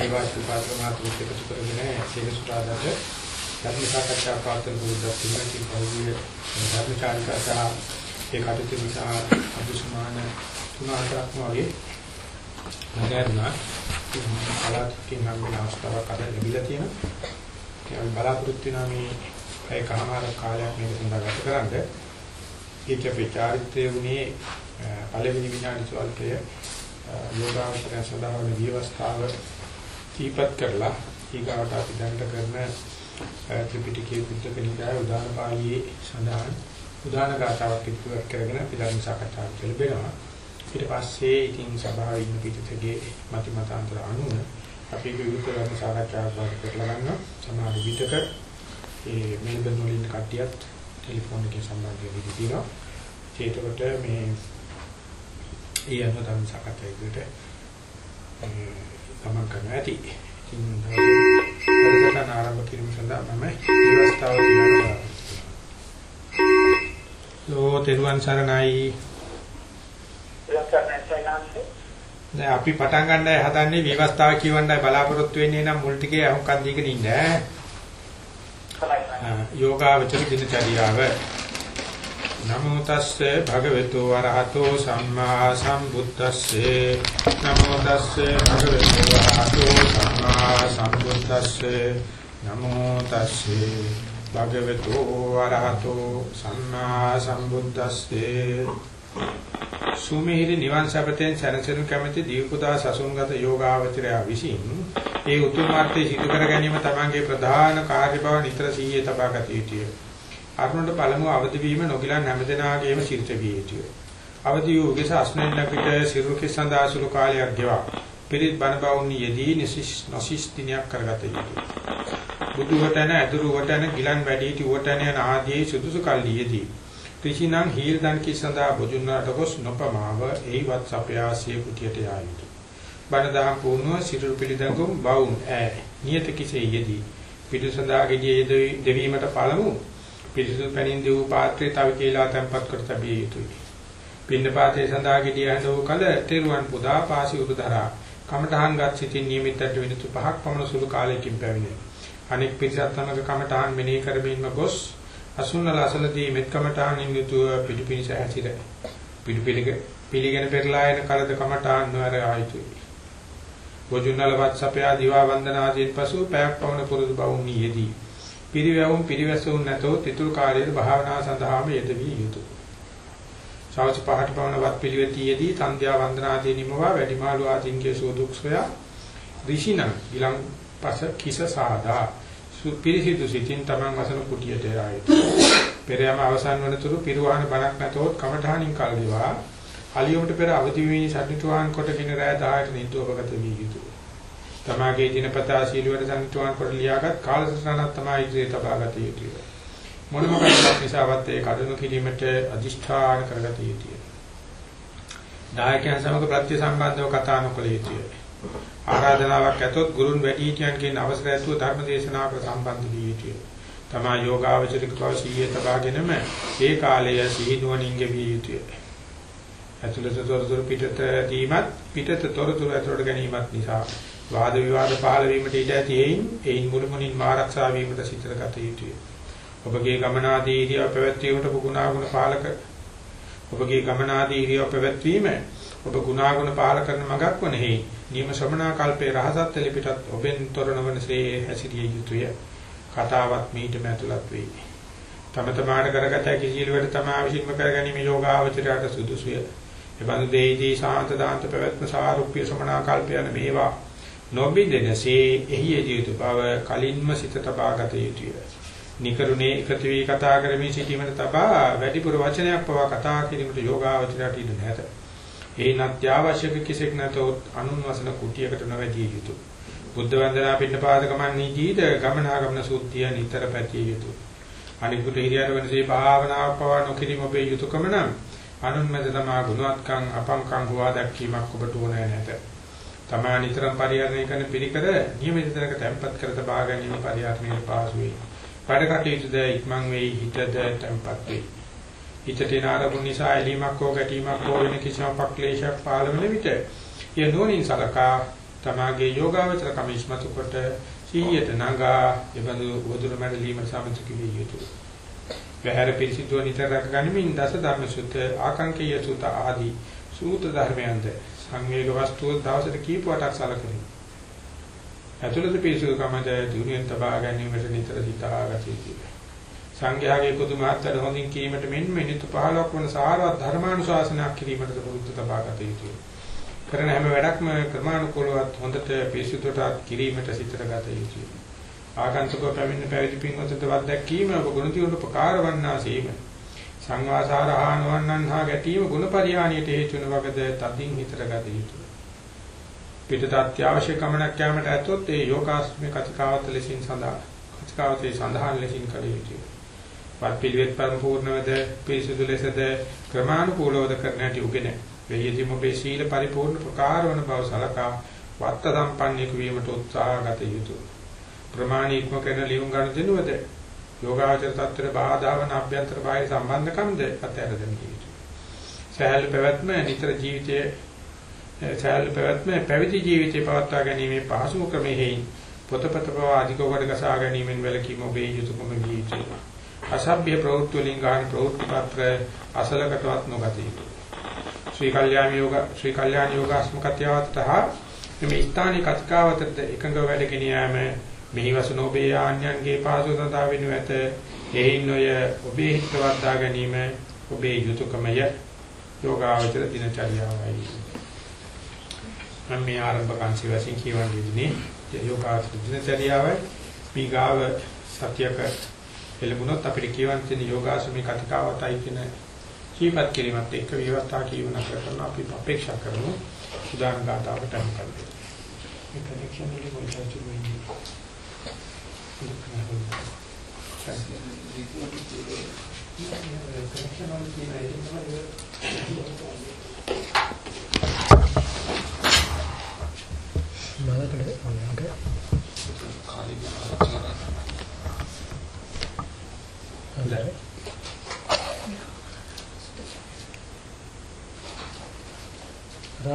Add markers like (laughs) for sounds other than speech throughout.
මේ වාස්තු පාත්‍ර මාතෘක එකතු කරගෙන සීලසුරාදට ධර්ම සාකච්ඡා පාත්‍ර බුද්ධ සිංහකින් පෞද්ගලික ධර්ම චාරිකා සහ ඒ කටයුතු නිසා අදුසමාන තුන හතරක්ම වගේ නැගරුණා. කලාතුරකින් නම් වෙන අවස්ථාවක් අද ලැබිලා තියෙනවා. අපි බලාපොරොත්තු වෙනා මේ ඒකමාර කාලයක් මේක සඳහා ගත කරන්නේ. ඊට අපි චාරිත්‍රයේ උනේ පළවෙනි විනාඩි සල්පය යෝගාවචරය සඳහා වන විවස්ථාව දීපත් කරලා ඊගාට අපි දැනට කරන ත්‍රිපිටකයේ බුද්ධ කනිකාය උදාන පාළියේ සඳහන් උදාන ගාතාවක් ඉදිරිපත් කරගෙන අපි ධර්ම සාකච්ඡාවට ලැබෙනවා. ඊට පස්සේ ඉතින් සභාවේ ඉන්න පිටතගේ මති මතාන්තර අනුව අපි විවිධ ධර්ම සාකච්ඡාවක් කරලා ගන්නවා. සමහර විටක ඒ මෙල්බන් වලින් කට්ටියත් ටෙලිෆෝන් එකේ සම්බන්ධ වෙවි තියෙනවා. ඒකට මේ ඒ අනුව ධර්ම සාකච්ඡා ඉදිරියට ගමන් කරන්න ඇති. ඉතින් දවසට ආරම්භ කිරීම සඳහා මම විවස්ථාව දිනනවා. ලෝ තෙරුවන් සරණයි. දැන් අපි පටන් ගන්නයි හදන්නේ විවස්ථාව කියවන්නයි බලාපොරොත්තු වෙන්නේ නම් මුල් ටිකේ අහුම්කන් දීගෙන ඉන්න. යෝගාවචර දිනචරියාව නමෝ තස්සේ භගවතු වරහතෝ සම්මා සම්බුද්දස්සේ. නමෝ තස්සේ භගවතු වරහතෝ සම්මා සම්බුද්දස්සේ. නමෝ තස්සේ භගවතු වරහතෝ සම්මා සම්බුද්දස්සේ. සුමේහිරි නිවන් සපතෙන් සැනසෙනු කැමැති දීපුදා සසුන්ගත යෝගාවචරය විසින් ඒ උතුම් මාර්ගයේ සිදු කර ගැනීම තමන්ගේ ප්‍රධාන කාර්ය බව නිතර සිහියේ තබා ගත යුතුය. අරුණට පළමුව අවදි වීම නොගිලන් හැමදෙනාගේම සිරිත විය යුතුය. අවදි වූ උගස අස්නෙන් අපිට සිරුරක සඳහා සුළු කාලයක් ගෙවා පිරිත් බණ බවුන් යෙදී නොසිස් දිනයක් කරගත යුතුය. බුදු වටන ඇදුරු වටන ගිලන් වැඩිහිටි වටන යන ආදී සුදුසු කල්ලියේදී ඍෂිනම් හීල් දන් කි සඳහා බොජුන්නාට ගොස් නොපමාව ඒවත් සපයාසිය කුටියට යා යුතුය. බණ දහම් පුණුව සිරුරු පිළිදඟුම් බවුන් ඈ නියත කිසේ යෙදී පිටු සඳහා ගෙඩිය දෙවීමට පළමු පිරිසුදු පැනින් දෙවූ පාත්‍රය තව කියලා තැන්පත් කර තැබිය යුතුය. පින්න පාත්‍රය සඳහා ගෙඩිය හඳවූ කල තෙරුවන් පුදා පාසි උරුදරා කමඨහන් ගත් සිටින් නියමිතට විනිතු පහක් පමණ සුළු කාලයකින් පැමිණේ. අනෙක් පිරිසත් සමග කමඨහන් මෙනෙහි කරමින්ම ගොස් අසුන්නල අසලදී මෙත් කමඨහන් යුතුව පිළිපිනිස හැසිර පිළිපිලික පිළිගෙන පෙරලා එන කලද කමඨහන් නොවර ආයුතුයි. වජුන්නල වත්සපයා දිවා වන්දනාදීන් පසු පැයක් පවන පුරුදු බවුන් නියේදී පිරිවැවුම් පිරිවැසුන් නැතෝ තිතුල් කාර්යයේ භාවනා සඳහාම යෙදවිය යුතුය. ශාවච පහට පවන වත් පිළිවෙතියේදී සන්ධ්‍යා වන්දනාදී නිමවා වැඩිමාළු ආදීන්ගේ සෝදුක් සොයා ඍෂින ඊළඟ පස කිස සාදා පිරිසිදු සිතින් තමන් වසන කුටියට ආයේ. පෙරයම අවසන් වනතුරු පිරුවාන බණක් නැතොත් කමඨානින් කල් දිවා අලියොමට පෙර අවදි වී සම්නිතුවාන් කොටගෙන රැය 10ට නිදුවපගත විය යුතුය. තමාගේ දිනපතා සීලවල සම්නිතුවාන් කොට ලියාගත් කාලසටහනක් තමයි ඉදිරියට තබාගත යුතුය. මොනම කාරණාවක් නිසාවත් ඒ කඩනු කිරීමට අදිෂ්ඨාන කරගත යුතුය. දායකයන් සමග ප්‍රත්‍ය සම්බන්ධව කතා නොකළ යුතුය. ආරාධනාවක් ඇතොත් ගුරුන් වැඩිහිටියන්ගෙන් අවසර ඇතුව ධර්ම දේශනාවකට සම්බන්ධ විය යුතුය. තමා යෝගාවචරික බව සීයේ තබාගෙනම ඒ කාලය සිහිනුවණින් ගෙවිය යුතුය. ඇතුළත තොරතුරු පිටත දීමත් පිටත තොරතුරු ඇතුළට ගැනීමත් නිසා වාද විවාද පහළ වීමට ඉඩ ඇති එයින් එයින් මුළුමනින් ආරක්ෂා වීමට සිතර ගත යුතුය. ඔබගේ ගමනාදීරිය පැවැත්වීමට ගුණාගුණ පාලක ඔබගේ ගමනාදීරිය පැවැත්වීම ඔබ ගුණාගුණ පාල කරන මගක් වනෙහි නියම ශ්‍රමණා කල්පේ රහසත් එලිපිටත් ඔබෙන් තොරණවනසේ හැසිරිය යුතුය. කතාවත් මීට මැතුලත් වේ. තම තමාට කරගත හැකි සීලවල තමා විසින්ම කරගැනීමේ යෝගාවචරයට සුදුසුය. එබඳු දෙයිදී සාන්ත දාන්ත පැවැත්ම සාරුප්‍ය ශ්‍රමණා කල්ප යන මේවා නොබින්දෙනසේ එහි යෙදිය යුතු බව කලින්ම සිත තබාගත යුතුය. නිකරුණේ එකතු වී කතා කරමින් සිටීමට තබා වැඩිපුර වචනයක් පවා කතා කිරීමට යෝගාවචරයට ඉඩ නැත. එයින් අත්‍යවශ්‍යක කිසෙක් නැතොත් අනුන් වසන කුටියකට නොවැදී යුතුය. බුද්ධ වන්දනා පින්නපාත ගමන්නේදීද ගමනාගමන සූත්‍රය නිතර පැතිය යුතුය. අනිකුට හිරියර වෙනසේ භාවනාවක් පවා නොකිරීම ඔබේ යුතුයකම නම් අනුන්මෙද තමා ගුණවත්කම් අපංකම් හොවා දැක්වීමක් ඔබට ඕනෑ නැත. තමා නිතරම පරිහරණය කරන පිළිකර නියමිත තැනක තැම්පත් කර තබා ගැනීම පරිහරණයට පාසු වේ. වැඩ කටයුතුද ඉක්මන් වෙයි හිතද තැම්පත් වෙයි. හිතට එන අරමුණ නිසා ඇලීමක් හෝ ගැටීමක් හෝ වෙන කිසිම පක්ලේශයක් පහළ වෙන විට ඒ නෝනින් සලකා තමාගේ යෝගාවචර කමිස්මතු කොට සීයට නගා එබඳු වදුර මැදලීම සමථ කිවිය යුතුය. වැහැර පිරිසිදුව නිතර රැකගනිමින් දස ධර්ම සුත්ත ආකාංකීය සුත ආදී සූත ධර්මයන්ද සංවේග වස්තුව දවසට කීප වටක් සලකනවා. ඇතුළත පිරිසුදුකමද දුනියෙන් තබා ගැනීමට නිතර සිතාගත යුතුය. සංඝයාගේ කුතු මහත්තර හොඳින් කීමට මෙන් මිනිත්තු 15ක් වන සාරවත් ධර්මානුශාසනයක් කිරීමට පුරුදු තබාගත යුතුය. කරන හැම වැඩක්ම ක්‍රමානුකූලවත් හොඳට පිරිසුදුටත් කිරීමට සිතට ගත යුතුය. ආගන්තුක පැමිණ පැවිදි පින්වතට වද්දැකීම ඔබ ගුණ තියුණු ප්‍රකාර වන්නාසීම. සංවාසාරහාන වන්නන් හා ගැටීම ගුණ පරිහානියට හේතු වන වගද තදින් හිතට ගත යුතුය. පිටත අත්‍යවශ්‍ය ගමනක් යාමට ඇතොත් ඒ යෝගාස්මේ කතිකාවත ලෙසින් සඳහා කතිකාවතේ සඳහන් ලෙසින් කළ යුතුය. වත් පිළිවෙත් පරිපූර්ණවද පිරිසුදු ලෙසද ක්‍රමානුකූලවද කරන හැටි උගෙන වෙයදීම ඔබේ සීල පරිපූර්ණ ප්‍රකාර වන බව සලකා වත්ත සම්පන්නික වීමට උත්සාහ ගත යුතුය. ප්‍රමාණීක්ම කරන ලියුම් ගන්න දෙනුවද යෝගාචර තත්ත්වයට බාධා වන අභ්‍යන්තර බාහිර සම්බන්ධකම්ද අත්හැර දෙන්න යුතුය. සහැල්ලු පැවැත්ම නිතර ජීවිතයේ සෑහළු පැවැත්ම පැවිදි ජීවිතේ පවත්වා ගැනීමේ පහසු ක්‍රමෙහි පොතපත පවා අධික කොට ගසා ගැනීමෙන් වැළකීම ඔබේ යුතුයකම ජීවිතය. අසභ්‍ය ප්‍රවෘත්ති වලින් ගන්න ප්‍රවෘත්ති පත්‍ර අසලකටවත් නොගත යුතුය. ශ්‍රී කල්යාණ යෝග ශ්‍රී කල්යාණ යෝගාස්මකත්‍යවතට මේ ස්ථානික කතිකාවතට එකඟ වැඩ ගෙන යාම මෙහි වසන ඔබේ ආඥයන්ගේ පහසු සඳහා වෙනු ඇත. එයින් ඔය ඔබේ හිත වර්ධා ගැනීම ඔබේ යුතුයකමය යෝගාවචර දිනචර්යාවයි. මම මේ ආරම්භ කාංශي වශයෙන් කියවන්නේ ඉන්නේ යෝගාසන දිනචරියාවයි. මීගාව සත්‍යක එළඹුණොත් අපිට කියවන්න තියෙන යෝගාසමී කතිකාවතයි කියන කීපත් කිරීමත් එක්ක විවස්ථා කියවන කරන අපි අපේක්ෂා කරමු. උදාහරණ ගාතාවට අනුව කරන්නේ මේ කනෙක්ෂන් එක මොකක්ද? කියන්නේ කනෙක්ෂන් වල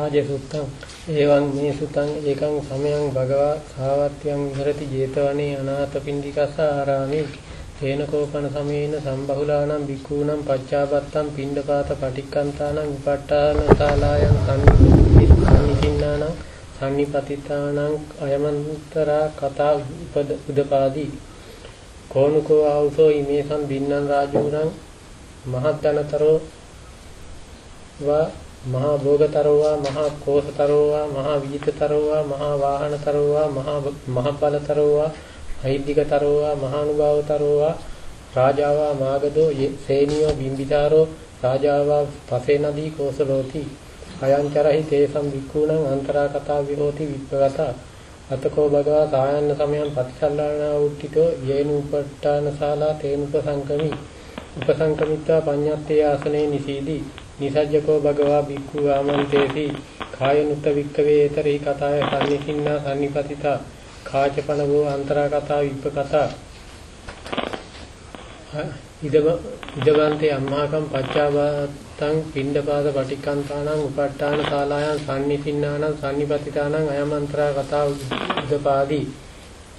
තියෙන මලකට ඔයක රාජසුත්තං එවං මේ සුතං ඒකං සමයං භගවා සාවත්‍යං විහෙරති 제තවනේ අනාථපිණ්ඩිකස්ස ආරාමේ තේන කෝපන සමේන සම්බහුලානම් භික්ඛූනම් පච්චාපත්තම් පිණ්ඩපාත පටික්කන්තානම් උපට්ඨාන ශාලායන් සම්නිසින්නානම් සම්නිපතිතානං අයමන්තරා කතා උදපාදී. කෝනුකෝ ආවුසෝ ඉමේසම් බින්නං රාජුරං මහත්තනතරෝ වා මහා භෝගතරෝ වා මහා කෝසතරෝ වා මහා විජිතතරෝ වා මහා වාහනතරෝ වා මහා මහපලතරෝ වා අහිද්దికතරෝ වා මහානුභාවතරෝ වා රාජාවා මාගදෝ සේනියෝ බිම්බිසාරෝ රාජාවා පසේ නදී කෝසලෝති. අයං චරහි තේසම් වික්ඛූණං අන්තරා කතා විහෝති විප්පගතා අතකෝ භගවා සායන්න සමයන් පටිසල්ලාණා උට්ඨිතෝ යේනු උපට්ඨාන ශාලා තේනුපසංකමි උපසංකමිත්වා පඤ්ඤත්තේ ආසනේ නිසීදී. නිසජ්ජකෝ භගවා භික්ඛු ආමන්තේති. කායනුත්ත වික්කවේ ඊතරේ කතාය සම්නිකින්නා සම්නිපතිතා. කාචපනවෝ අන්තරා කතා විප්පකතා ඉදව ඉදවන්තේ අම්මාකම් පච්චාබතං පිණ්ඩපාත පටික්කන්තානං උපට්ඨාන ශාලායන් සම්නිසින්නානං සම්නිපතිතානං අයමන්ත්‍රා කතා උදපාදී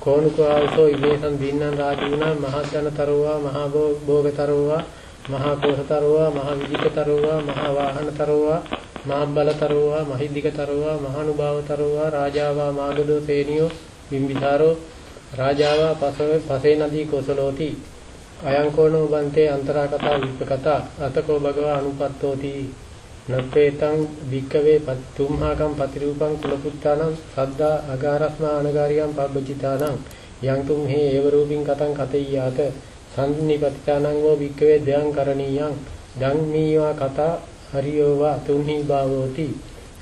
කෝණුකාවසෝ ඉමේසම් දින්නං රාජුණා මහජනතරෝවා මහා භෝගතරෝවා මහා කෝසතරෝවා මහා විජිතතරෝවා මහා වාහනතරෝවා මහා බලතරෝවා මහිද්దికතරෝවා මහානුභාවතරෝවා රාජාවා මාගදෝ සේනියෝ බිම්බිසාරෝ රාජාවා පසේ නදී කොසලෝති. අයං කෝණෝ බන්තේ අන්තරා කතා විප්ප කතා අතකෝ භගවා අනුපත්තෝති. නප්පේතං වික්කවේ තුම්හාකම් පතිරූපං කුලපුත්තානං සද්දා අගාරස්මා අනගාරියං පබ්බචිතානං යං තුම් හේ ඒව රූපින් කතං කතෙය්‍යාත. සම්නිපතිතානං වෝ වික්කවේ දයං කරණීයං ධම්මීවා කතා හරියෝවා තුන්හි භාවෝති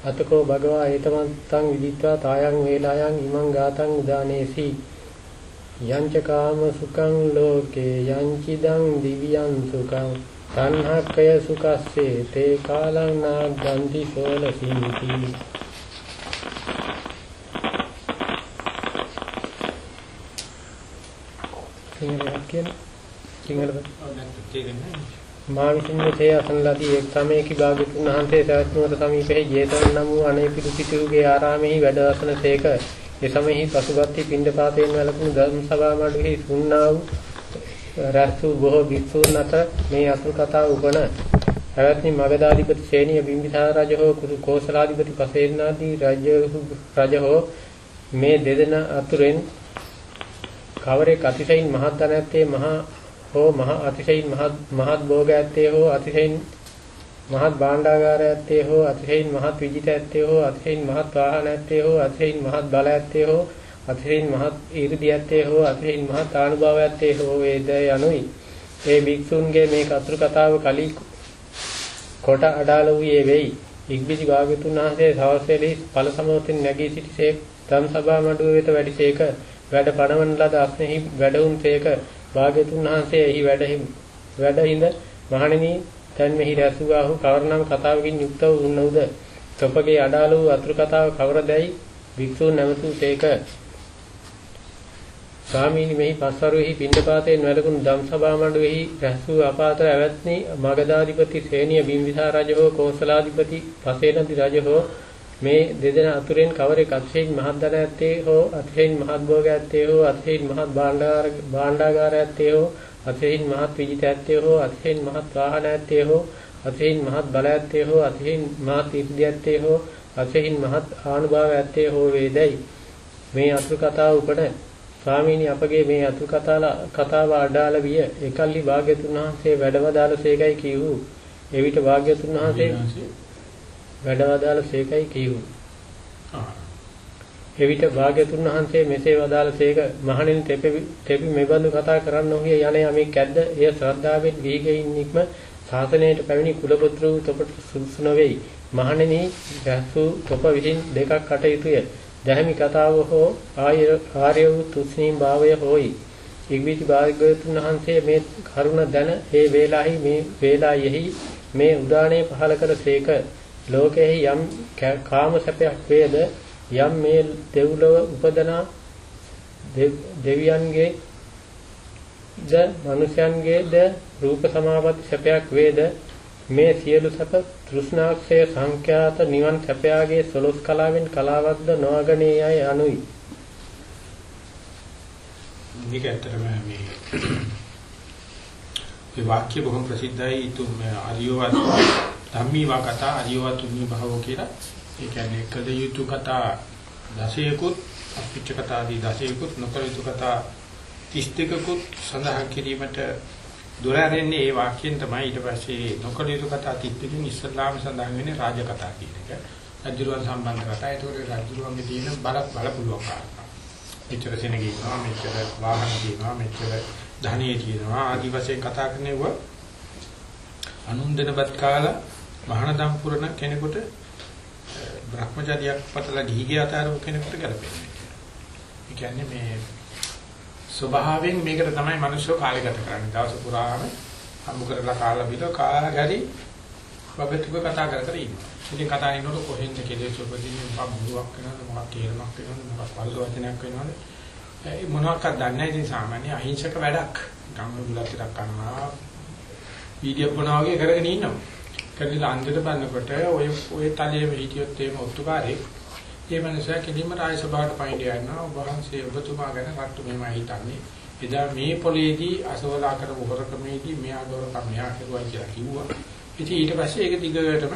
අතකෝ භගවා ඒතමන්තං විදිත්වා තායං වේලායන් ඉමං ගාතං උදානේසි යංච කාම සුඛං ලෝකේ යංචිදං දිව්‍යං සුඛං තණ්හක්කය සුඛස්සේ තේ කාලං නාග්ගන්ති සෝලසීති සිංහලයක් කියන සිංහලද මා විසින් මෙසේ අසන ලදී එක් සමයකි භාග්‍යතුන් වහන්සේ සවැත්නුවර සමීපෙහි ජේතවන නම් වූ අනේපිඩු සිටුගේ ආරාමෙහි වැඩ වසන සේක. ඒ සමයෙහි පසුබත්ති පිණ්ඩපාතයෙන් වැළකුණු ධර්ම සභා මඩුවෙහි සුන්නා වූ රැස්තු බොහෝ භික්ෂූන් අතර මේ අතුරු කතාව උපන පැවැත්නි මගධාධිපති ශ්‍රේණිය බිම්බිසාර රජ හෝ කුරු කෝසලාධිපති පසේනාදී රජ රජ හෝ මේ දෙදෙන අතුරෙන් කවරෙක් අතිශයින් මහත් ධනත්තේ මහා හෝ මහ අතිශයින් මහත් මහත් භෝග ඇත්තේ හෝ අතිශයින් මහත් භාණ්ඩාගාර ඇත්තේ හෝ අතිශයින් මහත් විජිත ඇත්තේ හෝ අතිශයින් මහත් වාහන ඇත්තේ හෝ අතිශයින් මහත් බල ඇත්තේ හෝ අතිශයින් මහත් ඊර්ධි ඇත්තේ හෝ අතිශයින් මහත් ආනුභාව ඇත්තේ හෝ වේද යනුයි. ඒ භික්ෂුන්ගේ මේ කතෘ කතාව කලී කොට අඩාල වූයේ වෙයි. ඉක්බිසි භාග්‍යතුන් වහන්සේ සවස්වැලි ඵල සමෝතින් නැගී සිටිසේ ධම් සභා මඩුව වෙත වැඩිසේක වැඩ පණවන ලද අස්නෙහි වැඩවුන් සේක. භාග්‍යතුන් වහන්සේ එහි වැඩහිම් වැඩහිඳ මහණෙනි දැන් මෙහි රැසුවාහු කවරනම් කතාවකින් යුක්ත වුණුද තොපගේ අඩාල වූ අතුරු කතාව කවරදැයි භික්ෂූන් නැවතුසේක ස්වාමීනි මෙහි පස්වරුෙහි පිණ්ඩපාතයෙන් වැළකුණු ධම්සභා මණ්ඩුවෙහි රැස්වූ අපාතර ඇවැත්නි මගධාධිපති සේනිය බිම්බිසාර රජ හෝ කෝසලාධිපති පසේනදි රජ හෝ මේ දෙදෙන අතුරෙන් කවරෙක් අතිශයින් මහත් ධන ඇත්තේ හෝ අතිශයින් මහත් භෝග ඇත්තේ හෝ අතිශයින් මහත් භාණ්ඩාගාර භාණ්ඩාගාර ඇත්තේ හෝ අතිශයින් මහත් විජිත ඇත්තේ හෝ අතිශයින් මහත් වාහන ඇත්තේ හෝ අතිශයින් මහත් බල ඇත්තේ හෝ අතිශයින් මහත් ඉර්ධි ඇත්තේ හෝ අතිශයින් මහත් ආනුභාව ඇත්තේ හෝ වේදයි මේ අතුරු කතාව උපන ස්වාමීනි අපගේ මේ අතුරු කතාව අඩාල විය. එකල්ලි භාග්‍යතුන් වහන්සේ වැඩවදාළ සේකයි කියූ එවිට භාග්‍යතුන් වහන්සේ වැඩවදාළ සේකයි කියූ එවිට භාග්‍යතුන් වහන්සේ මෙසේ වදාළ සේක මහණෙනි තෙපි මෙබඳු කතා කරන්න ඔහිය යන යමෙක් ඇද්ද? එය ශ්‍රද්ධාවෙන් වීගෙයින් නික්ම ශාසනයට පැමිණි කුලපුත්‍ර වූ තොපට සුදුසු නොවේයි. මහණෙනි රැසු තොප විසින් දෙකක් කටයුතුය දැහැමි කතාව හෝ ආර්ය වූ තුස්නීම් භාවය හෝයි. ඉක්විති භාග්‍යවතුන් වහන්සේ මේ කරුණ දැන ඒ වේලාහි මේ වේලායෙහි මේ උදාණය පහල කර සේක ලෝකෙහි යම් කාම සැපයක් වේද යම් මේ දෙව්ලොව උපදනා දෙවියන්ගේ ද මනුෂ්‍යයන්ගේ ද රූප සමාපatti සැපයක් වේද මේ සියලු සැප තෘෂ්ණාක්ෂය සංඛ්‍යාත නිවන් සැපයාගේ සොලොස් කලාවෙන් කලාවක්ද නොඅගනේ යයි අනුයි. මේක ඇත්තටම මේ මේ වාක්‍ය බොහොම ප්‍රසිද්ධයි තුම් අරියවත් ධම්මී වාකතා අරියවත් තුමි භවෝ කියලා. ඒ කියන්නේ කද යුතු කතා දසයකුත් අපිච්ච කතා ආදී දසයකුත් නොකල යුතු කතා 32කුත් සඳහන් කිරීමට දොර ඇරෙන්නේ ඒ වාක්‍යයෙන් තමයි ඊට පස්සේ නොකල යුතු කතා 32කින් ඉස්ලාම සඳහන් වෙන්නේ රාජ කතා කියන එක. රජුරුවන් සම්බන්ධ කතා. ඒතකොට රජුරුවන්ගේ තියෙන බල බල පුළුවන් කාරණා. මෙච්චර සෙනග ඉන්නවා, මෙච්චර වාහන තියෙනවා, මෙච්චර ධනෙ තියෙනවා ආදි වශයෙන් කතා කරනව අනුන්දනපත් කාලා මහානදම් පුරන කෙනෙකුට භ්‍රමචර්යයක් පතලා ගිහිගේ අතාරව කෙනෙකුට ගැලපෙන්නේ. ඒ කියන්නේ මේ ස්වභාවයෙන් මේකට තමයි මිනිස්සු කාලය ගත කරන්නේ. දවස පුරාම හම්බ කරලා කාලා බිල කාගරි වගතුක කතා කර කර ඉන්නවා. ඉතින් කතා කරනකොට කොහෙන්ද කෙලෙස් උපදින්නේ මොකක් මුලක් වෙනවද මොකක් තේරමක් වෙනවද මොකක් වල්ල වචනයක් වෙනවද ඒ මොනවාක්වත් දන්නේ නැහැ ඉතින් සාමාන්‍ය අහිංසක වැඩක්. ගම්ම බුලත් ටිකක් කරනවා වීඩියෝ කරනවා වගේ කරගෙන ඉන්නවා. කරලා අන්තිමට බලනකොට ඔය ඔය තලයේ හිටියොත් එහෙම ඔත්තුකාරේ ඒ මනුස්සයා කෙලින්ම රාජ සභාවට පයින් යනවා ඔබ වහන්සේ ඔබතුමා ගැන කට්ටු මෙමය හිතන්නේ එදා මේ පොලේදී අසවලා කර උහරකමේදී මෙයා දොරක මෙයා කෙරුවා කියලා කිව්වා ඉතින් ඊට පස්සේ ඒක දිගටම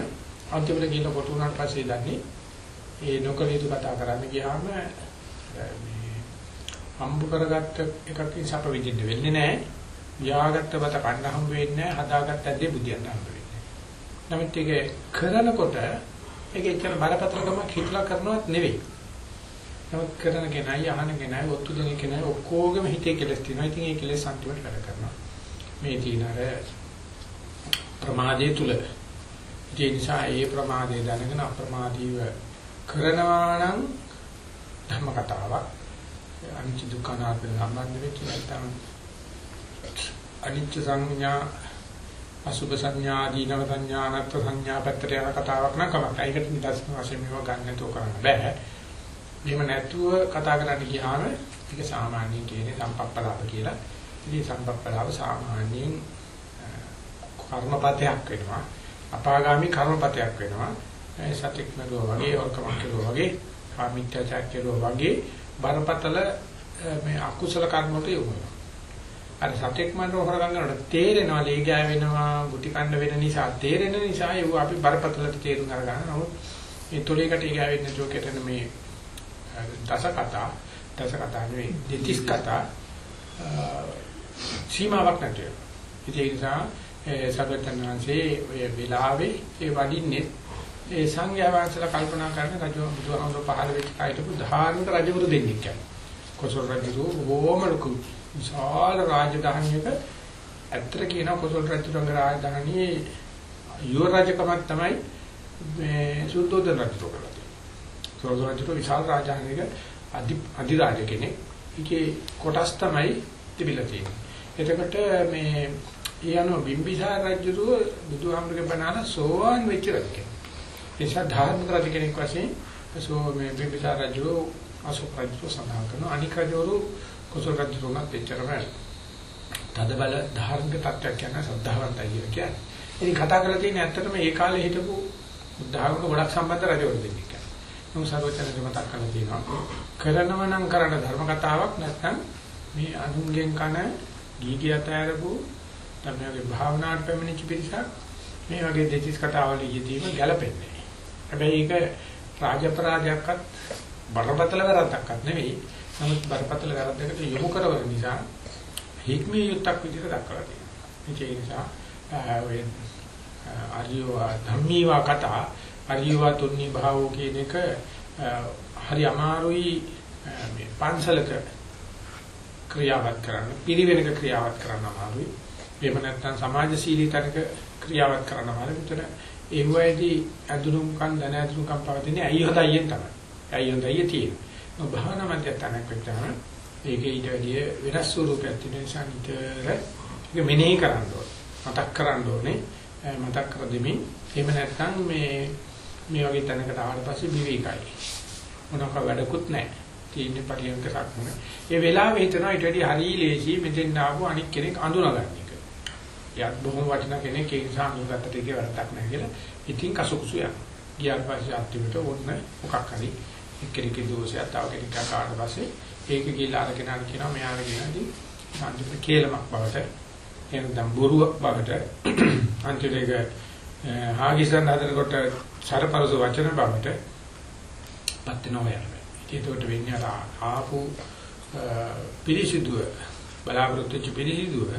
අන්තිමට ගිහින් කොට උනාට පස්සේ දන්නේ ඒ නොකල යුතු කතා කරන්න ගියාම මේ හම්බ කරගත්ත එකකින් සප විඳින්න වෙන්නේ නැහැ. ව්‍යාගත්ත බත කන්න හම්බ වෙන්නේ නැහැ. හදාගත්ත ඇද්දේ බුදියන්න හම්බ වෙන්නේ. නමුත් ඒක කරනකොට ඒක එච්චර බරපතලකමක් හිතලා කරනවත් නෙවෙයි. නමුත් කරන කෙනයි අහන කෙනයි ඔත්තු දෙන කෙනයි ඔක්කොගේම හිතේ කෙලස් තියෙනවා. ඉතින් ඒ කෙලස් අන්තිමට වැඩ කරනවා. මේ තියෙන අර ප්‍රමාදයේ තුල ඒ නිසා ඒ ප්‍රමාදයේ දැනගෙන අප්‍රමාදීව කරනවා නම් ධර්ම කතාවක් අනිත්‍ය දුක්ඛ අනාත්ම සම්බන්ධ වෙච්ච නැත්නම් අනිත්‍ය සංඥා අසුභ සංඥා දීනව සංඥා අනත්ත් සංඥා පැත්තට යන කතාවක් නම් කමක්. ඒකට නිදර්ශන වශයෙන් මේව ගන්න නැතුව කරන්න බෑ. එහෙම නැතුව කතා කරන්න ගියාම ඒක සාමාන්‍යයෙන් කියන්නේ සම්පප්පලාප කියලා. ඉතින් සම්පප්පලාප සාමාන්‍යයෙන් කර්මපතයක් වෙනවා. අපාගාමි කර්මපතයක් වෙනවා. ඒ සත්‍යක් නගෝ වගේ වර්කමක් කෙරුවා වගේ කාමීත්‍යචාර කෙරුවා වගේ බරපතල මේ අකුසල කර්ම වලට යොමු වෙනවා. අර සත්‍යක් මනර හොරගම් කරනකොට තේරෙනවා ලේ ගෑවෙනවා, ගුටි කන්න වෙන නිසා තේරෙන නිසා ඒව අපි බරපතලට තේරුම් අරගන්න. නමුත් මේ තොලේකට ගෑවෙන්නේ නැතුව කෙරෙන මේ දස කතා, දස කතා නෙවෙයි, දෙතිස් කතා සීමාවක් නැතුව. ඒ නිසා සබතනාංශේ ඔය වෙලාවේ ඒ වඩින්නේ ඒ සංඝයා වහන්සේලා කල්පනා කරන රජු බුදුහාමුදුර පහළ වෙච්ච කයිටපු ධාර්මික රජවරු දෙන්නෙක් කියන්නේ. කොසල් රජු බොහොම ලොකු විශාල රාජධානියක ඇත්තට කියනවා කොසල් රජුගේ රාජධානියේ යුව රජකමක් තමයි මේ සුද්ධෝදන රජු කරලා තියෙන්නේ. සුද්ධෝදන රජු විශාල රාජධානියක අධි අධිරාජ කෙනෙක්. ඒකේ කොටස් තමයි තිබිලා තියෙන්නේ. එතකොට මේ ඊයano බිම්බිසාර රජුව බුදුහාමුදුරගේ බණාන සෝවාන් වෙච්ච රජ කෙනෙක්. ඒ නිසා ධාර්මික රජ කෙනෙක් වශයෙන් සෝ මේ බිම්බිසාර රජු අශෝක රජු සඳහන් කරන අනික රජවරු කුසල රජුණත් එච්චරම තද බල ධාර්මික තත්ත්වයක් කියන ශ්‍රද්ධාවන්තයි කියලා කියන්නේ. ඉතින් කතා කරලා තියෙන්නේ ඇත්තටම ඒ කාලේ හිටපු බුද්ධාගමක ගොඩක් සම්බන්ධ රජවරු දෙන්නෙක්. නමුත් සර්වචනජ මතක් කරලා තියෙනවා. කරනව නම් කරන ධර්ම කතාවක් නැත්නම් මේ අනුන්ගෙන් කන ගීගියත ඇරපු තමයිගේ භාවනාවට පැමිණිච්ච පිරිසක් මේ වගේ දෙතිස් කතාවල යෙදීම ගැළපෙන්නේ. හැබැයි ඒක රාජපරාජයක්වත් බරපතල වැරද්දක්වත් නෙවෙයි. නමුත් බරපතල වැරද්දකට යොමු කරවන නිසා හික්මී යුක්තක් විදිහට දක්වලා තියෙනවා. ඒ නිසා ඔය ආර්යව ධම්මීවා කතා ආර්යව තුන්නි භාවෝ කියන එක හරි අමාරුයි මේ පන්සලක ක්‍රියාවත් කරන්න පිළිවෙලක ක්‍රියාවත් කරන්න අමාරුයි. එහෙම නැත්නම් සමාජශීලී තනක ක්‍රියාවත් කරන්න අමාරුයි. උතන ඒ වයිදී අඳුරුම්කම් දැන අඳුරුම්කම් පවතින්නේ අයිය හදයියෙන් තමයි. අයිය හදයිය තියෙන්නේ. භාවනා මධ්‍යස්ථානයක් වෙච්චාම ඒකේ ඊට වැඩිය වෙනස් ස්වරූපයක් තියෙන නිසා නිතර ඒක මෙනෙහි කරන්න ඕනේ. මතක් කරන්න ඕනේ. මතක් කර දෙමින් එහෙම නැත්නම් මේ මේ වගේ තැනකට ආවට පස්සේ විවේකයි. මොනක වැඩකුත් නැහැ. තියෙන්නේ පරියන්ක සක්මන. ඒ වෙලාවෙ හිතනවා ඊට වැඩිය හරි ලේසි මෙතෙන් ආපු අනික් කෙනෙක් අඳුනගන්න එක. එයාත් බොහොම වටිනා කෙනෙක් ඒ නිසා අඳුනගත්තට ඒක වැරද්දක් නැහැ කියලා. ඉතින් කසුකුසු යනවා. ගියාට පස්සේ අන්තිමට ඕන්න මොකක් හරි එක්කෙනෙක්ගේ දෝෂයක් තව කෙනෙක් කාට පස්සේ ඒක ගිහිල්ලා අර කෙනාට කියනවා මෙයාට කියනදී අන්තිමට කේලමක් බවට එහෙනම් බොරුවක් බවට (clears throat) අන්තිමට ඒක හාගිසන් හදනකොට සරපරස වචන බවට පත් වෙනවා යන්නේ. ඒකට වෙන්නේ අර ආපු පිරිසිදුව බලාපොරොත්තු වෙච්ච පිරිසිදුව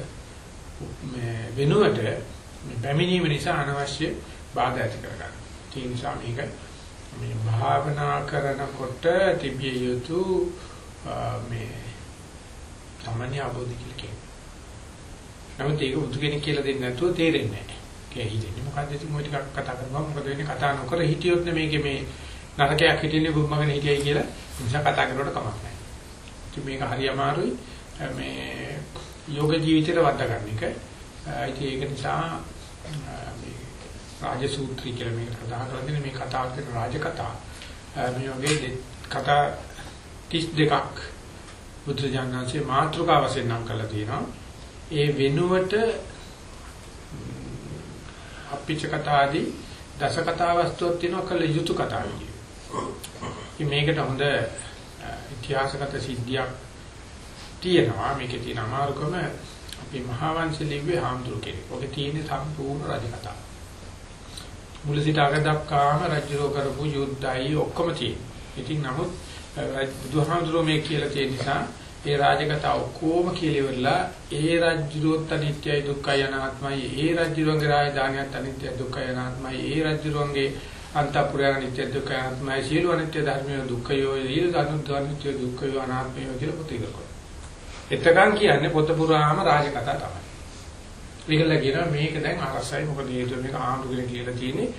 මේ වෙනුවට මේ පැමිණීම නිසා අනවශ්‍ය බාධා ඇති කරගන්න. ඒ නිසා මේක මේ භාවනා කරනකොට තිබිය යුතු මේ සාමාන්‍ය අවබෝධ කියලා කියනවා. නමුත් ඒක බුදු කෙනෙක් කියලා දෙන්නේ නැතුව තේරෙන්නේ නැහැ. ඒ හිතෙන්නේ මොකද්ද ඉතින් මොයි ටිකක් කතා කරනවා මොකද වෙන්නේ කතා නොකර හිටියොත් මේකේ මේ නරකයක් හිටින්නේ බුම්මගෙන හිටියයි කියලා නිසා කතා කරනකොට කමක් නැහැ. ඉතින් මේක හරි අමාරුයි මේ යෝග ජීවිතේට වද්දා ගන්න එක. ඉතින් ඒක නිසා රාජ සූත්‍රය කියලා මේක ප්‍රදාන කරලා තියෙන මේ කතාව කියන රාජ කතා මේ වගේ කතා 32ක් බුදුජානනාංශයේ මාතෘකාව වශයෙන් නම් කරලා තියෙනවා ඒ වෙනුවට අපිච්ච කතාදී දස කතා වස්තුවක් තියෙනවා කළ යුතු කතා විදියට. මේකට හොඳ ඉතිහාසගත සිද්ධියක් තියෙනවා මේකේ තියෙන අමාරුකම අපි මහා වංශ ලිව්වේ හාමුදුරු කෙනෙක්. ඔකේ තියෙන සම්පූර්ණ රජ කතාව. මුල සිට අග දක්වාම රජුරෝ කරපු යුද්ධයි ඔක්කොම තියෙනවා. ඉතින් නමුත් බුදුහාමුදුරුවෝ මේ කියලා තියෙන නිසා ඒ රාජකතා ඔක්කොම කියලා ඉවරලා ඒ රාජ්‍යරුවත් අනිත්‍යයි දුක්ඛයි අනාත්මයි ඒ රාජ්‍යරුවන්ගේ රාජධානියත් අනිත්‍යයි දුක්ඛයි අනාත්මයි ඒ රාජ්‍යරුවන්ගේ අන්තපුරය අනිත්‍ය දුක්ඛයි අනාත්මයි සියලු අනිත්‍ය ධර්මයේ දුක්ඛයෝ සියලු අනිත්‍ය දුක්ඛයෝ අනාත්මයෝ කියලා පොතේ කරනවා. එතකන් කියන්නේ පොත පුරාම රාජකතා තමයි. ඒකල කියනවා මේක දැන් අරසයි මොකද හේතුව මේක ආඳුගෙන කියලා තියෙන්නේ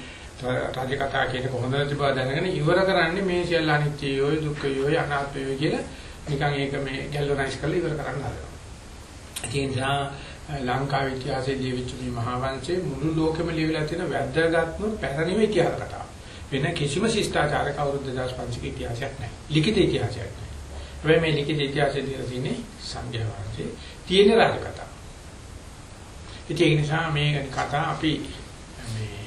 රාජකතා කියන කොහොමද තිබව දැනගෙන ඉවර කරන්නේ මේ සියල්ල අනිත්‍යයෝයි දුක්ඛයෝයි අනාත්මයෝයි කියලා නිකන් ඒක මේ ගැලවනයිස් කරලා ඉවර කරන්න හදනවා. ඒ නිසා ලංකාවේ ඉතිහාසයේ දීවිච්ච මේ මහා වංශයේ මුළු ලෝකෙම ලියවිලා තියෙන වැද්දගත්ම පැරණිම ඉතිහාස කතාව. වෙන කිසිම ශිෂ්ටාචාරක අවුරුදු 2500ක ඉතිහාසයක් නැහැ. ලිඛිත ඉතිහාසයක් නැහැ. හැබැයි මේ ලිඛිත ඉතිහාසයේ දීලා තියෙන්නේ සංඝයා වහන්සේ තියෙන රාජකතා. ඉතින් ඒ නිසා මේ කතා අපි මේ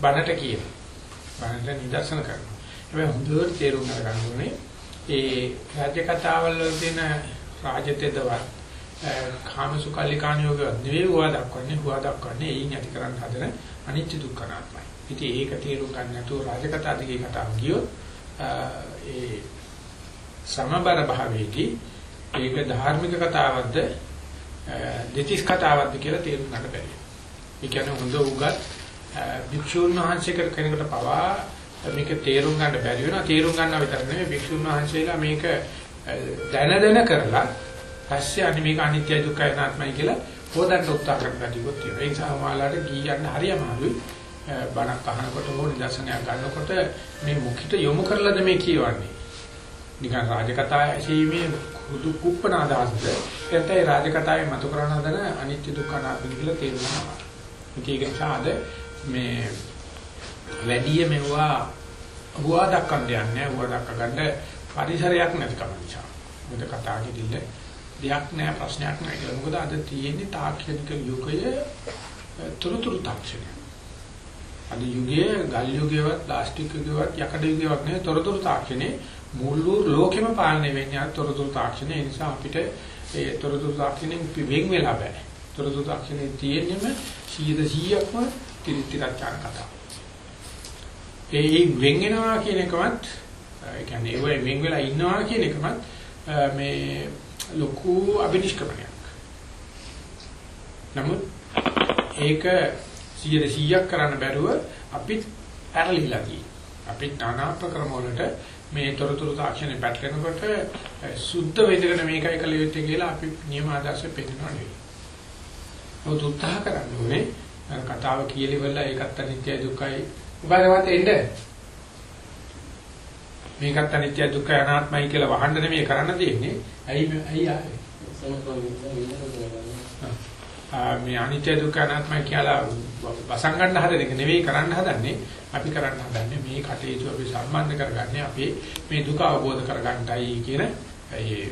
බණට කියන බණට නිදර්ශන කරනවා. හැබැයි හොඳට තේරුම් ගන්න ඕනේ ඒ රාජ්‍ය කතාවල් වල තියෙන රාජතේදවත් කාමසුකල්ලිකාණ යෝග නෙවෙයි හුවා දක්වන්නේ හුවා දක්වන්නේ එයින් ඇති කරන්න හදන අනිත්‍ය දුක්ඛ අනාත්මයි. ඉතින් ඒක තේරුම් ගන්න නැතුව රාජකතා දිගේ කතාව ගියොත් ඒ සමබර භාවයේදී ඒක ධාර්මික කතාවක්ද දෙතිස් කතාවක්ද කියලා තේරුම් ගන්න බැහැ. ඒ කියන්නේ හොඳ උගත් භික්ෂුන් වහන්සේ කෙනෙකුට පවා මේක තේරුම් ගන්න බැරි වෙනවා. තේරුම් ගන්නවා විතර නෙමෙයි භික්ෂුන් වහන්සේලා මේක දැන දැන කරලා පස්සේ අනි මේක අනිත්‍ය දුක්ඛ අනාත්මයි කියලා හොදන්න උත්සාහ කරන කටියොත් තියෙනවා. ඒ නිසා ඔයාලට ගියන්න හරි අමාරුයි. බණක් අහනකොට හෝ නිදර්ශනයක් ගන්නකොට මේ මුඛිත යොමු කරලාද මේ කියවන්නේ? නිකන් රාජකතා ඇසීමේ හුදු කුප්පන අදහස්ද එතැයි රාජකතාවේ මතු කරන හදන අනිත්‍ය දුක්ඛ අනාත්ම කියලා තේරුම් ගන්නවා ඒක නිසා අද මේ වැඩි මෙවුවා හුවා දක්වන්න යන්නේ හුවා දක්ව ගන්න පරිසරයක් නැතිකම නිසා. මොකද කතා කිදිල්ල දෙයක් නැහැ ප්‍රශ්නයක් නැහැ කියලා. මොකද අද තියෙන්නේ තාක්ෂණික යුගයේ තුරුතුරු තාක්ෂණය. අද යුගයේ ගල් යුගයේවත් ප්ලාස්ටික් යුගයේවත් යකඩ යුගයේවත් නෙවෙයි තොරතුරු තාක්ෂණේ මුළු ලෝකෙම පාලනය වෙන්නේ තොරතුරු තාක්ෂණය. ඒ නිසා අපිට ඒ තොරතුරු තාක්ෂණයෙන් වෙන් වෙලා බෑ. තොරතුරු තාක්ෂණයේ තියෙන්නම 100%ක්ම තිරිතිරචාර කතාව. ඒ වෙන් වෙනවා කියන එකමත් ඒ කියන්නේ ඒ වෙන් වෙලා ඉන්නවා කියන එකමත් මේ ලොකු අභිනිෂ්ක්‍මණයක්. නමුත් ඒක 100ක් කරන්න බැරුව අපිත් පැරලිලා තියෙනවා. අපි নানা ප්‍රක්‍රම වලට මේ තොරතුරු තාක්ෂණය පැටලෙනකොට සුද්ධ වේදකන මේකයි කළ යුත්තේ කියලා අපි නියම ආදර්ශ පෙන්නනවා නෙවෙයි. මොකද උත්සාහ කරන්න ඕනේ කතාව කියලිවලා ඒකත් අනිත්‍යයි දුක්ඛයි උපාදවත් එන්න මේකත් අනිත්‍ය දුක්ඛ අනාත්මයි කියලා වහන්න නෙමෙයි කරන්න තියෙන්නේ. ඇයි ඇයි ආවේ? මේ අනිත්‍ය දුක්ඛ අනාත්මයි කියලා වසංගන්න හදන එක නෙවෙයි කරන්න හදන්නේ. අපි කරන්න හදන්නේ මේ කටයුතු අපි සම්බන්ධ කරගන්නේ අපි මේ දුක අවබෝධ කරගන්නයි කියන ඒ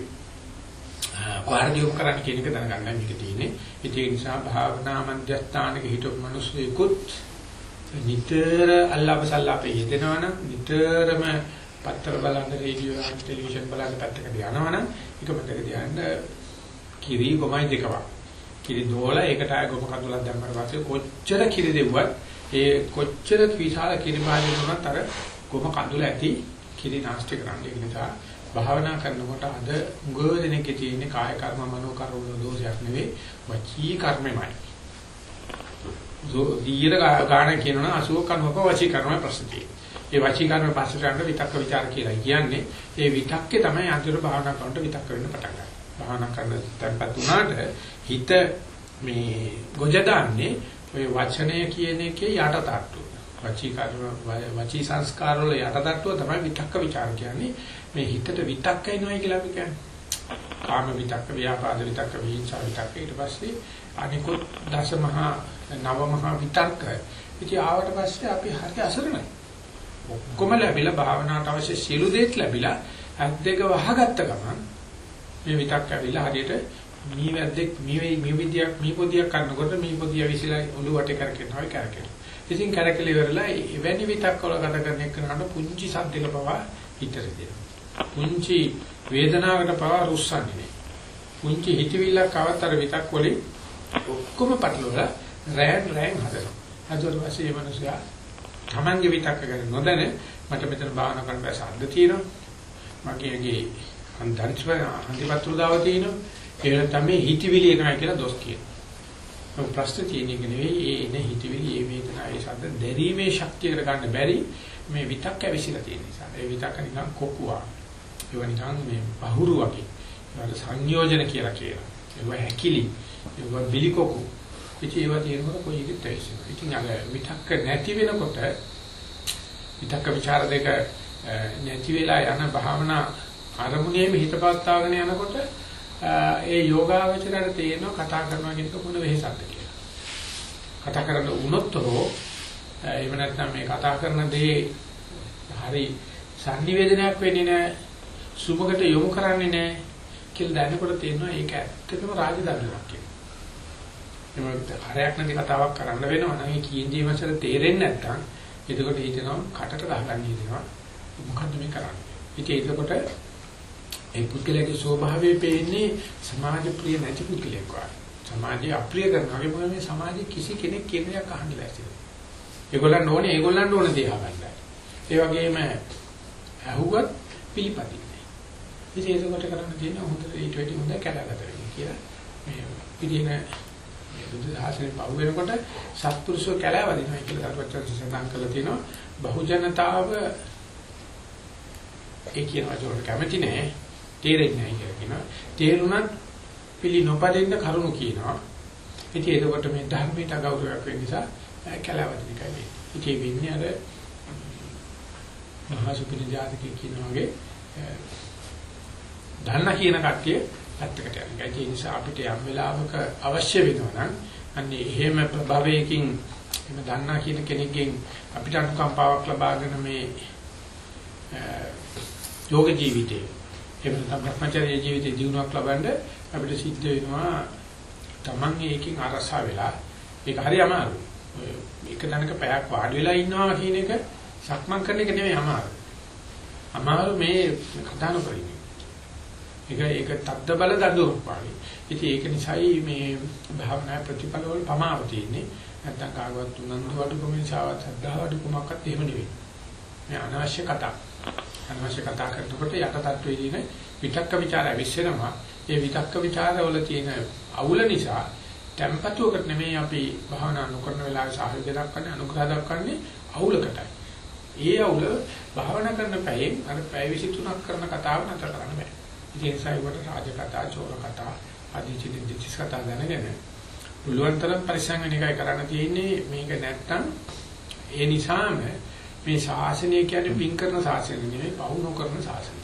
කාර්යයක් කරන්න කියන එක දැනගන්නයි මේක තියෙන්නේ. ඒ නිසා භාවනා මධ්‍යස්ථානක හිටපු මිනිස්සුෙකුත් නිතර අල්ලාපසල්ලාපේ යෙදෙනවනම් නිතරම පත්තර බලන්න රේඩියෝ අහන්න ටෙලිවිෂන් බලන්න පැත්තකට යනවනම් ඒක මතක තියාගන්න කිරි ගොමයි දෙකවක්. කිරි දෝලා ඒකට ආය ගොම කඳුලක් දැම්මම පස්සේ කොච්චර කිරි දෙව්වත් ඒ කොච්චර විශාල කිරි භාජන වුණත් අර ගොම කඳුල ඇති කිරි නාස්ති කරන්නේ ඒ නිසා භාවනා කරනකොට අද උගෝදෙනෙක්ගේ තියෙන කාය කර්ම මනෝ කර්ම දෝෂයක් නෙවෙයි වචී කර්මෙමයි. දීර ගාන කියනවා 80 කර්මක වචී කර්ම ප්‍රසිද්ධිය. ඒ වචී කර්ම පස්සට යන විතක්ක ਵਿਚාර කියලා කියන්නේ ඒ විතක්කේ තමයි අන්තිම භාවනා කරනකොට විතක්ක වෙන්න පටන් ගන්න. භාවනා කරන තැන්පත් උනාට හිත මේ ගොජ දාන්නේ ඔය වචනය කියන එකේ යටටට්ටු. වචී කර්ම වචී සංස්කාර වල යටටට්ටුව තමයි විතක්ක ਵਿਚාර කියන්නේ. මේ හිතට විතක්ක එනවයි කියලා අපි කියන්නේ. කාම විතක්ක, ව්‍යාපාද විතක්ක, විහිංසා විතක්ක ඊට පස්සේ අනිකුත් දසමහා නවමහා විතර්ක. ඉතින් ආවට පස්සේ අපි හරි අසරණයි. ඔක්කොම ලැබිලා භාවනාවට අවශ්‍ය සියලු දේත් ලැබිලා අත් දෙක වහගත්ත ගමන් මේ විතක් ඇවිල්ලා හරියට මී වැද්දෙක් මී මී විදියක් මී පොදියක් කරනකොට මී පොදිය විසිලා ඔළුව වටේ කරකිනවා කරකිනවා. ඉතින් කරකල ඉවරලා එවැනි විතක් වල ගත කරන එකනට පුංචි සද්දක පවා හිතට දෙනවා. පුංචි වේදනාවකට පවා රුස්සන්නේ නෑ. පුංචි හිතවිල්ලක් આવත් අර විතක් වලින් ඔක්කොම පටලවලා රෑන් රෑන් හදනවා. හදුවට පස්සේ මේ මිනිස්සයා තමන්ගේ විතක්ක ගැන නොදැන මට මෙතන භාවනා කරන්න බෑ සද්ද තියෙනවා. මගේගේ හන්දන්ස්ව හන්දිපත්‍ර දාව තියෙනවා. ඒ තමයි හිතවිලි එනවා කියලා දොස් කියනවා. ප්‍රශ්න තියෙන එක නෙවෙයි ඒ එන හිතවිලි ඒ වේදනාව ඒ ශබ්ද දැරීමේ ශක්තියකට ගන්න බැරි මේ විතක් ඇවිසිලා තියෙන නිසා. ඒ විතක් නිකන් කොකුවා. ඒව නිකන් මේ බහුරු වගේ. ඒවට සංයෝජන කියලා කියනවා. ඒව හැකිලි. ඒව බිලිකොකු. ඉතින් ඒවා තියෙනකොට කොයි එකද තේසෙන්නේ. ඉතින් අර විතක්ක නැති වෙනකොට විතක්ක ਵਿਚාර දෙක නැති වෙලා යන භාවනා අරමුණේම හිත පවත්වාගෙන යනකොට ඒ යෝගාවචරයට තේරෙනවා කතා කරනවා කියන එක මොන වෙහසක්ද කියලා. කතා කරන්න වුණොත් හෝ එහෙම නැත්නම් මේ කතා කරන දේ හරි sannivedanayak වෙන්නේ නැහැ. සුමකට යොමු කරන්නේ නැහැ කියලා දැනනකොට තේරෙනවා ඒක ඇත්තටම රාජධර්මයක් කියලා. එහෙම හරයක් නැති කතාවක් කරන්න වෙනවා නම් ඒ කීඳී වසර තේරෙන්නේ නැත්නම් එතකොට හිතෙනවා කටට ගහගන්න හිතෙනවා. මොකද්ද මේ කරන්නේ? ඉතින් එතකොට ඒ පුද්ගලයාගේ ස්වභාවය පේන්නේ සමාජ ප්‍රිය නැති පුද්ගලයෙක් වගේ. සමාජය අප්‍රිය කරනවා වගේ මේ සමාජයේ කිසි කෙනෙක් කියන දේ අහන්න ලෑස්ති නැහැ. ඒගොල්ලන් ඕනේ ඒගොල්ලන්ට ඕන දේ අහගන්නයි. ඒ වගේම අහුවත් පිළිපදින්නේ. ඉතින් ඒකට කරන්න තියෙන හොඳට ඊට වැඩි හොඳ කැලගත වෙන්න කියලා මේ පිළින බුදු දහසෙන් පහු වෙනකොට සත්පුරුෂෝ කැලවදිනවා කියලා කරුවචන් සඳහන් කරලා තියෙනවා. බහුජනතාව ඒ කියන වචන කැමති නෑ තේරෙන්නේ නැහැ කියලා කියනවා. තේරුණත් පිළි නොපදින්න කරුණු කියනවා. ඉතින් ඒකකොට මේ ධර්මයට ගෞරවයක් වෙන්න නිසා කැලවදින එකයි වෙන්නේ. ඉතින් වෙන්නේ අර මහා සුපිරි ජාතකයේ කියන වගේ ධර්ම කියන කට්ටිය පැත්තකට යනවා. ඒ නිසා අපිට යම් වෙලාවක අවශ්‍ය වෙනවා නම් අන්නේ එහෙම ප්‍රභවයකින් එහෙම දන්නා කියන කෙනෙක්ගෙන් අපිට අනුකම්පාවක් ලබාගෙන මේ යෝග ජීවිතේ එහෙම නැත්නම් භ්‍රමචර්ය ජීවිතේ දිනුවක් ලබන්න අපිට සිද්ධ වෙනවා Taman ඒකෙන් අරසා වෙලා ඒක හරි අමාරුයි. එක තැනක පැයක් වාඩි වෙලා ඉන්නවා කියන එක සක්මන් කරන එක නෙමෙයි අමාරු. අමාරු මේ කතා නොකරින්නේ. ඒක ඒක තද්ද බල දඬුවම් පාඩි. ඉතින් ඒක නිසායි මේ භාවනා ප්‍රතිඵල වල පමාව තියෙන්නේ. නැත්තම් කාගවත් උනන්දු වඩුකම නිසාවත් සද්ධා වඩුකමක්වත් එහෙම නෙවෙයි. මේ අනවශ්‍ය කතා. අනවශ්‍ය කතා කරනකොට යට තත්ත්වයේදී විතක්ක ਵਿਚාර ඇවිස්සෙනවා. ඒ විතක්ක ਵਿਚාරවල තියෙන අවුල නිසා tempatuවකට නෙමෙයි අපි භාවනා නොකරන වෙලාවේ සාහිත්‍ය දක්වන්නේ අනුග්‍රහ දක්වන්නේ අවුලකටයි. ඒ අවුල භාවනා කරන පැයෙන් අර පැය 23ක් කරන කතාව නතර කරන්න බෑ. ඒ නිසා ඒකට රාජ කතා, චෝර කතා, අධිචිති දිචිස් කතා දැනගෙන පුළුවන් තරම් පරිසං වෙන එකයි කරන්න තියෙන්නේ මේක නැත්තම් ඒ නිසාම මේ ශාසනය කියන්නේ පින් කරන ශාසනය නෙවෙයි පවු නොකරන ශාසනය.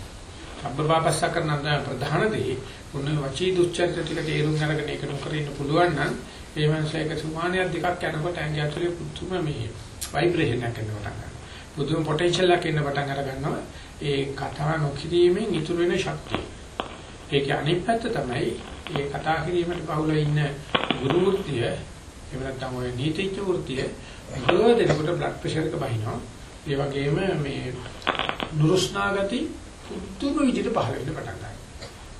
සබ්බපාපස්ස කරන ප්‍රධාන දේ උන්න වචී දුස්චරිත ටික තේරුම් අරගෙන ඒක නොකර ඉන්න පුළුවන් නම් ඒ මනසයක සුමානියක් දෙකක් යනකොට ඇඟ ඇතුලේ පුදුම මේ ভাইබ්‍රේෂන් එකක් එන්න පටන් ගන්නවා. පුදුම පොටෙන්ෂල් එකක් එන්න පටන් අර ගන්නවා. ඒ කතා නොකිරීමෙන් ඉතුරු වෙන ශක්තිය. ඒකේ අනිත් පැත්ත තමයි ඒ කතා කිරීමට බහුල ඉන්න ගුරු වෘත්තිය එහෙම නැත්නම් ඔය නීතිඥ වෘත්තිය බොහෝදෙනකොට බ්ලඩ් ප්‍රෙෂර් එක බහිනවා. ඒ වගේම මේ නුරුස්නා ගති පුදුම විදිහට පහළ වෙන්න පටන් ගන්නවා.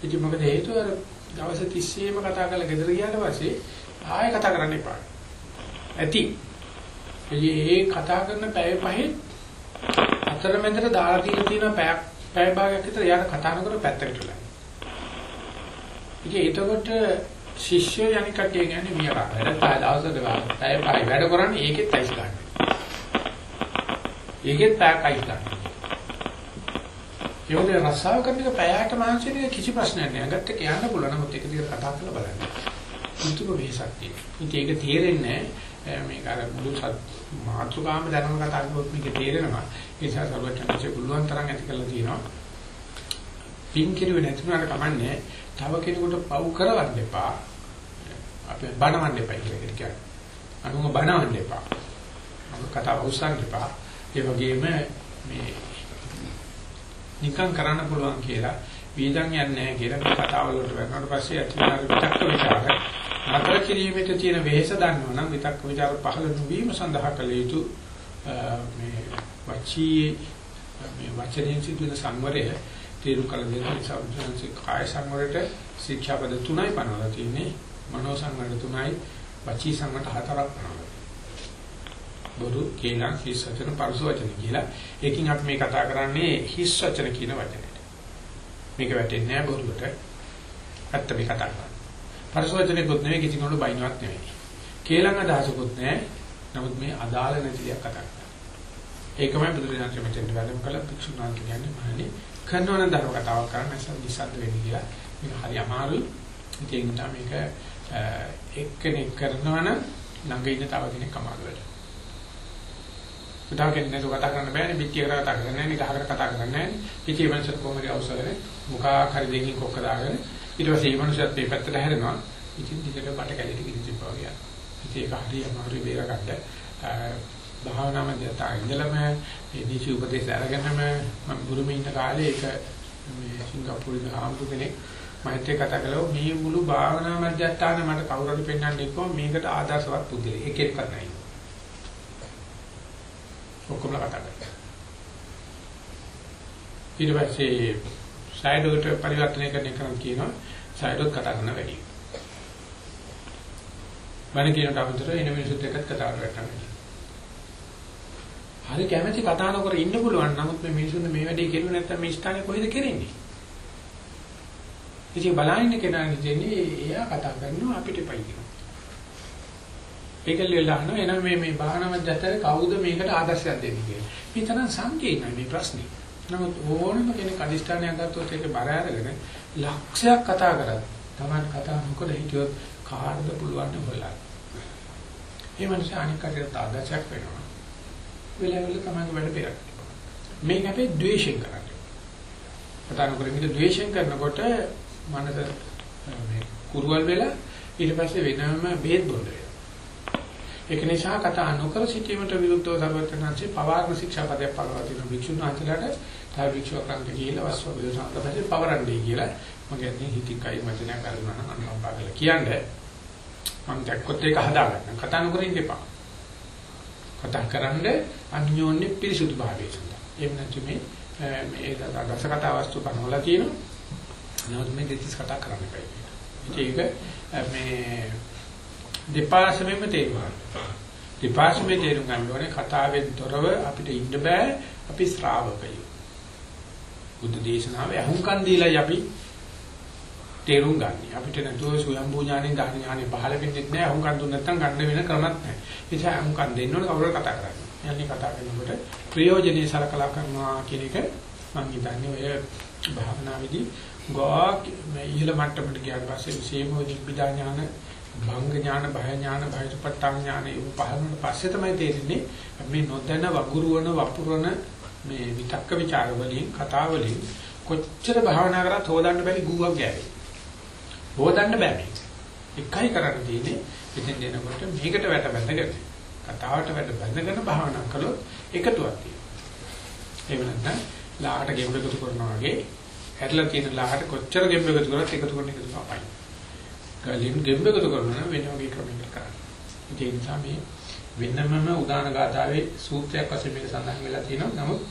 ඉතින් මොකද හේතුව අර දවස් 30ෙම කතා කරලා ගෙදර ගියාට පස්සේ ආයෙ කතා කරන්න එපා. ඇති. ඒ කතා කරන පැය පහේ අතරමැදට දාලා දීලා තියෙන පැය පැය භාගයක් විතර යාට කතා නොකර පැත්තකට වෙලා. ඉතින් එතකොට ශිෂ්‍යය යනික කටිය කියන්නේ මියා වැඩ පහ දවසට පැය පහයි වැඩ කරන්නේ ඒකෙත් ඇයිස් ගන්න. ඒකෙත් පැයක් ඇයිස් ගන්න. ඒකේ රසාව කරන එක පැයකට මහන්සි වෙන කිසි ප්‍රශ්නයක් නෑ. අගත්ත කියන්න පුළුවන්. නමුත් ඒක දිහා කතා කරලා බලන්න. මුතුම වෙහසක් තියෙනවා. ඉතින් ඒක තේරෙන්නේ මේක අර මුළු මාතෘකාම දැනම කතා කරනකොට මේක තේරෙනවා. ඒ නිසා සර්වඥාන්සේ පුළුවන් තරම් ඇති කරලා තියෙනවා. පින් කිරුවේ නැතුනට කමන්නේ. තව කෙනෙකුට පව් කරවන්න එපා. අපි බනවන්න එපා කියලා කියන්නේ. අනුම බනවන්න එපා. අනුක කතා උස්සන්න එපා. ඒ වගේම මේ නිකන් කරන්න පුළුවන් කියලා වේදන් යන්නේ නැහැ කියලා මේ කතාවල වලට වැටුණාට පස්සේ අතිමාර්ග විතක්ක ਵਿਚාර නතර කිරීමේදී තියෙන වෙහෙස දන්නවනම් විතක්ක ਵਿਚාර පහළ නොවීම සඳහා කළ යුතු මේ වචී මේ වචනයෙන් සිදුවන සංවරය තේරු කළ දෙන නිසා උන්වහන්සේ කාය සංවරයට ශික්ෂාපද තුනයි පනවලා තියෙන්නේ. මනෝ සංවරය තුනයි වචී සංවරය හතරක් පනවලා බොරු කියලා හිස් වචන පරස වචන කියලා. ඒකින් අපි මේ කතා කරන්නේ හිස් වචන කියන වචනයට. මේක වැටෙන්නේ නැහැ බොරුවට. ඇත්ත මේ කතා කරන්නේ. පරිසවචනෙකුත් නෙවෙයි කිසි කෙනෙකුට බයින්වත් නෙවෙයි. කේලම් අදහසකුත් නැහැ. නමුත් මේ අදාළ නැති දෙයක් කතා කරනවා. ඒකමයි බුදුරජාණන් මෙතෙන් වැඩම කළ භික්ෂුණාන් කියන්නේ මහණනි කරනවන ධර්ම කතාවක් කරන්න නැසම් නිසද්ද වෙන්නේ කියලා. මේක හරි අමාරුයි. ඉතින් මේක එක්කෙනෙක් කරනවා නම් ළඟ ඉන්න තව කෙනෙක් අමාරු වෙලා. උදාහරණයක් නේද කතා කරන්න බෑනේ පිටිය කරලා කතා කරන්නේ නැහැ ගහකට කතා කරන්නේ නැහැ පිටිය වෙනසක් කොහොමද අවශ්‍යකනේ මුඛා හරි දෙකින් කොක්ක දාගෙන ඊට පස්සේ මේ මනුස්සයත් මේ පැත්තට හැරෙනවා. ඉතින් දිගට බට කැලිට ගිනිච්ච බව ගියා ඉතින් ඒක හරි අමාරුයි බේරගන්න. භාවනා මධ්‍යතා ඉඳලම මේ දීචි උපදේශ අරගෙනම මම බුරුමේ ඉන්න කාලේ ඒක මේ සිංගප්පූරුවේ ආම්තු කෙනෙක් මෛත්‍ය කතා කළා. මේ මුළු භාවනා මධ්‍යස්ථාන මට කවුරු හරි පෙන්වන්න එක්කම මේකට ආදර්ශවත් පුදුලේ එකෙක්වත් නැහැ ඔක්කොම කතා කරා. ඊට පස්සේ සයිඩෝට පරිවර්තනය කරන එක නම් කියනවා සයිඩෝත් කතා කරන වැඩි. මම කියනට අමතරව එන මිනිස්සුත් එක්කත් කතා කරගන්න. හරි කැමැති කතා නොකර ඉන්න පුළුවන් නමුත් මේ මිනිස්සුන් මේ වැඩේ කෙරුවේ නැත්නම් මේ ස්ථානේ කොහෙද කෙරෙන්නේ? ඉතින් බලහින්න කෙනා ඉන්නේ එයා කතා කරනවා අපිට පයින්නවා. ඒකල වෙලාන එන මේ මේ භාවනා මධ්‍යස්ථරේ කවුද මේකට ආදර්ශයක් දෙන්නේ කියලා. මේ තරම් සංකීර්ණයි මේ ප්‍රශ්නේ. නමුත් ඕනම කෙනෙක් අදිෂ්ඨානයක් ගත්තොත් ඒක බර අරගෙන ලක්ෂයක් කතා කරත් Taman කතා නොකර හිටියොත් කාටද පුළුවන් හොයලා. මේ මිනිස්සු අනික් කටට ආදර්ශයක් වෙනවා. වෙලාවෙල තමයි වැඩ පෙරක්. මේක අපේ ද්වේෂයෙන් කරන්නේ. කතා නොකර ඉඳ ද්වේෂයෙන් කරනකොට මනස මේ කුරුවල් වෙලා ඊට පස්සේ වෙනම බේත් බොන්න වෙනවා. ඒක නිසා කතා නොකර සිටීමට විරුද්ධව සර්වඥාන්සේ පවාරණ ශික්ෂා පදයක් පනවලා තියෙන භික්ෂුන් වහන්සේලාට තව භික්ෂුවකන්ට කියලා වස්ව බෙදසන්තපස්සේ පවරන්නේ කියලා මගේ අතින් හිතිකයි වචනයක් අරගෙන නම් අනුකම්පා කරලා කියන්නේ. මම දැක්කොත් ඒක හදාගන්න කතා නොකර ඉන්න එපා. කතා කරන්නේ අන්‍යෝන්‍ය පිරිසුදු භාවයේ සඳහා. එහෙම නැත්නම් මේ මේ දස කතා වස්තු පනවලා තියෙනවා. නමුත් මේ දෙතිස් කතා කරන්න බෑ ඒක මේ දෙපාර්ශ්වෙම තේරුම් දෙපාර්ශ්වෙම තේරුම් ගන්න ඕනේ කතාවෙන් තොරව අපිට ඉන්න බෑ අපි ශ්‍රාවකයෝ. බුද්ධ දේශනාවේ අහුම්කන් දීලා අපි තේරුම් ගන්න. අපිට නැතුව සුයම්බු ඥානෙන් ධාන ඥානෙ පහළ වෙන්නේ නැහැ. අහුම්කන් දුන්න නැත්නම් ගන්න වෙන ක්‍රමයක් නැහැ. ඒ නිසා අහුම්කන් දෙන්න ඕනේ කවුරුහරි කතා කරන්නේ. යන්නේ කතා කරනකොට ප්‍රයෝජනේ සලකලා කරනවා කියන එක මම හිතන්නේ ඔය භාවනාවේදී ගා මේ ඉහළ මට්ටමට ගියාට පස්සේ විශේෂම විඥාන ඥාන භංග ඥාන, භය ඥාන, භයසුපට්ඨාන ඥාන ඒ පහළම පස්සේ තමයි තේරෙන්නේ මේ නොදැන වගුරුවන වපුරන මේ විතක්ක ਵਿਚාර වලින් කතා වලින් කොච්චර භාවනා කරත් හොදන්න බැරි ගුවක් ගෑවේ. හොදන්න බෑ මේක. එකයි කරන්න තියෙන්නේ ඉතින් දෙනකොට මේකට වැට බැඳගෙන කතාවට වැට බැඳගෙන භාවනා කළොත් එකතුවක් තියෙනවා. එහෙම නැත්නම් ලාහට ගෙම්බ එකතු කරනවා වගේ හැදලා තියෙන ලාහට කොච්චර ගෙම්බ එකතු කරත් එකතු කරන එක තමයි. කලින් ගෙම්බෙකුතු කරනවා නම් වෙන වගේ ක්‍රමයකට කරන්න. ඒ නිසා මේ වෙනමම උදාන ගාථාවේ සූත්‍රයක් වශයෙන් මේක සඳහන් වෙලා තියෙනවා. නමුත්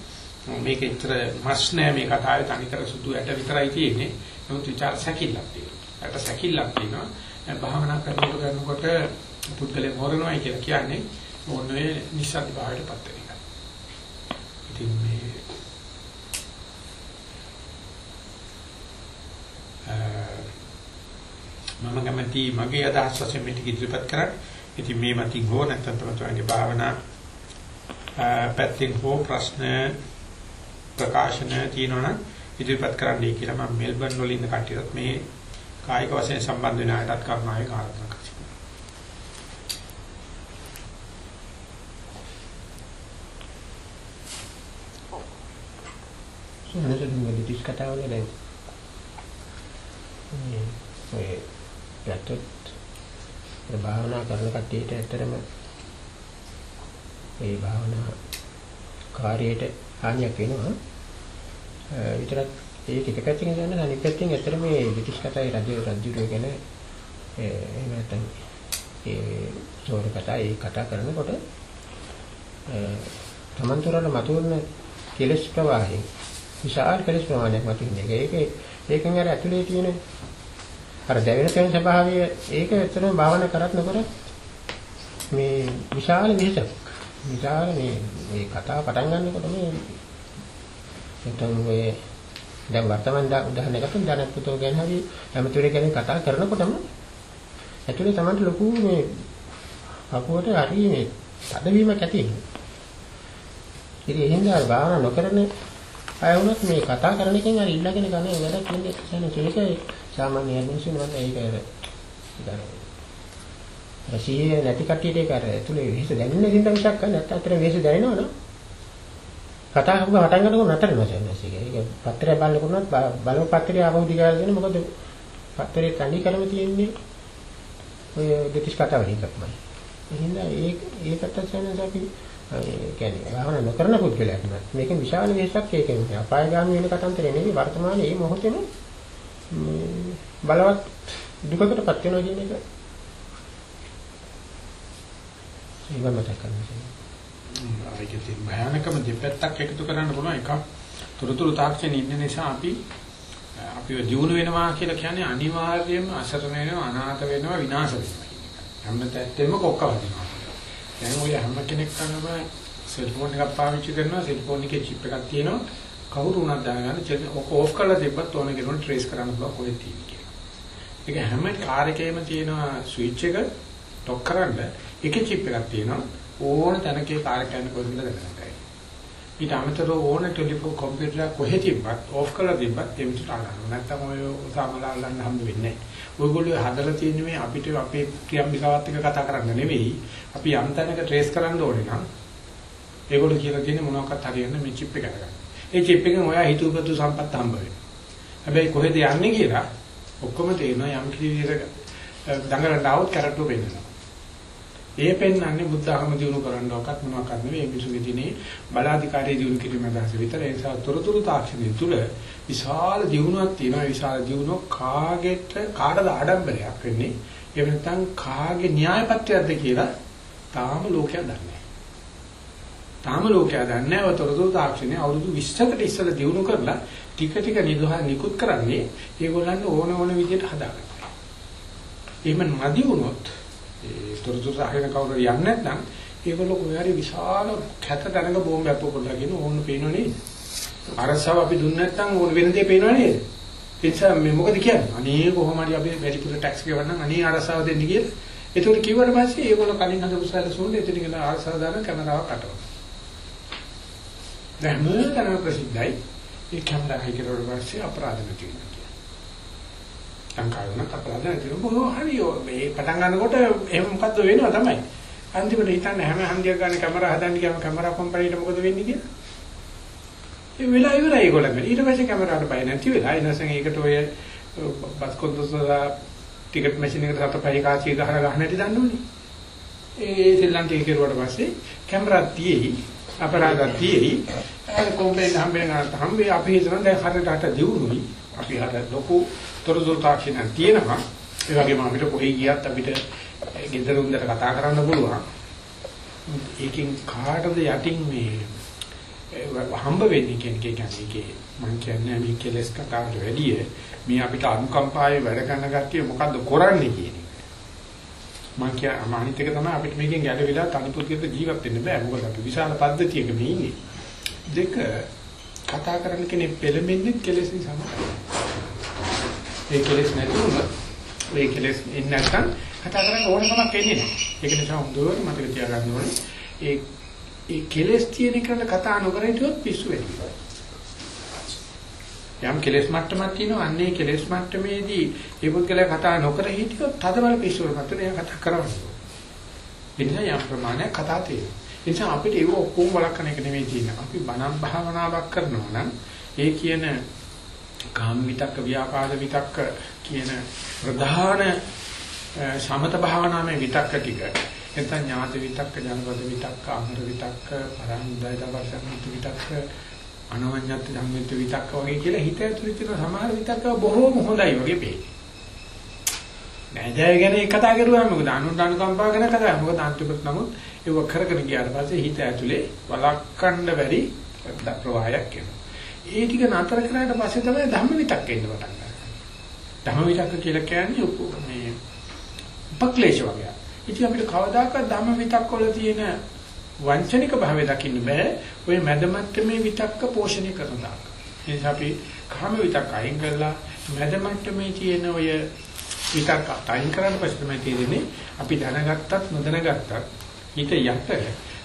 මේක ඇත්තට මස් නෑ මේ කතාවේ තනිකර සුදු ඇට විතරයි තියෙන්නේ. නමුත් විචාර සැකිල්ලක් තියෙනවා. ඇට සැකිල්ලක් තියෙනවා. භාවනා කරනකොට කරනකොට පුද්ගලයා මෝරනවායි කියලා කියන්නේ මොන්නේ නිසද්ද භාවයටපත් වෙන එක. ඉතින් මේ මම කැමති මගේ අදහස් වශයෙන් මේක ඉදිරිපත් කරන්න. ඉතින් මේ මතින් හෝ නැත්නම් තමතුන්ගේ භාවනා පැත්තෙන් හෝ ප්‍රශ්න ප්‍රකාශන තියෙනවනම් ඉදිරිපත් කරන්නයි කියලා මම මෙල්බන් වල ඉන්න කට්ටියත් මේ කායික වශයෙන් සම්බන්ධ වෙන අයටත් කරුණාවෙන් ආරාධනා කරනවා. සෝනසෙන් මේ දිස් කතාව වල දැන් මේ ගත්තොත් ඒ භාවනා කරන කට්ටියට ඇත්තටම ඒ භාවනා කාර්යයට හානියක් වෙනවා. විතරක් ඒ ටික පැත්තකින් ගන්න අනිත් පැත්තෙන් ඇත්තට මේ බ්‍රිටිෂ් කතාවේ රජ රජුරෝ ගැන එහෙම නැත්නම් ඒ සෝර කතා ඒ කතා කරනකොට තමන්තරල මතුවන කෙලස් ප්‍රවාහයෙන් විශාල කෙලස් ප්‍රමාණයක් මතුවෙන එක. ඒකේ ඒකෙන් අර ඇතුලේ තියෙන අර දැවෙන තැන ස්වභාවය ඒක ඇත්තටම භාවනා කරත් නොකරත් මේ විශාල විශයක් විශාල මේ මේ කතාව පටන් ගන්නකොට මේ නැත්නම් මේ දැන් වර්තමාන උදාහරණයක් ගත්තොත් දැනත් පුතෝ ගැන හරි හැමතුරේ ගැන කතා කරනකොටම ඇතුලේ Tamanට ලොකු මේ අපුවට හරි මේ තදවීමක් ඇති වෙනවා. ඉතින් එහෙනම් අර භාවනා නොකරන අය වුණත් මේ කතා කරන එකෙන් අර ඉල්ලගෙන ගන්න වැඩ කියන්නේ කියන එක සාමාන්‍ය මිනිස්සු නෝන ඒක අර රසියේ නැති කට්ටියට ඒක අර ඇතුලේ වෙහෙස දැනෙන්නේ නැතිනම් මිසක් නැත්නම් අතර වෙහෙස දැනෙනවනේ කතා කරපුව හටන් ගන්නකොට නතර වෙනවා සෙන්නස් එක. ඒක පත්‍රය බලනකොටත් බලව පත්‍රය ආවහු දිගාලා දෙන මොකද පත්‍රයේ තනි කරම තියෙන්නේ ඔය දෙතිස් කතා වලින් එකක්මයි. එහෙනම් ඒක ඒකට සෙන්නස් අපි ඒ කියන්නේ භාවනා නොකරන පුද්ගලයෙක් නේද මේක විශාල වෙහසක් ඒකෙන් අපායගාමී වෙන කතන්දරේ නෙවෙයි වර්තමානයේ මේ මොහොතේම බලවත් දුකකටපත් වෙනවා කියන එක. ඒක මතක කරගන්න. ඒකේ තියෙන භයානකම දෙපැත්තක් එකතු කරන්න පුළුවන් එකක්. තොරතුරු තාක්ෂණයේ ඉන්න නිසා අපි අපිව දියුණු වෙනවා කියලා කියන්නේ අනිවාර්යයෙන්ම අසරණ වෙනවා අනාථ වෙනවා විනාශ වෙනවා හැම තැත්තෙම කොක්ක වදිනවා. දැන් ඔය හැම කෙනෙක් තනම සෙල්ෆෝන් එකක් පාවිච්චි කරනවා සෙල්ෆෝන් එකේ චිප් එකක් තියෙනවා. කවුරු වුණත් දැනගන්න ඔක ඕෆ් කරලා තිබ්බත් ඕන කෙනෙකුට ට්‍රේස් කරන්න පුළුවන් කොහෙද තියෙන්නේ කියලා. ඒක හැම කාර් එකේම තියෙනවා ස්විච් එක ටොක් කරන්න එකේ චිප් එකක් තියෙනවා ඕන තැනකේ කාර්යයක් යන කොහෙද කියලා දැනගන්නයි. ඊට අමතරව ඕන ටෙලිෆෝන් කම්පියුටර් කොහෙ තිබ්බත් ඕෆ් කරලා තිබ්බත් ඒ විදිහට අල්ලන්න. නැත්තම් ඔය සාමලා අල්ලන්න හම්බ වෙන්නේ නැහැ. ඔයගොල්ලෝ හදලා තියෙන්නේ මේ අපිට අපේ ක්‍රියාම්බිකාවත් එක්ක කතා කරන්න නෙවෙයි. අපි යම් තැනක ට්‍රේස් කරන්න ඕනේ නම් ඒගොල්ලෝ කියලා තියෙන්නේ මොනවාක්වත් හරියන්නේ මේ චිප් එක අරගන්න. ඒ චිප් එකෙන් ඔයා හිතුවපතු සම්පත් හම්බ වෙනවා. හැබැයි කොහෙද යන්නේ කියලා ඔක්කොම තේරෙනවා යම් කිසි විදිහකට දඟලන්න આવොත් කැරට්ටුව වෙන්නවා. ඒ පෙන්වන්නේ බුද්ධ ආගම දිනු කරන්නවක්වත් මොනවාක්වත් නෙවෙයි මිනිසුගේ දිනේ බලාධිකාරී දිනු කිරීම අදහස විතර ඒ නිසා තොරතුරු තාක්ෂණය තුල විශාල දිනුවක් තියෙනවා විශාල දිනුවක් කාගෙට කාටද ආඩම්බරයක් වෙන්නේ එහෙම නැත්නම් කාගේ න්‍යායපත්‍යයක්ද කියලා තාම ලෝකයා දන්නේ නැහැ. තාම ලෝකයා දන්නේ නැහැ තොරතුරු තාක්ෂණය අවුරුදු 20කට ඉස්සෙල්ලා දිනු කරලා ටික ටික නිදහස් නිකුත් කරන්නේ ඒගොල්ලන්ට ඕන ඕන විදිහට හදාගන්නවා. එහෙම නැති වුණොත් ඒ තොරතුරු අහගෙන කවුරු යන්නේ නැත්නම් ඒගොල්ලෝ කොහේ හරි විශාල කැත තැනක බෝම්බයක් පොකොල්ලා කියන ඕන්න පේනව නේද? අරසාව අපි දුන්නේ නැත්නම් ඕන වෙන දේ පේනව නේද? ඒ නිසා මේ මොකද කියන්නේ? අනේ කොහොම හරි අපි වැඩිපුර ටැක්ස් ගෙවන්නම් අනේ අරසාව දෙන්න කියලා. ඒකට කිව්වට පස්සේ ඒගොල්ලෝ කලින් හදපු සැලසුම් එතන කියලා අරසාව දාන කැමරාවක් අටවනවා. දැන් මොකද ප්‍රසිද්ධයි? ඒ කැමරා හයිකරුවට පස්සේ අපරාධ නැති වෙනවා. ලංකාවේ නම් අපරාධ නැතිව බොහෝ හරියෝ මේ පටන් ගන්නකොට එහෙම මොකද්ද වෙනව තමයි. අන්තිමට හිතන්නේ හැම හන්දියක් ගන්න කැමරා හදන්න ගියාම කැමරා කම්පැනිට මොකද වෙන්නේ කියලා. ඒ වෙලාව ඉවරයි ඒගොල්ලන්ගේ. ඊට පස්සේ කැමරාවට බය නැති වෙලා එනසෙන් ඒකට ඔය බස් කොන්දසලා ටිකට් මැෂින් එකට හත පහේ කාසිය ගහලා ගන්න හැටි දන්නෝනේ. ඒ ශ්‍රී ලංකේ කෙරුවට පස්සේ කැමරා තියෙයි අපරාධ තියෙයි. ඒ කොම්පැනි හම්බෙන්න හම්බේ අපි හිතන දැන් හරියට අට දියුණුයි. අපි හර ලොකු තොරතුරු තාක්ෂණයක් තියෙනවා. ඒ වගේම අපිට කොහේ ගියත් අපිට ගෙදර උන්දර කතා කරන්න පුළුවන්. ඒකෙන් කාටද යටින් මේ හම්බ වෙන්නේ කියන එක කියන්නේ මම කියන්නේ මේ කෙලස් කතාවට වැඩිය මේ අපිට අනුකම්පාවේ වැඩ කරන කට්ටිය මොකද්ද කරන්නේ කියන එක. මම කිය අනිත් එක තමයි අපිට මේකෙන් ගැලවිලා තනිපුත්කෙට ජීවත් වෙන්න බෑ. මොකද අපි විශාල පද්ධතියක මේ ඉන්නේ. දෙක කතා කරන්න කෙනෙක් පෙළඹෙන්නේ කෙලස් නිසා. ඒ කෙලෙස් නැති වුණොත් ඒ කෙලෙස් ඉන්නේ නැත්නම් කතා කරන්න ඕන කමක් එන්නේ නැහැ. ඒක නිසා හොඳට මතක තියාගන්න ඕනේ. ඒ ඒ කෙලෙස් තියෙන එකට කතා නොකර හිටියොත් පිස්සු වෙයි. යම් කෙලෙස් මට්ටමක් තියෙනවා අන්නේ කෙලෙස් මට්ටමේදී ඒ පුද්ගලයා කතා නොකර හිටියොත් තදබල පිස්සුවකට එයා කතා කරන්නේ. ඒ නිසා යම් ප්‍රමාණයක් කතා තියෙනවා. ඒ නිසා අපිට ඒක ඔක්කොම වළක්වන එක නෙමෙයි තියෙන්නේ. අපි බණක් භාවනාවක් කරනවා නම් ඒ කියන කාම විතක්ක ව්‍යාපාද විතක්ක කියන ප්‍රධාන සමත භාවනාවේ විතක්ක ටික එතන ඥාති විතක්ක ජනපද විතක්ක අමර විතක්ක පරම්දය දවසන්ති විතක්ක අනවඤ්ඤත් ධම්මිත විතක්ක වගේ කියලා හිත ඇතුළේ තියෙන සමහර විතක්ක බොහෝම හොඳයි වගේ පේන්නේ. නෑදෑය ගැන කතා කරුවා මොකද අනුන්ට කම්පා ගැන කතා මොකද අන්තිමට නමුත් ඒක කරගෙන ගියාට පස්සේ හිත ඇතුලේ වලක්වන්න බැරි ප්‍රවාහයක් එනවා. ඒ ටික නතර කරාට පස්සේ තමයි ධම්ම විතක්ක එන්න පටන් ගන්නේ. ධම්ම විතක්ක කියලා කියන්නේ මේ උපක්ලේශ වගේ. ඉතින් අපිට කවදාකවත් ධම්ම විතක්ක වල තියෙන වංචනික භාවය දකින්න බෑ. ඔය මැදමැත්තේ විතක්ක පෝෂණය කරනවා එනිසා අපි කාම විතක් අයින් කරලා මැදමැත්තේ තියෙන ඔය විතක් අයින් කරලා පස්සේ තමයි තේරෙන්නේ අපි දැනගත්තත් නොදැනගත්තත් හිත යට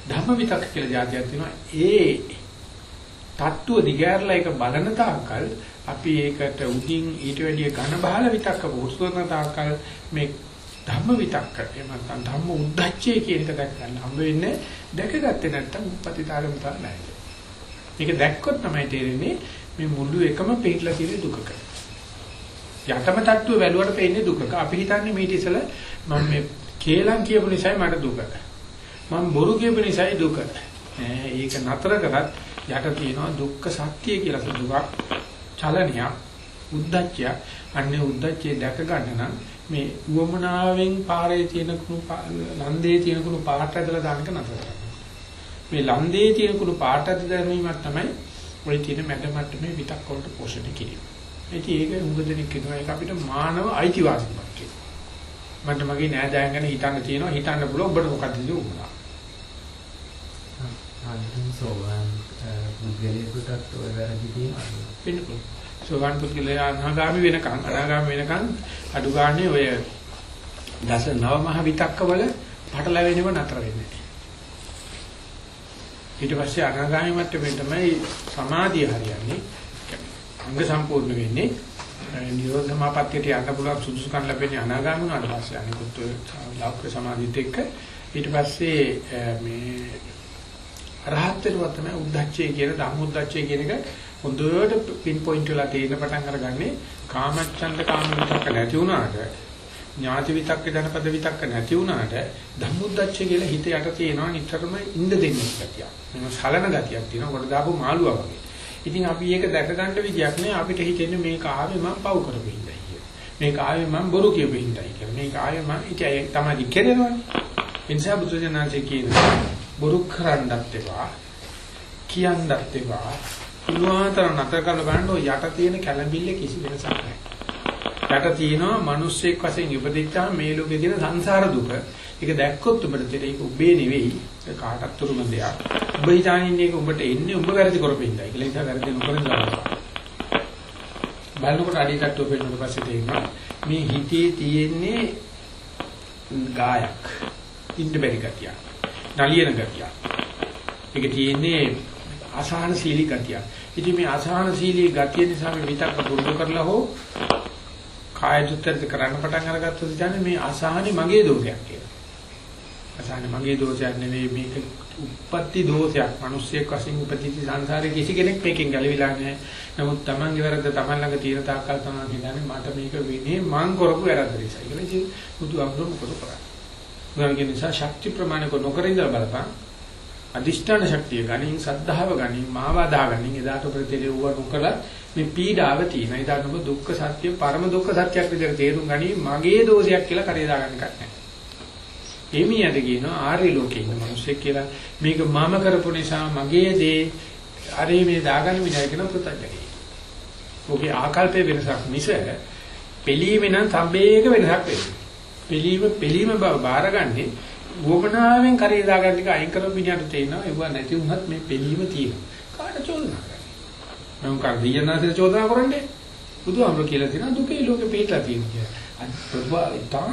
ධම්ම විතක් කියලා જાතියක් තියෙනවා. ඒ தত্ত্ব දිගෑරලා ඒක බලන තාක්කල් අපි ඒකට උදින් ඊට වැඩිය ඝන බහල විතක්ක පුරුෂ කරන තාක්කල් මේ ධම්ම විතක්ක එහෙම නැත්නම් ධම්ම උද්දච්චය කියන එක දැක් ගන්න හම්බ වෙන්නේ දැකගත්තේ නැත්නම් උපතිතාරම තමයි. මේක දැක්කොත් තමයි තේරෙන්නේ මේ මුළු එකම පිටලා තියෙන දුකක. යටම තත්ත්ව වැළුවට පෙන්නේ දුකක. අපි හිතන්නේ මේ ඉතිසල මම මේ කේලම් කියපු නිසායි මට දුක. මම බොරු කියපු නිසායි දුක. නෑ ඒක නතර කරත් යට තියෙනවා දුක්ඛ සත්‍ය කියලා දුකක්. චලනයක් උද්දච්චය අන්නේ උද්දච්චය දැක ගන්න නම් මේ උවමනාවෙන් පාරේ තියෙන කුණු ලන්දේ තියෙන කුණු පාට ඇදලා දාන්න නතර කරනවා. මේ ලන්දේ තියෙන කුණු පාට ඇදලා දැමීමක් තමයි ඔය තියෙන මැද මට්ටමේ විතක් වලට පෝෂණය කිරීම. ඉතින් ඒක උගදෙනෙක් කියනවා ඒක අපිට මානව අයිතිවාසිකමක් කියලා. මට මගේ නෑදෑයන් ගැන හිතන්න තියෙනවා හිතන්න පුළුවන් ඔබට මොකද්ද දුන්නා. ආයෙත් සෝවාන් පුද්ගලයෙකුටත් ඔය වැරදි තියෙනවා. වෙන්නකෝ. සෝවාන් පුද්ගලයා අනාගාමි වෙනකන් අනාගාමි වෙනකන් අඩු ගානේ ඔය දස නව මහ විතක්කවල පටලැවෙනව නතර වෙන්නේ. ඊට පස්සේ අනාගාමි මට්ටමේ තමයි සමාධිය හරියන්නේ. අංග සම්පූර්ණ වෙන්නේ. නිරෝධ සමාපත්තියට යන්න පුළුවන් සුදුසුකම් ලැබෙන්නේ අනාගාමී වුණාට පස්සේ අනිකුත් ලෞකික සමාධියත් එක්ක ඊට පස්සේ මේ රහත් වෙනවා තමයි උද්දච්චය කියන ධම්මොද්දච්චය කියන එක හොඳට පින් පොයින්ට් වෙලා තේරෙන පටන් අරගන්නේ කාමච්ඡන්ද කාම විතක්ක නැති වුණාට ඥාති විතක්ක ධනපද විතක්ක නැති වුණාට ධම්මොද්දච්චය කියලා හිත යට තියෙනවා නිතරම ඉඳ දෙන්නේ ගතිය. මේක සලන ගතියක් තියෙනවා කොට දාපු මාළුවා වගේ. ඉතින් අපි ඒක දැක ගන්න විදියක් නෑ අපිට හිතෙන්නේ මේක ආවේ මම පව් කරපු හින්දායි කියලා. මේක ආවේ මම බොරු කියපු හින්දායි කියලා. මේක ආවේ මම ඉතින් තමයි කෙරෙනවනේ. එනිසා බුදුසසුනාංශයේ කියනවා බොරු කරන්නත් එපා කියන්නත් එපා පුළුවන්තරම් නැතර කරලා බලන්න ඔය යට තියෙන කැළඹිල්ල කිසි වෙනසක් නැහැ. යට තියෙනවා මිනිස්සෙක් වශයෙන් ඉපදිච්චාම මේ ලෝකේ තියෙන සංසාර දුක. ඒක දැක්කොත් ඔබට තේරෙයි ඒක ඔබේ නෙවෙයි. ඒක කාටත් උරුම දෙයක්. ඔබ හිතානින්නේ ඒක ඔබට එන්නේ ඔබ වැරදි කරපින්දයි. ඒ නිසා වැරදි නොකරන දාන්න. බලනකොට අඩිය තට්ටුව පෙන්නකොට පස්සේ තේරෙනවා මේ හිතේ තියෙන්නේ ගායක්. ඉන්න බැරි ගතියක්. නලියන ගතියක්. ඒක තියෙන්නේ අසහනශීලී ගතියක්. ඉතින් මේ අසහනශීලී ගතිය නිසා මේ විතක්ක පුරුදු කරලා හෝ කාය දුත්තරිත කරන්න පටන් අරගත්තොත් කියන්නේ මේ අසහනේ මගේ දෝෂයක් කියලා. අසහනේ මගේ දෝෂයක් නෙවෙයි මේක උප්පත්ති දෝෂයක්. මිනිස්සෙක් වශයෙන් උපදිති සංසාරේ කිසි කෙනෙක් මේකෙන් ගැලවිලා නැහැ. නමුත් Tamange වැරද්ද Taman ළඟ තියෙන තාක්කල් තමයි කියන්නේ මට මේක වෙන්නේ මං කරපු වැරද්ද නිසා. කියලා ඉතින් බුදු අමරු මොකද කරන්නේ? උදාහරණ නිසා ශක්ති ප්‍රමාණ කො නොකර ඉඳලා බලපන්. අදිෂ්ඨාන ශක්තිය ගනින් සද්ධාව ගනින් මාවාදා ගනින් එදාට ප්‍රතිලේ වුව නොකල මේ පීඩාව තියෙන. එදාට ඔබ දුක්ඛ සත්‍ය පරම දුක්ඛ සත්‍යයක් විදිහට තේරුම් ගනි මගේ දෝෂයක් කියලා කරේ දාගන්න එකක් නැහැ. එමියද කියනවා ආර්ය ලෝකේ ඉන්න මිනිස්සෙක් කියලා මේක මම කරපු නිසා මගේ දේ අරේ මේ දාගන්න විදිහ කියන පුතත්ජකේ. ඔගේ ආකල්පයේ වෙනසක් මිස පිළීමේ නම් සම්බේක වෙනසක් වෙන්නේ. පිළීම පිළීම බව බාරගන්නේ වොමනාවෙන් කරේ දාගන්න එක අයින් කරපු විදිහට තේිනවා ඒව නැති වුණත් මේ පිළීම තියෙනවා. කාට චෝදනා කරන්නේ? මම කර දීයනාසේ චෝදනා කරන්නේ. බුදුහාමුදුර කියලා තියෙනවා දුකේ ලෝකෙ පිටලා තියෙන කියලා. අනිත් තාම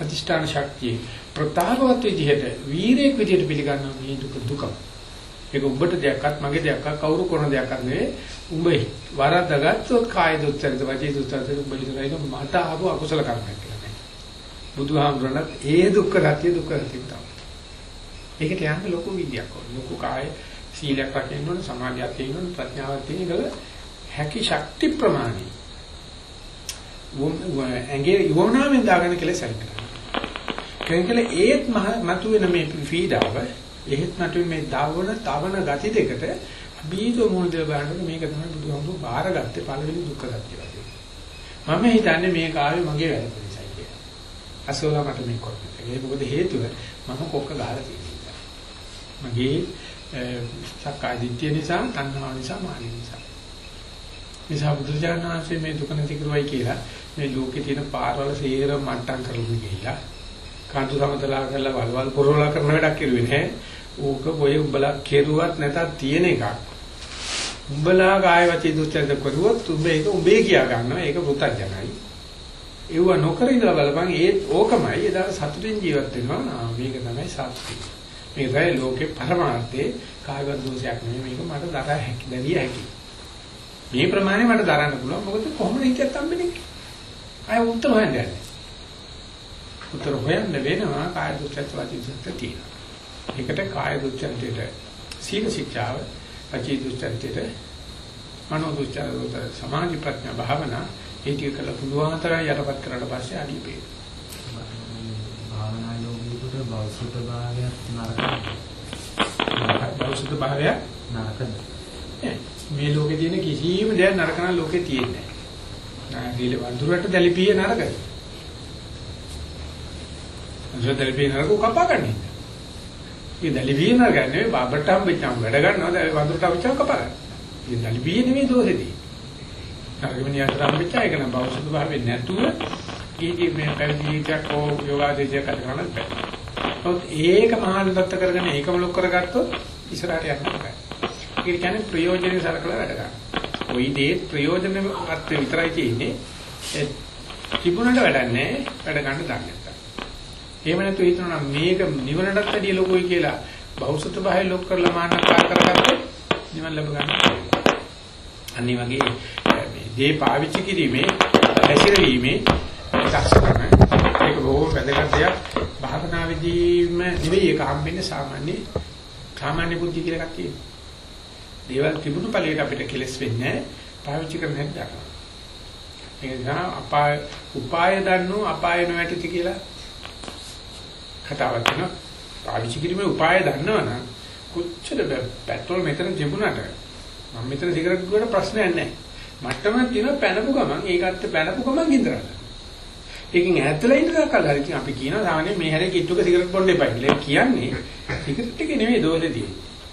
අධිෂ්ඨාන ශක්තිය ප්‍රතාපවත් විදිහට වීරයෙක් විදිහට පිළිගන්නවා මේ දුක දුක. ඒක උඹට දෙයක්වත් මගේ දෙයක්වත් කවුරු කරන දෙයක්වත් නෙවෙයි. උඹ වරද්දාගත්තොත් කාය දුක්තරද වචී දුක්තරද උඹ ඉතරයින මට ආපු අකුසල කර්මයක් කියලා නෑ. බුදුහාමුදුරණත් ඒ දුක්ඛ සත්‍ය දුක්ඛ සත්‍ය තමයි. ඒකට යන්න ලොකු විද්‍යාවක් ඕන. ලොකු කාය සීලයක් රකින්න ඕන, සමාධියක් තියෙන්න ඕන, ප්‍රඥාවක් තියෙන්න හැකි ශක්ති ප්‍රමාණය. ඇඟේ යෝනාවෙන් දාගෙන කියලා සැලකනවා. කෙනෙක්ල ඒත් මතුවෙන මේ පීඩාව එහෙත් මතුවෙන මේ දවන තවන ගති දෙකට බීජෝ මොහොතේ බලනකොට මේක තමයි බුදුහාමුදුරු බාරගත්තේ පළවෙනි දුක්ඛ සත්‍ය වශයෙන්. මම හිතන්නේ මේක ආවේ මගේ වැරද්ද නිසා කියලා. අසෝලා මට මේක කරන්නේ. ඒක මොකද හේතුව මම කොක්ක ගහලා තියෙන නිසා. මගේ සක්කාය දිට්ඨිය නිසා, තණ්හාව නිසා, මාන නිසා. නිසා බුදුරජාණන් වහන්සේ මේ දුක නැති කරුවයි කියලා මේ ලෝකේ තියෙන පාරවල සේර මට්ටම් කරලා ගිහිලා කාන්තු සමතලා කරලා වලවල් පුරවලා කරන වැඩක් කෙරුවේ නැහැ. ඕක ඔය උඹලා කෙරුවත් නැතත් තියෙන එකක්. උඹලා කාය වචී දුස්චරිත කරුවොත් උඹ ඒක උඹේ කියා ගන්නවා ඒක පුතඥයි. ඒව නොකර ඉඳලා බලපන් ඒත් ඕකමයි එදා සතුටින් ජීවත් වෙනවා මේක තමයි සත්‍යය. මේක තමයි ලෝකේ පරමාර්ථේ කායවත් දෝෂයක් නෙමෙයි මේක මට දරා හැකි දැවිය හැකි. මේ ප්‍රමාණය මට දරන්න පුළුවන් මොකද කොහොමද හිතත් හම්බෙන්නේ? අය උත්තර හොයන්නේ. උත්තර හොයන්න වෙනවා කාය දුස්චරිත වචී දුස්චරිත තියෙනවා. ඒකට කාය දුස්චරිතයට සීල ශික්ෂාව වචී දුස්චරිතයට මනෝ දුස්චරිතයට සමාධි ප්‍රඥා භාවනා ඒ ටික කළ පුළුවන් තරම් යටපත් කරලා පස්සේ අඩිපේ. භාවනා යෝගීකට බෞසුත භාවයක් නරකයි. බෞසුත භාවය නරකද? මේ ලෝකේ තියෙන කිසිම දෙයක් නරක නම් ලෝකේ තියෙන්නේ නැහැ. නාගීල වඳුරට දැලිපිය නරකයි. වඳුර දැලිපිය නරක කපා ගන්න. ඒ දැලිපිය නරක නෙවෙයි බබට හම්බෙච්චාම වැඩ ගන්නවා වඳුරට හම්බෙච්චාම කපා ගන්න. ඒ දැලිපිය නෙවෙයි දෝෂෙදී. නරකමිනියට හම්බෙච්චා ඒක නම් බෞද්ධ භාවයෙන් නැතුව ඊදී මේ පැවිදිචක් හෝ යෝගාදේශයක් කරන බෑ. ඒක මහාන දත්ත කරගෙන ඒකම ලොක් කරගත්තොත් ඉස්සරහට යන්න බෑ. ඒක කියන්නේ ප්‍රයෝජනෙ සලකලා වැඩ ගන්න. ওই දේ ප්‍රයෝජනෙ අර්ථය විතරයි තියෙන්නේ. ඒ තිබුණට වැඩක් නැහැ. වැඩ ගන්න දන්නේ නැත්තම්. එහෙම නැතු හිතනවා මේක නිවනටත් වැඩිය ලොකුයි කියලා බෞද්ධ භාවය ලොක් කරලා මානකාර කරගත්තොත් නිවන ලැබ ගන්න. අනිත් වගේ මේ දේ පාවිච්චි කිරීමේ හැසිරවීමේ දක්ෂකම ඒක බොහොම වැදගත් දෙයක්. භාවනාවේදීම නෙවෙයි ඒක හම්බෙන්නේ සාමාන්‍ය සාමාන්‍ය බුද්ධි කියලා එකක් තියෙනවා. දේවල් තිබුණු ඵලයට අපිට කෙලස් වෙන්නේ පාවිච්චි කරන්න හැටි දක්වනවා. ඒ නිසා අපාය උපාය දන්නු අපාය නොවැටිති කියලා කතාවක් තියෙනවා. පාවිච්චි කිරීමේ උපාය දන්නවනම් කොච්චර පෙට්‍රල් මෙතන තිබුණාට මම මෙතන සිගරට් දුවට ප්‍රශ්නයක් නැහැ. මට්ටමක් තියෙනවා පැනපු ගමන් ඒකත් පැනපු ගමන් ගින්දරන්න. ඒකෙන් ඈතලා ඉන්න දාකල් හරි ඉතින් අපි කියනවා සාමාන්‍යයෙන් මේ හැරේ කිට්ටුක සිගරට් බොන්න එපා කියලා. කියන්නේ සිගරට් එකේ නෙමෙයි දෝෂෙදී.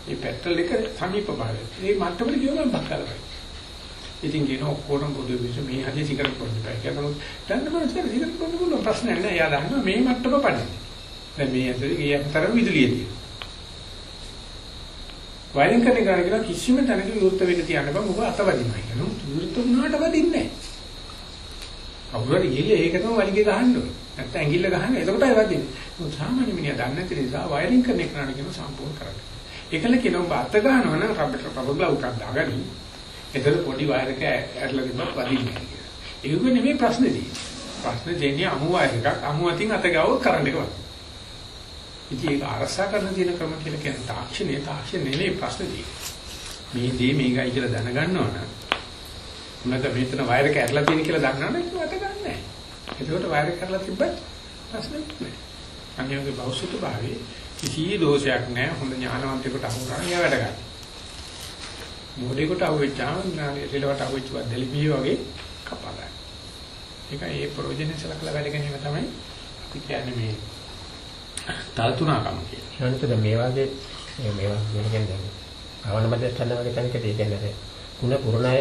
මේ පෙට්‍රල් එක සමීප භාවය. මේ මට්ටමට ගියොම බක්කලයි. ඉතින් කියන ඔක්කොටම පොදු විශ්ව මේ හැදී සිගරට් බොන්න එපා කියලා. නමුත් දැන් මොකද සිගරට් බොන්න පුළුවන් ප්‍රශ්නයක් නෑ. එයා දන්නවා මේ මට්ටම පන්නේ. දැන් මේ ඇතුලේ ගිය අතරම විදුලිය තියෙනවා. වයින් කරන එක කියලා කිසිම තැනක විවෘත වෙන්න තියන්න බෑ. මොකද අතවදිනවා කියනවා විවෘත වුණාට වදින්නේ නැහැ. කවුරුහරි ගිහලා ඒකටම වලිගේ ගහන්න ඕනේ. නැත්නම් ඇඟිල්ල ගහන්න. එතකොටයි වදින්නේ. මොකද සාමාන්‍ය මිනිහා දන්නේ නැති නිසා වයරින් කරන එක නාන කියන සම්පූර්ණ කරන්න ඒකල කියනවා ඔබ අත ගන්නවා නම් රබර් රබර් ග්ලව් එකක් දාගනි. එතන පොඩි වයර් එක ඇටලා තිබ්බත් වදින්නේ නැහැ ඒක නෙමෙයි ප්‍රශ්නේ තියෙන්නේ. ප්‍රශ්නේ දෙන්නේ අමු වයර් එකක් අමු අතින් අත ගාවොත් කරන්ට් එක වදිනවා. ඉතින් ඒක අරසා කරන තියෙන ක්‍රම කියලා කියන තාක්ෂණයේ තාක්ෂණ නෙවෙයි ප්‍රශ්නේ මේ දේ මේකයි කියලා දැනගන්නවා නම් මොනක මෙතන වයර් එක ඇරලා තියෙන කියලා දන්නවනේ ඒක වට ගන්නෑ. ඒකට වයර් එක ඇරලා තිබ්බත් ප්‍රශ්නේ නෑ. අන්‍යෝගේ බෞසුත භාවයේ කිසි දෝෂයක් නෑ හොඳ ඥානවන්තයෙකුට අහු කරා එයා වැඩ ගන්න. මොඩේකට අහුවෙච්චාම රිලවට අහුවෙච්ච දෙලිපිය වගේ කපා ගන්න. ඒක ඒ ප්‍රොජෙනෙ සලකලා වැඩ ගැනීම තමයි අපි කියන්නේ මේ තල්තුණකම කියලා. ශාන්ත දැන් මේ වගේ මේවා කියන්නේ භවන මැදස්තන වගේ තැනකදී කියන්නේ ಗುಣ පුරණය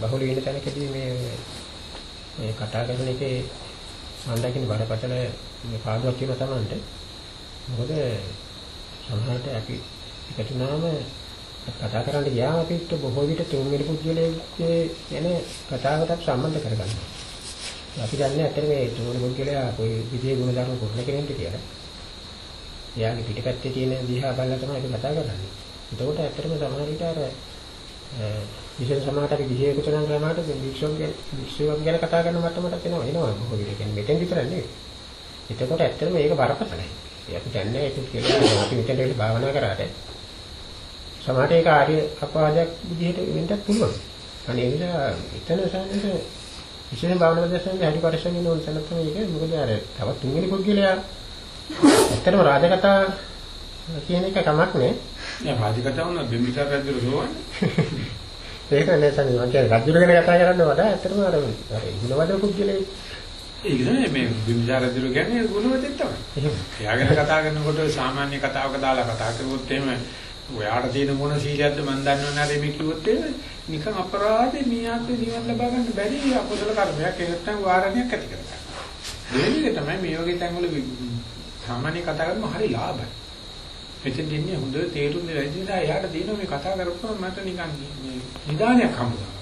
බහුල වෙන තැනකදී මේ මේ කතා කරන එකේ මන්දකින් බරපතල මේ පාඩුවක් කියන තමන්ට මොකද සමහරට අපි එකතු වුණාම කතා කරන්න ගියාම අපිට බොහෝ විට තුන්වෙනි පුද්ගලයේ යන කතාවකට සම්බන්ධ කරගන්නවා. අපි දන්නේ ඇත්තට මේ තුන්වෙනි පුද්ගලයා කොයි විදිහේ ගුණ ධර්ම පුරණ කෙනෙක්ද කියලා. එයාගේ පිටිපැත්තේ තියෙන දිහා බලලා තමයි අපි කතා කරන්නේ. එතකොට ඇත්තටම සමහර විට අර විශේෂ සමාහට අපි ගිහියෙකුට නම් සමාහට වික්ෂෝප ගැන වික්ෂෝප ගැන කතා කරන මට්ටමට එනවා එනවා බොහෝ විට කියන්නේ මෙතෙන් විතර නෙවෙයි. එතකොට ඇත්තටම මේක බරපතලයි. අපි දන්නේ ඒක කියලා අපි මෙතෙන් වෙලා භාවනා කරාට සමහරට ඒක ආර්ය අපවාදයක් විදිහට වෙන්නත් පුළුවන්. අනේ ඒ නිසා එතන සාමාන්‍යයෙන් විශේෂ භාවනා දර්ශනයේ හරි පරිශ්‍රමින් ඕන තැන තමයි ඒක. මොකද අර තවත් තුන්වෙනි පුද්ගලයා ඇත්තටම රාජකතා කියන එක කමක් නේ. නෑ රාජකතාව නම් බිම්බිසාර රජුගේ සෝවන්නේ. ඒක නෑ සනි මම කියන්නේ රජුර ගැන කතා කරන්න වඩා ඇත්තටම අර අර ඉන්නවද පුද්ගලයා ඒක නේ මේ බිම්බිසාර රජු කියන්නේ ගුණවතෙක් තමයි. එයා ගැන කතා කරනකොට සාමාන්‍ය කතාවක දාලා කතා කරුවොත් එහෙම ඔයාට තියෙන මොන සීලයක්ද මන් දන්නව නේද මේ කිව්වොත් එහෙම නිකන් අපරාධේ මේ ආත්මේ නිවන් ලබා ගන්න බැරි අකුසල කර්මයක් ඒ නැත්නම් වාරණයක් ඇති කරගන්න. දෙවෙනි එක තමයි මේ වගේ තැන්වල සාමාන්‍ය කතා කරන හරි ලාභයි. මෙතෙන් ඉන්නේ හොඳ තේරුම් දෙලා ඉඳලා එයාට දිනන මේ කතා කරපුවම මට නිකන් මේ නිදානයක් හම්බුනා.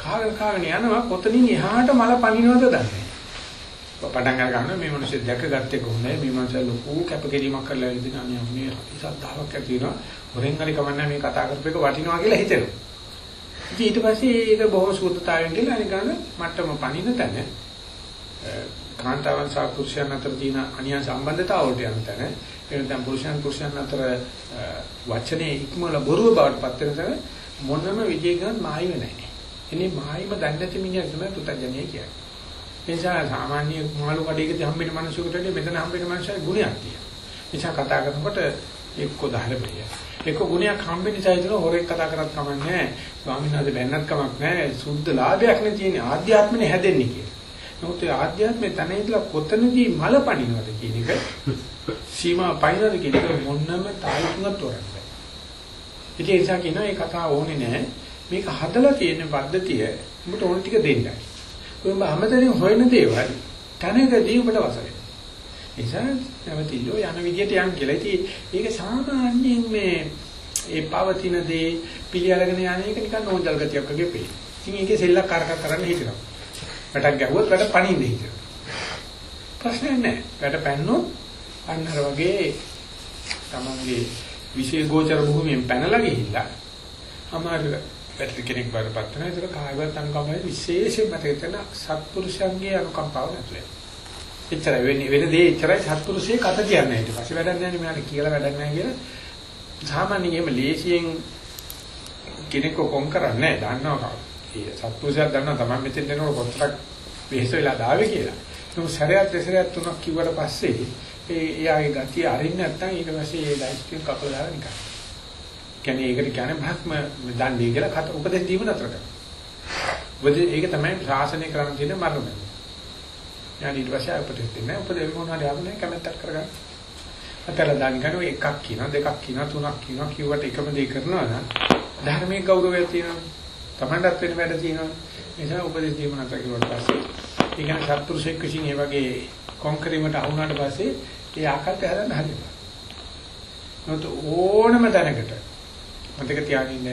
කාගෙන කාගෙන යනවා කොතනින් එහාට මල පනිනවද දන්නේ පටන් අර ගන්න මේ මිනිස්සු දැකගත්තේ කොහොමද මේ මිනිස්සු ලොකු කැපකිරීමක් කරලා ඉඳින අනේ මේ ඉසද්දාවක් ඇති වෙනවා හොරෙන් හරි කමන්නේ මේ කතා කරපු එක වටිනවා කියලා හිතෙනවා ඉතින් ඊට පස්සේ ඒක බොහොම සූත්‍රතාවයෙන් කියලා අනික ගන්න මට්ටම පණින තැන කාන්තාවන් සහ පුරුෂයන් අතර තියෙන අනියම් සම්බන්ධතාව වලට යන තැන එනතම් පුරුෂයන් පුරුෂයන් අතර වචනේ ඉක්මවල බොරුව බවට පත් වෙන තැන මොනම විදියකින්වත් මායිම නැහැ. එනේ මායිම දන්නේ නැති මිනිහා තමයි පුතඥය කියන්නේ. ඒ නිසා සාමාන්‍ය මාළු කඩේකදී හම්බෙන මිනිසෙකුට මෙතන හම්බෙන මිනිහා ගුණයක් තියෙනවා. නිසා කතා කරනකොට එක්ක ධර්මය. එක්ක ගුණයක් හම්බෙන්න නිසා හිතන හොරෙක් කතා කරත් කමක් නැහැ. ස්වාමීන් වහන්සේ බැන්නත් කමක් නැහැ. සුද්ධ ලාභයක් නේ තියෙන්නේ. ආධ්‍යාත්මනේ හැදෙන්නේ කියලා. නමුත් ඒ ආධ්‍යාත්මේ තන ඉඳලා කොතනදී මල පනිනවද කියන එක සීමා පයින්නද කියන එක මොන්නම තායිකුණක් තොරන්නේ. ඒ නිසා කියන මේ කතාව ඕනේ නැහැ. මේක හදලා තියෙන පද්ධතිය උඹට ඕන ටික දෙන්නයි. ඔබ හැමදේම හොයන දේවල් තනකදී ඔබට වසරේ. නිසා නැවතිලෝ යන විදියට යන් කියලා. ඉතින් ඒක සාමාන්‍යයෙන් මේ ඒ පවතින දේ පිළිඅරගෙන යන එක නිකන් නෝන්ජල් ගතියක් වගේ පේනවා. ඉතින් ඒකේ සෙල්ලක් කරකක් කරන්න හිතනවා. වැටක් ගැහුවොත් වැට පණින්න හිතනවා. ප්‍රශ්නයක් නැහැ. වැට පැන්නොත් අන්න අර වගේ තමන්ගේ විශේෂ ගෝචර භූමියෙන් පැනලා ගිහිල්ලා අමාරු වැට කෙනෙක් වරපත් වෙනවා. ඒක කායවත් අනුකම්පාවේ විශේෂයෙන් මතක තන සත්පුරුෂයන්ගේ අනුකම්පාව නැතුව. එච්චරයි වෙන්නේ වෙන දේ එච්චරයි සත්පුරුෂයේ කත කියන්නේ ඊට පස්සේ වැඩක් නැහැ නේ මෙයාට කියලා වැඩක් නැහැ කියලා සාමාන්‍යයෙන් එහෙම ලේසියෙන් කෙනෙක් කොම් කරන්නේ නැහැ දන්නවා ඒ සත්පුරුෂයා දන්නවා තමයි මෙතෙන් දෙනකොට කොච්චරක් වෙහෙස වෙලා දාවේ කියලා. ඒක සැරයක් දෙසරයක් තුනක් කිව්වට පස්සේ ඒ එයාගේ ගතිය අරින්න නැත්නම් ඊට පස්සේ ඒ ලයිස්ට් එක කපලා දාලා නිකන්. කියන්නේ ඒකට කියන්නේ භක්ම දණ්ඩේ කියලා කට උපදෙස් දීම නතර කරනවා. ඒක තමයි ශාසනය කරන්න තියෙන මරණය. ඥාන ඊට පස්සේ උපදෙස් දෙන්නේ උපදෙස් මොනවාරි ආවනේ කැමැත්තක් කරගන්න. අතල දාන ගන්න ඔය එකක් කියනවා දෙකක් කියනවා තුනක් කියනවා කිව්වට එකම දේ කරනවා නම් ධර්මයේ ගෞරවය තියෙනවා. තමන්ටත් වෙන වැඩ තියෙනවා. ඒ නිසා උපදෙස් දීම නැතර කිව්වට පස්සේ ඒ කියන්නේ සත්පුරුෂෙක් විසින් ඒ වගේ කොන්ක්‍රීමට අහුණාට පස්සේ ඒ ආකල්පය හදන්න හදනවා. නොත ඕනම දැනකට මතක තියාගන්න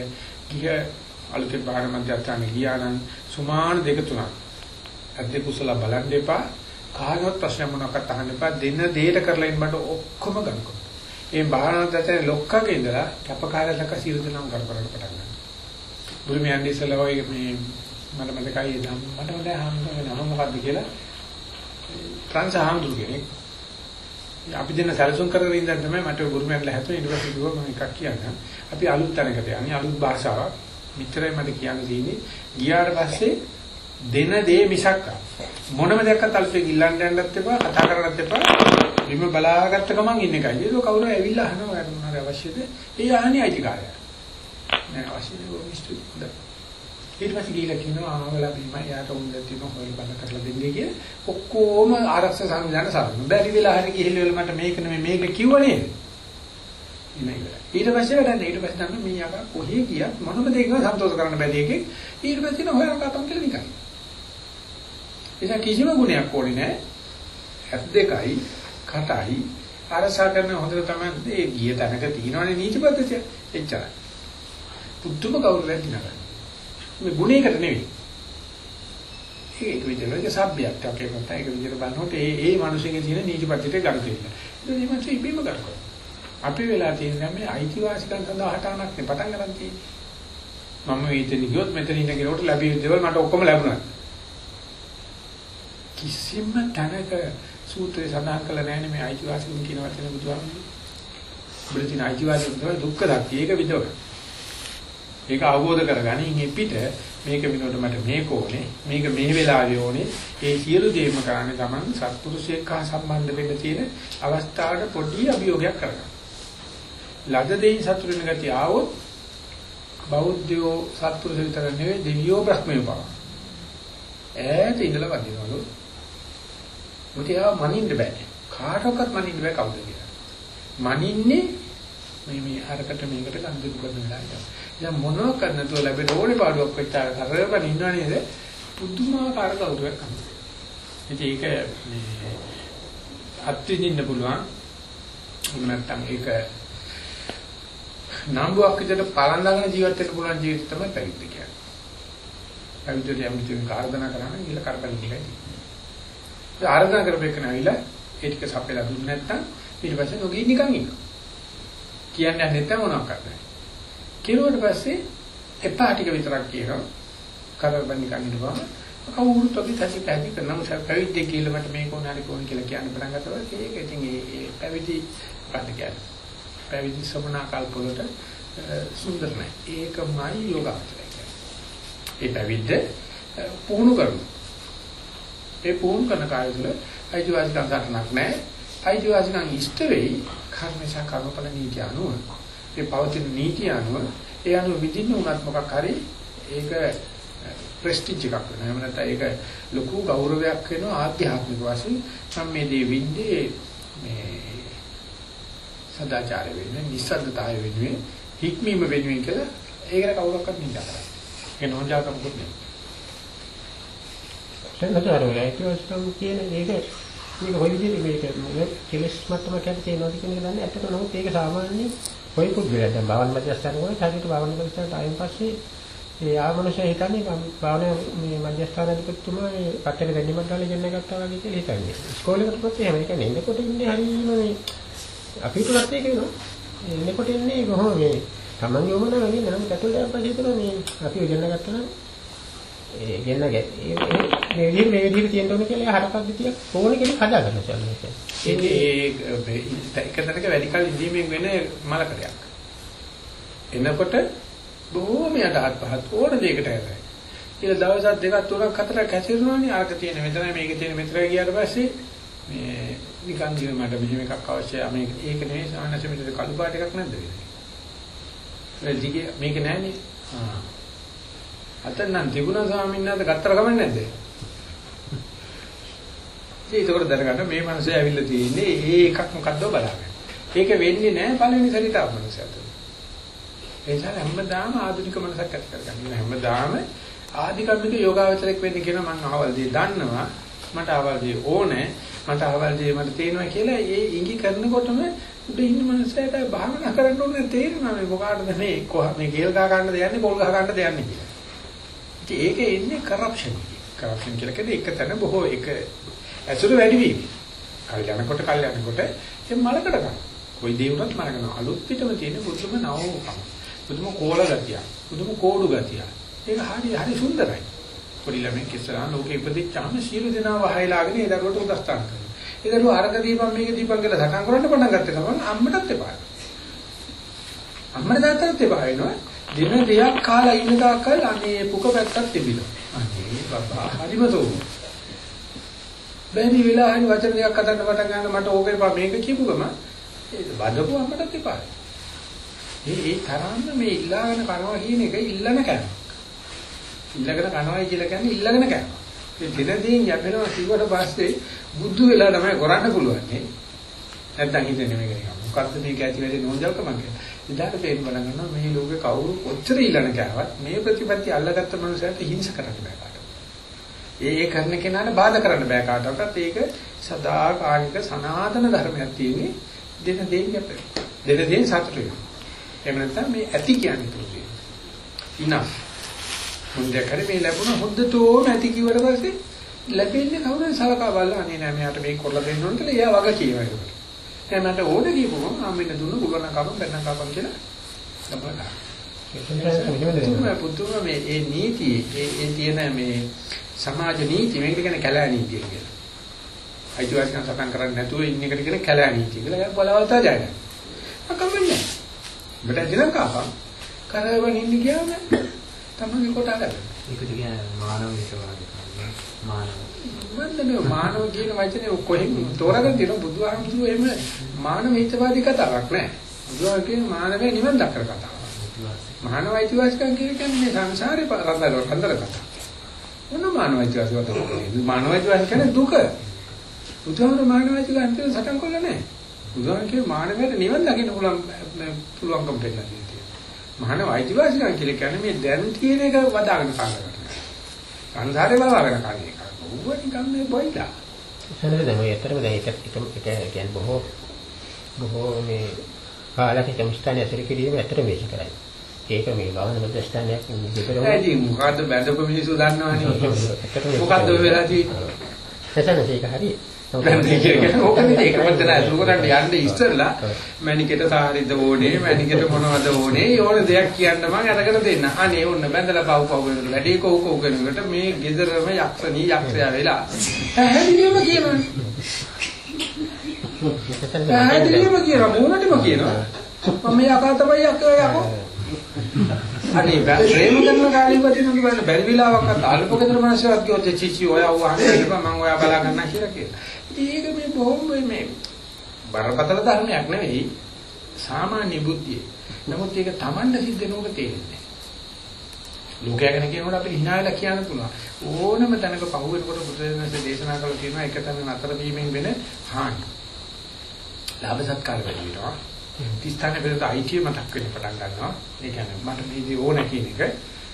ගිය අලුතෙන් බාහිර මධ්‍යස්ථානෙ ගියා නම් සුමාන දෙක තුනක් අධ්‍ය කුසල බලන් දෙපා කාගවත් ප්‍රශ්න මොනවාකට අහන්න එපා. දෙන දෙයට කරලා ඉන්න බඩ ඔක්කොම ගන්නකො. මේ බාහිර ලොක්කගේ ඉඳලා කැපකාරලක සියලු දෙනාම කර කරන්න පටන් ගන්නවා. බුරුමේ යන්නේ ඉස්සලා වගේ මේ මට මතකයි මට මතකයි හම්බුනේ නම මොකද්ද කියලා? ට්‍රාන්ස් හම්බුරු කෙනෙක්. අපි දෙන්න සැලසුම් කරගෙන ඉඳන් තමයි මට බුරුමෙන් ලැහැතුනේ ඊට පස්සේ කිව්වා මම එකක් කියන්නම්. අපි අලුත් තැනකට යන්නේ. අලුත් භාෂාවක්. විතරයි මට කියන්න තියෙන්නේ. ගියාට පස්සේ දෙන දේ මිසක් මොනම දෙයක්වත් අලුතෙන් ඉල්ලන්න යන්නත් එපා කතා කරන්නත් එපා. බිම බලාගත්ත ගමන් ඉන්න එකයි. ඒක කවුරු ඇවිල්ලා අහනවා මොනවාරි අවශ්‍යද? ඒ අහන්නේ අයිතිකාරයා. නෑ අවශ්‍ය නෑ මිස්ටර්. ඊට පස්සේ ගිහිල්ලා කියනවා ආවලා බීම යාට උන් දෙතින හොයලා බල කරලා දෙන්නේ? කිය ඔක්කොම ආරක්ෂක සංවිධාන සාරන බැරි වෙලා හරි ගිහිල්ලා මට මේක නෙමෙයි මේක කිව්ව නේද? ඊට පස්සේ වැඩන්නේ ඊට පස්සේ තමයි මේ යකා කොහේ ගියත් මොනම දෙයකින් සන්තෝෂ කරන්න බැරි එකේ ඊට පස්සේ නෝ හොයලා කපන් කියලා නිකන්. ඒක කිසිම ගුණයක් ඕනේ නෑ ඇස් දෙකයි කටයි අරසා කරන හොඳට තමයි ඒ ගිය තැනක තියෙනවනේ නීති පද්ධතිය එච්චරයි පුදුම ගෞරවයක් දිනගන්න මේ ගුණයකට නෙවෙයි. ඒක විදිහට ඒක සભ્યයක් අපේ මත ඒක විදිහට බලනකොට ඒ ඒ මිනිස්සුන්ගේ තියෙන නීතිපත්‍රිට ගරු දෙන්න. ඒක නිමච ඉබේම කරකෝ. අපි වෙලා තියෙන මේ අයිතිවාසිකම් සඳහා හටානක් නේ පටන් ගන්න තියෙන්නේ. මම වේතන ගියොත් මෙතන ඉන්න කෙනෙකුට ලැබිය දේවල් මට ඔක්කොම ලැබුණා. කිසිම තැනක සූත්‍රය සඳහන් කළ නැහැ මේ අයිතිවාසිකම් කියන වචනේ බුදුහාමුදුරුවෝ. බුදුතින අයිතිවාසිකම් තමයි දුක්ඛ දක්ඛ ඒක විදවන. ඒක අවබෝධ කරගනින් මේ පිට මේක විනෝඩ මට මේක ඕනේ මේක මේ වෙලාවේ ඕනේ ඒ සියලු දේම කරන්නේ Taman සත්පුරුෂයෙක් හා සම්බන්ධ වෙන්න තියෙන අවස්ථාවට පොඩි අභියෝගයක් කරගන්න. ලද දෙයින් සතුටු වෙන ගතිය ආවොත් බෞද්ධයෝ සත්පුරුෂ විතර නෙවෙයි දෙවියෝ බ්‍රහ්මයෝ පවා. ඈත ඉඳලා වදිනවලු. මුතියා මනින්න බෑ. කාටවත් මනින්න බෑ කවුද කියලා. මනින්නේ මේ මේ අරකට මේකට ගඳ දුක වෙලා ඉන්නවා. දැන් මොනවා කරන්නද ලැබෙන ඕනේ පාඩුවක් වෙච්චා කරවන ඉන්නවා නේද? පුදුමාකාර කවුරුවක් අහනවා. ඉතින් ඒක මේ අත්විඳින්න පුළුවන්. නැත්තම් ඒක නම්බුවක් විදිහට පලඳගෙන ජීවත් වෙන්න පුළුවන් ජීවිතය තමයි පැවිද්ද කියන්නේ. පැවිද්දට යම් කිසි කාර්යදනා කරන්න ගිහලා කරපන් කියලා තියෙනවා. ඒ ආරාධනා කරපේකන ඇවිල්ලා ඒ ටික සපයලා දුන්නේ නැත්නම් ඊට පස්සේ නොගී නිකන් ඉන්නවා. කියන්නේ නැත්නම් මොනවක් කරන්නේ. කිරුවට පස්සේ එපා ටික විතරක් කියනවා. කරබන් නිකන් ඉන්නවා. කවුරුත් අපි තසි පැවිදි කරනම පැවිද්දේ කියලා මට මේක ඕන හරි කොහොම කියලා කියන්න පටන් ගත්තා. ඒක ඉතින් ඒ පැවිදි පද කියන්නේ. පැවිදි සමනා කල්ප වලට සුන්දර නැහැ. ඒකමයි යෝගාචරය කියන්නේ. ඒ පැවිද්ද පුහුණු කරනවා. ඒ පුහුණු කරන කාලය තුළ අයිතිවාසිකම් ගන්නක් නැහැ. අයිතිවාසිකම් ඉෂ්ට වෙයි කර්මශා කර්මඵල නීතිය අනුව. ඒ පවතින නීතිය අනුව ඒ අනුව විදින්න උනත් මොකක් හරි ඒක ප්‍රෙස්ටිජ් එකක් වෙනවා. එහෙම නැත්නම් ඒක ලොකු ගෞරවයක් වෙනවා ආධ්‍යාත්මික වශයෙන්. මම මේ දේ වින්දේ මේ සදාචාර වෙන්නේ නිස්සද්දතාවය වෙනුවෙන් හික්මීම වෙනුවෙන් කියලා ඒකට කවුරක්වත් නිඳා කරන්නේ. ඒ නෝන්ජාකම කුත් නෙමෙයි. සෙන්තරෝ ලයිට්වස්ටම් කියන එක මේක කොයි විදිහට මේක මේ කෙලස් මට්ටමක ඇති තියෙනවද කියන එක දන්නේ ඇත්තට නමුත් ඒක සාමාන්‍ය කොයි පුද්ගලයාට දැන් භාවන මධ්‍යස්ථාන වල හරියට භාවන මධ්‍යස්ථානට ආයෙත් පස්සේ ඒ ආමනුෂය හිතන්නේ මම භාවන මේ මධ්‍යස්ථාන අධිපතිතුමා මේ පට්ටේ දෙන්නීමක් ගාලා ඉගෙන ගත්තා වගේ කියලා හිතන්නේ. ඉස්කෝලේකට පස්සේ එහෙම කියන්නේ එන්නකොට ඉන්නේ හරියම මේ අපිට උනත් ඒක වෙනවා. එන්නකොට ඉන්නේ කොහොම මේ තමන්ගේ වමන වෙන්නේ නම් ඇතුළට පස්සේ හිතනවා මේ අපි ඉගෙන ගත්තා නම් ඒ ගෙන්න ගැ මේ විදිහට මේ විදිහට තියෙන්න ඕනේ කියලා හර පද්ධතියක් ඕන කෙනෙක් හදා ගන්න. ඒක ඒ එකතරක වැඩි කල ඉඳීමෙන් වෙන මලකඩයක්. එනකොට බොහෝම යටහත් පහත් ඕන දෙයකට හැරෙයි. ඊළ දවස් දෙකක් තුනක් හතරක් හැසිරෙනවනේ අරක තියෙන මෙතන මේක තියෙන මෙතන ගියාට පස්සේ මේ නිකන් දින මට මෙහෙම එකක් අවශ්‍යයි. මේක ඒක නෙවෙයි සාහනස මෙතන කළු පාට එකක් නැද්ද වෙන්නේ? මේක නෑනේ. ආ. අතන නම් තිබුණා ස්වාමීන් වහන්සේ ගත්තර කමක් නැද්ද? ඒක උඩ දැනගන්න මේ මනසේ ඇවිල්ලා තියෙන්නේ ඒ එකක් මොකද්ද බලාගන්න. ඒක වෙන්නේ නැහැ පළවෙනි සරිතාව මනසට. ඒ නිසා හැමදාම ආධුනික මනසක් ඇති කරගන්න. හැමදාම ආධිකම්මික යෝගාවචරයක් වෙන්න කියන මම අහවල් දේ දන්නවා. මට අහවල් දේ ඕනේ. මට අහවල් දේ මට තේරෙනවා කියලා ඒ ඉඟි කරනකොටම උඩ ඉන්න මනසට භාවනා කරන්න ඕනේ තේරෙනවා මේ මොකාටද මේ කොහොම මේ කේල් ගහ ගන්නද යන්නේ පොල් ගහ ගන්නද යන්නේ කියලා. ඉතින් ඒකේ ඉන්නේ කරප්ෂන්. කරප්ෂන් කියලා කියන්නේ එක තැන බොහෝ එක ඇසුරු වැඩි වීම. කල් යනකොට කල් යනකොට ඒ මලකට ගන්න. කොයි දේ වුණත් මල ගන්නවා. අලුත් පිටම තියෙන බුදුම නවකම. බුදුම කෝල ගතිය. බුදුම කෝඩු ගතිය. ඒක හරි හරි සුන්දරයි. පොඩි ළමෙක් ඉස්සරහා ලෝකෙ ඉපදිච්චාම සියලු දෙනා වහයලාගෙන ඒ දරුවට උදස්ථාන කරනවා. ඒ දරුවා අරක දීපම් මේක දීපම් කියලා සටන් කරන්න පටන් ගත්ත ගමන් අම්මටත් එපා. අම්මට තාත්තට එපා වෙනවා. දින දෙකක් කාලා ඉන්න තාක්කල් අනේ පුක පැත්තක් තිබිලා. අනේ බබා හරිම තෝමු. බැරි වෙලා හරි වචන දෙකක් හදන්න පටන් ගන්න මට ඕක එපා මේක කියපු ගම ඒ බඩපු අම්මටත් එපා. ඒ ඒ තරම්ම මේ ඉල්ලාගෙන කරනවා කියන එක ඉල්ලන කෑමක්. ඉල්ලගෙන කනවායි කියලා කියන්නේ ඉල්ලගෙන කෑමක්. ඒ දිනදීන් යැපෙනවා කිව්වට පස්සේ බුද්ධ වෙලා තමයි කරන්න පුළුවන් නේ. නැත්තම් හිතන්නේ මේක නිකන් මොකද්ද මේක ඇති වෙලේ නෝන්ජල්කම කියලා. ඉදාට තේරුම් ගන්නවා මේ ලෝකේ කවුරු කොච්චර ඊළඟ කෑවත් මේ ප්‍රතිපත්ති අල්ලගත්ත මනුස්සයට හිංස කරන්න බෑ කාටවත්. ඒ ඒ කරන කෙනාට බාධා කරන්න බෑ කාටවත්. ඒක සදාකාලික සනාතන ධර්මයක් තියෙන්නේ දෙන දෙයින් යපේ. දෙන දෙයින් සතුට වෙනවා. එහෙම නැත්නම් මේ ඇති කියන්නේ තුරුයි. enough. මුන්දේ කරේ මේ ලැබුණ හොද්දතෝම ඇති කිව්වට පස්සේ ලැබෙන්නේ කවුරුන් සලකා බලලා අනේ නෑ මෙයාට මේක කරලා දෙන්න ඕන කියලා එයා වග කියනවා ඒකට. දැන් මට ඕන දීපුවම මම මෙන්න දුන්න පුළුවන් නම් කපම් බැන්නම් කපම් කියලා ලබලා පුදුම මේ ඒ නීති ඒ ඒ තියෙන මේ සමාජ නීති මේකට කියන්නේ කැලෑ නීතිය කියලා. අයිතිවාසිකම් සටන් කරන්නේ නැතුව ඉන්න එකට කියන කැලෑ නීතිය කියලා. ඒක බලවතා ජයගන්න. අකමන්නේ. ඔබට දිනක් ආපම් කරවන ඉන්න ගියාම තමයි කොට අරගෙන. ඒකට කියන්නේ මානව විශ්වාසය. මානව. මන්දනේ මානව කියන වචනේ කොහෙන් තෝරාගෙන තියෙන බුදුහාමුදුරුවෝ එහෙම මානව හිතවාදී කතාවක් නෑ. බුදුහාම කියන්නේ මානවය නිවන් දක්කර කතාවක්. මානව අයිතිවාසිකම් කියන්නේ මේ සංසාරේ රඳන රඳන කතාව. මොන මානව අයිතිවාසිකමද? මානව අයිතිවාසිකම් කියන්නේ දුක. බුදුහාම මානව අයිතිවාසිකම් කියන සටන් කොල්ල නෑ. බුදුහාම කියන්නේ මානවයට නිවන් දකින්න පුළුවන් පුළුවන්කම දෙන්න තියෙනවා. මානව අයිතිවාසිකම් කියලා කියන්නේ මේ දැන් තියෙන එක වදාගෙන කාලකට. සංසාරේ බවගෙන කාලේ එක. ඌව නිකන් මේ බොයිලා. සනද දැන් ඔය ඇත්තටම දැන් ඒක එක එක කියන්නේ බොහෝ බොහෝ මේ කාලක සම්ස්ථානයේ ඇසුරු කිරීම ඇත්තට මේක කරයි. ඒක මේ භවන මධ්‍යස්ථානයක් දෙකම ඒ ඉතින් මොකද්ද බැඳපු මිනිස්සු දන්නවනේ. (laughs) මොකද්ද ඔය වෙලා තියෙන්නේ? එතන ඒක හරියි. දැන් ඒක ඕකනේ ඒක මතන අසුර කරන්න යන්න ඉස්සෙල්ලා මැනිකෙට සාරිද ඕනේ මැනිකෙට මොනවද ඕනේ ඕන දෙයක් කියන්න මම අරගෙන දෙන්න. අනේ ඔන්න බැඳලා පව් පව් වෙන වැඩි කෝ කෝ කරනකොට මේ ගෙදරම යක්ෂණී යක්ෂයා වෙලා. පැහැදිලිවම කියනවනේ. පැහැදිලිවම කියනවා මොනටම කියනවා. මම යකා තමයි යකා යකෝ. අනේ ප්‍රේම කරන කාලෙවත් නේද බලන්න බැරි වෙලාවක්වත් අල්පකතර මනසවත් කිව්වොත් චිචි ඔය අවු අහන්න මම ඔයා බලා ගන්නවා කියලා කියනවා. ඒක මේ බොහොම මේ බරපතල ධර්මයක් නෙවෙයි සාමාන්‍ය බුද්ධිය. නමුත් ඒක Tamanda සිද්ධ වෙනකොට තේරෙන්නේ ලෝකයා ගැන කියනකොට අපිට hina වෙලා කියන්න පුළුවන්. ඕනම තැනක පහුවෙනකොට බුදුරජාණන්සේ දේශනා කළ තියෙනවා එක තැන නතර වීමෙන් වෙන හානි. ලාභ සත්කාර වැඩි වෙනවා. තිස්ථානේ පිළිබඳ අයිතිය මතක් වෙන්න පටන් ගන්නවා. ඒ කියන්නේ මට මේ දේ ඕන කියන එක.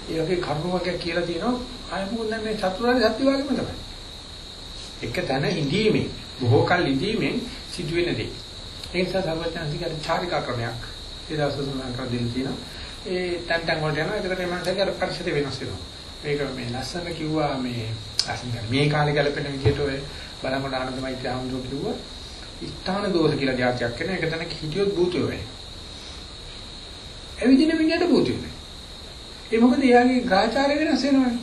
ඒ වගේ කර්ම වර්ගයක් කියලා තියෙනවා. ආය මොකද මේ චතුරාර්ය සත්‍ය වගේම තමයි. එක තැන ඉඳීමේ බොහෝ කල් ඉඳීමෙන් සිදුවෙන දේ. ඒ නිසා සර්වඥාන්තිකට චාරිකා ක්‍රමයක් ඒ දවස් සඳහන් කර දෙන්න තියෙනවා. ඒ තැන් තැන් වලට යනවා. ඒකට මේ මනසක අර පරිශිත වෙනස් වෙනවා. ඒක මේ ලස්සන කිව්වා මේ අසින් මේ කාලේ ගැලපෙන විදිහට ඔය බලනකොට ආනන්දමයි ආමඳුර කිව්වා. ස්ථාන දෝෂ කියලා જાතියක් කරන එක තැනක හිටියොත් භූතයෝ වෙයි. එවිදින මිනිහට භූතයෝ වෙයි. ඒ මොකද එයාගේ ග්‍රහචාරය වෙනස් වෙනවනේ.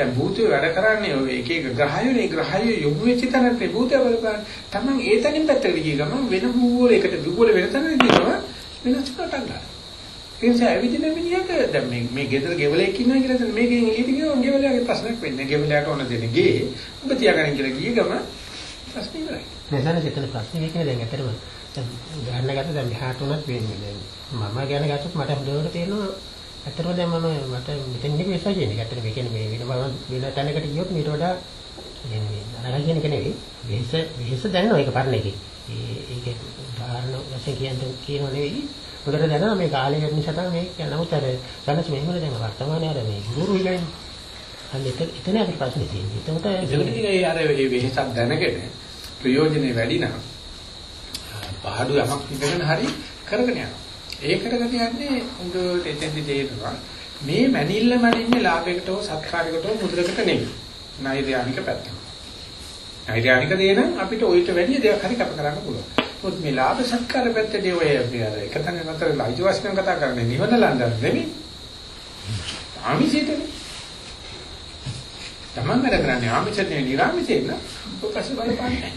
දැන් භූතය වැඩ කරන්නේ ඔය එක එක ග්‍රහයෝනේ ග්‍රහයෝ යොමු වෙච්ච තැනට භූතය බලපාන. Taman ඒ තැනින් පැත්තකට ගිය ගමන් වෙන භූගෝලයකට භූගෝල වෙන තැනකට ගියම වෙනස් කරට ගන්නවා. ඒ නිසා ඇවිදින මිනිහට දැන් මේ මේ ගෙදර ගෙවලෙක් ඉන්නවා කියලා දැන් මේකෙන් එළියට ගියොත් ගෙවලයාගේ ප්‍රශ්නයක් වෙන්නේ. ගෙවලයාට ඕන දෙන ගේ ඔබ තියාගන්න කියලා ගිය ගම ප්‍රශ්නේ ඉවරයි. නේද සිතන ප්‍රශ්නේ මේකනේ දැන් ඇත්තටම දැන් උදාහරණ ගත්ත දැන් මෙහාට උනත් වෙන්නේ දැන් මම ගැන ගත්තොත් මට හොඳට තේරෙනවා ඇත්තටම දැන් මම මට මෙතන ඉන්නේ විශ්වාස කියන එක. ඇත්තට මේ කියන්නේ මේ වෙන වෙන තැනකට ගියොත් මීට වඩා කියන්නේ අනගා කියන එක නෙවෙයි. වෙහස වෙහස දැනනවා ඒක පරණ එකේ. ඒ ඒක උදාහරණ වශයෙන් කියන්නේ කියනව නෙවෙයි. හොඳට දැනනවා මේ කාලය නිසා තමයි මේ නමුත් අර සනස් මෙහෙමද දැන් වර්තමානයේ අර මේ ගුරු ඉලයින් අන්න එතන එතන අපිට ප්‍රශ්නේ තියෙන්නේ. එතකොට ඒකට ඉතින් අර මේ වෙහසක් දැනගෙන ප්‍රයෝජනේ වැඩි නම් පහඩු යමක් ඉඳගෙන හරි කරගෙන යනවා. ඒ කරගෙන යන්නේ හොඳට එතෙන්දි තේරෙනවා මේ මැනිල්ල මැනින්නේ ලාභයකට හෝ සත්කාරයකට හෝ මුද්‍රකට නෙමෙයි. නෛර්යානික පැත්ත. නෛර්යානික දේ නම් අපිට ඔయిత වැඩි දෙයක් හරි කැප කරන්න පුළුවන්. මොකද මේ ලාභ සත්කාර පැත්තේ ඔය එකතන නතර ලයිජවාස්කම් කතා කරන්නේ නිවන ලන්දන නෙමෙයි. ආමිෂයටනේ. තමන් වැඩ කරන්නේ ආමිෂයෙන් නෙවෙයි නිර්ආමිෂයෙන් නෝ. ඔක පස්සේ බලපන්නේ.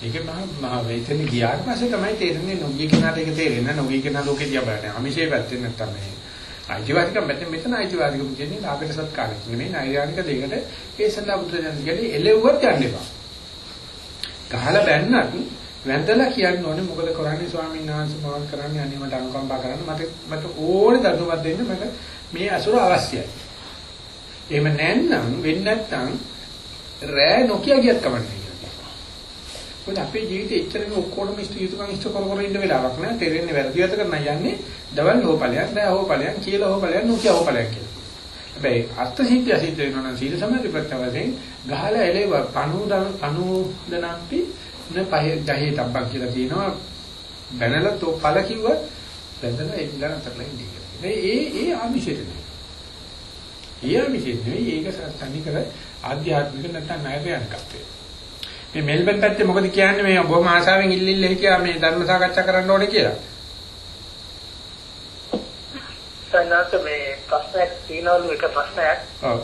ඒක මහා මහා වේතන ගියාට පස්සේ තමයි තේරෙන්නේ නොගිය කෙනාට ඒක තේරෙන්නේ නොගිය කෙනා ලෝකේ දිහා බලන්නේ. ආමිෂයේ පැත්තෙන් නැත්තම් මේ අයිතිවාසිකම් මෙතන මෙතන අයිතිවාසිකම් කියන්නේ ලාභයට සත්කාරයක් නෙමෙයි නෛර්යානික දෙයකට ඒ සඳහා බුදුරජාණන් කියන්නේ එළෙව්වත් යන්න එපා. ගහලා බැන්නත් වැඳලා කියන්න ඕනේ මොකද කරන්නේ ස්වාමීන් වහන්සේ මොනවද කරන්නේ අනේ මට අනුකම්පා කරන්න මට මට ඕනේ දඬුවම් දෙන්න මට මේ අසුර අවශ්‍යයි. එහෙම නැත්නම් වෙන්නේ නැත්නම් රෑ නොකිය ගියත් කමන්නේ කියලා. මොකද අපේ ජීවිතේ එච්චරම ඔක්කොම ඉස්තු යුතුයකම් ඉස්තු කර කර ඉන්න වෙලාවක් නෑ. තේරෙන්නේ වැරදි අත කරන යන්නේ දවල් හොපලයක්, රෑ හොපලයක්, කියලා හොපලයක්, නොකිය හොපලයක් කියලා. හැබැයි අර්ථ සිද්ධිය සිද්ධ වෙනවා නම් සීල සමාධි ප්‍රත්‍යවයෙන් ගහලා එලෙව පණු පණු දනම්පි න පහේ ගහේ තබ්බක් කියලා කියනවා. බැනලා තෝ පළ කිව්වත් බැඳලා ඒ ඊළඟ අතරලා ඉන්නේ කියලා. මේ ඒ ඒ ආමිෂයට නෙවෙයි. ඒ ආමිෂෙත් නෙවෙයි ඒක තනි කර ආධ්‍යාත්මික නැත්නම් නෛර්යානිකත්වය. මේ මෙල්බන් පැත්තේ මොකද කියන්නේ මේ බොහොම ආශාවෙන් ඉල්ලිල්ල හිටියා මේ ධර්ම සාකච්ඡා කරන්න ඕනේ කියලා. සන්නත් මේ ප්‍රශ්නයක් තියෙනවලු එක ප්‍රශ්නයක්. ඔව්.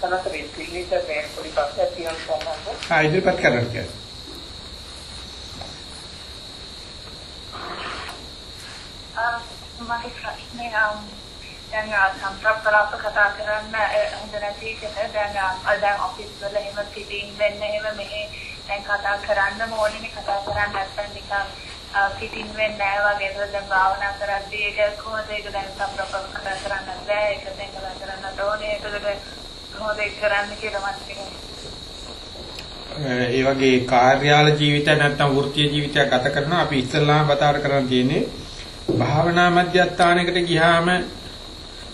සන්නත් මේ පිළිවිද මේ පොඩි ප්‍රශ්නයක් තියෙනවා සන්නත්. ආ ඉදිරිපත් කරන්න කියලා. මගේ ප්‍රශ්නේ දැන් සම්ප්‍රප්පලාප කතා කරන්න හොඳ නැති කෙනෙක් දැන් දැන් ඔෆිස් වල එහෙම පිටින් වෙන්න එහෙම මෙහි දැන් කතා කරන්න ඕනේ කතා කරන්න නැත්නම් නිකන් පිටින් වෙන්නේ නැහැ වගේ දැන් භාවනා කරද්දී ඒක කොහොමද ඒක දැන් සම්ප්‍රප්පලාප කතා කරන්න බෑ ඒක දැන් කතා කරන්න ඕනේ ඒකට කොහොමද ඒක කරන්න කියලා මට තේරෙන්නේ. ඒ වගේ කාර්යාල ජීවිතය නැත්නම් වෘත්තීය ජීවිතයක් ගත කරනවා. අපි ඉස්සල්ලාම බතාර කරන් තියෙන්නේ භාවනා මධ්‍යස්ථානයකට ගියාම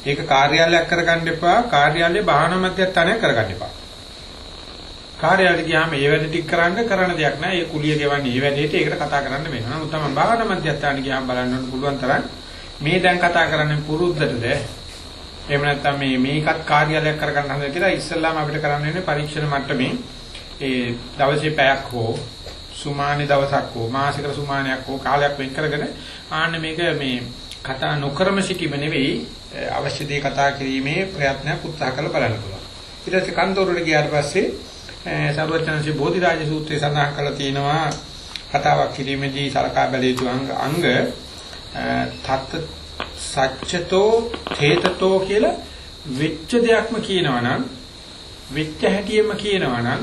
ඒක කාර්යාලයක් කරගන්න එපා. කාර්යාලයේ භාවනා මධ්‍යස්ථානයක් කරගන්න එපා. කාර්යාලයට ගියාම ඒ වැඩ ටික කරන්න කරන දෙයක් නෑ. ඒ කුලිය ගෙවන්නේ ඒ වැඩේට ඒකට කතා කරන්න වෙනවා. නමුත් තමයි භාවනා මධ්‍යස්ථාන ගියාම බලන්න පුළුවන් තරම් මේ දැන් කතා කරන්නේ පුරුද්දටද? එහෙම නැත්නම් මේ මේකත් කාර්යාලයක් කරගන්න හදන කියලා ඉස්සල්ලාම අපිට කරන්න වෙන්නේ පරීක්ෂණ මට්ටමේ ඒ දවසේ පැයක් හෝ සුමානේ දවසක් හෝ මාසික සුමානයක් හෝ කාලයක් වෙන් කරගෙන ආන්න මේක මේ කතා නොකරම සිටීම නෙවෙයි අවශ්‍ය දේ කතා කිරීමේ ප්‍රයත්නයක් උත්සාහ කරලා බලන්න පුළුවන්. ඊට පස්සේ කන්තෝරට ගියාට පස්සේ සර්වඥාන්සේ බෝධිරාජ සූත්‍රයේ සඳහන් කරලා තියෙනවා කතාවක් කිරීමේදී සලකා බැලිය යුතු අංග අංග තත් සච්චතෝ තේතතෝ කියලා වෙච්ච දෙයක්ම කියනවනම් වෙච්ච හැටියෙම කියනවනම්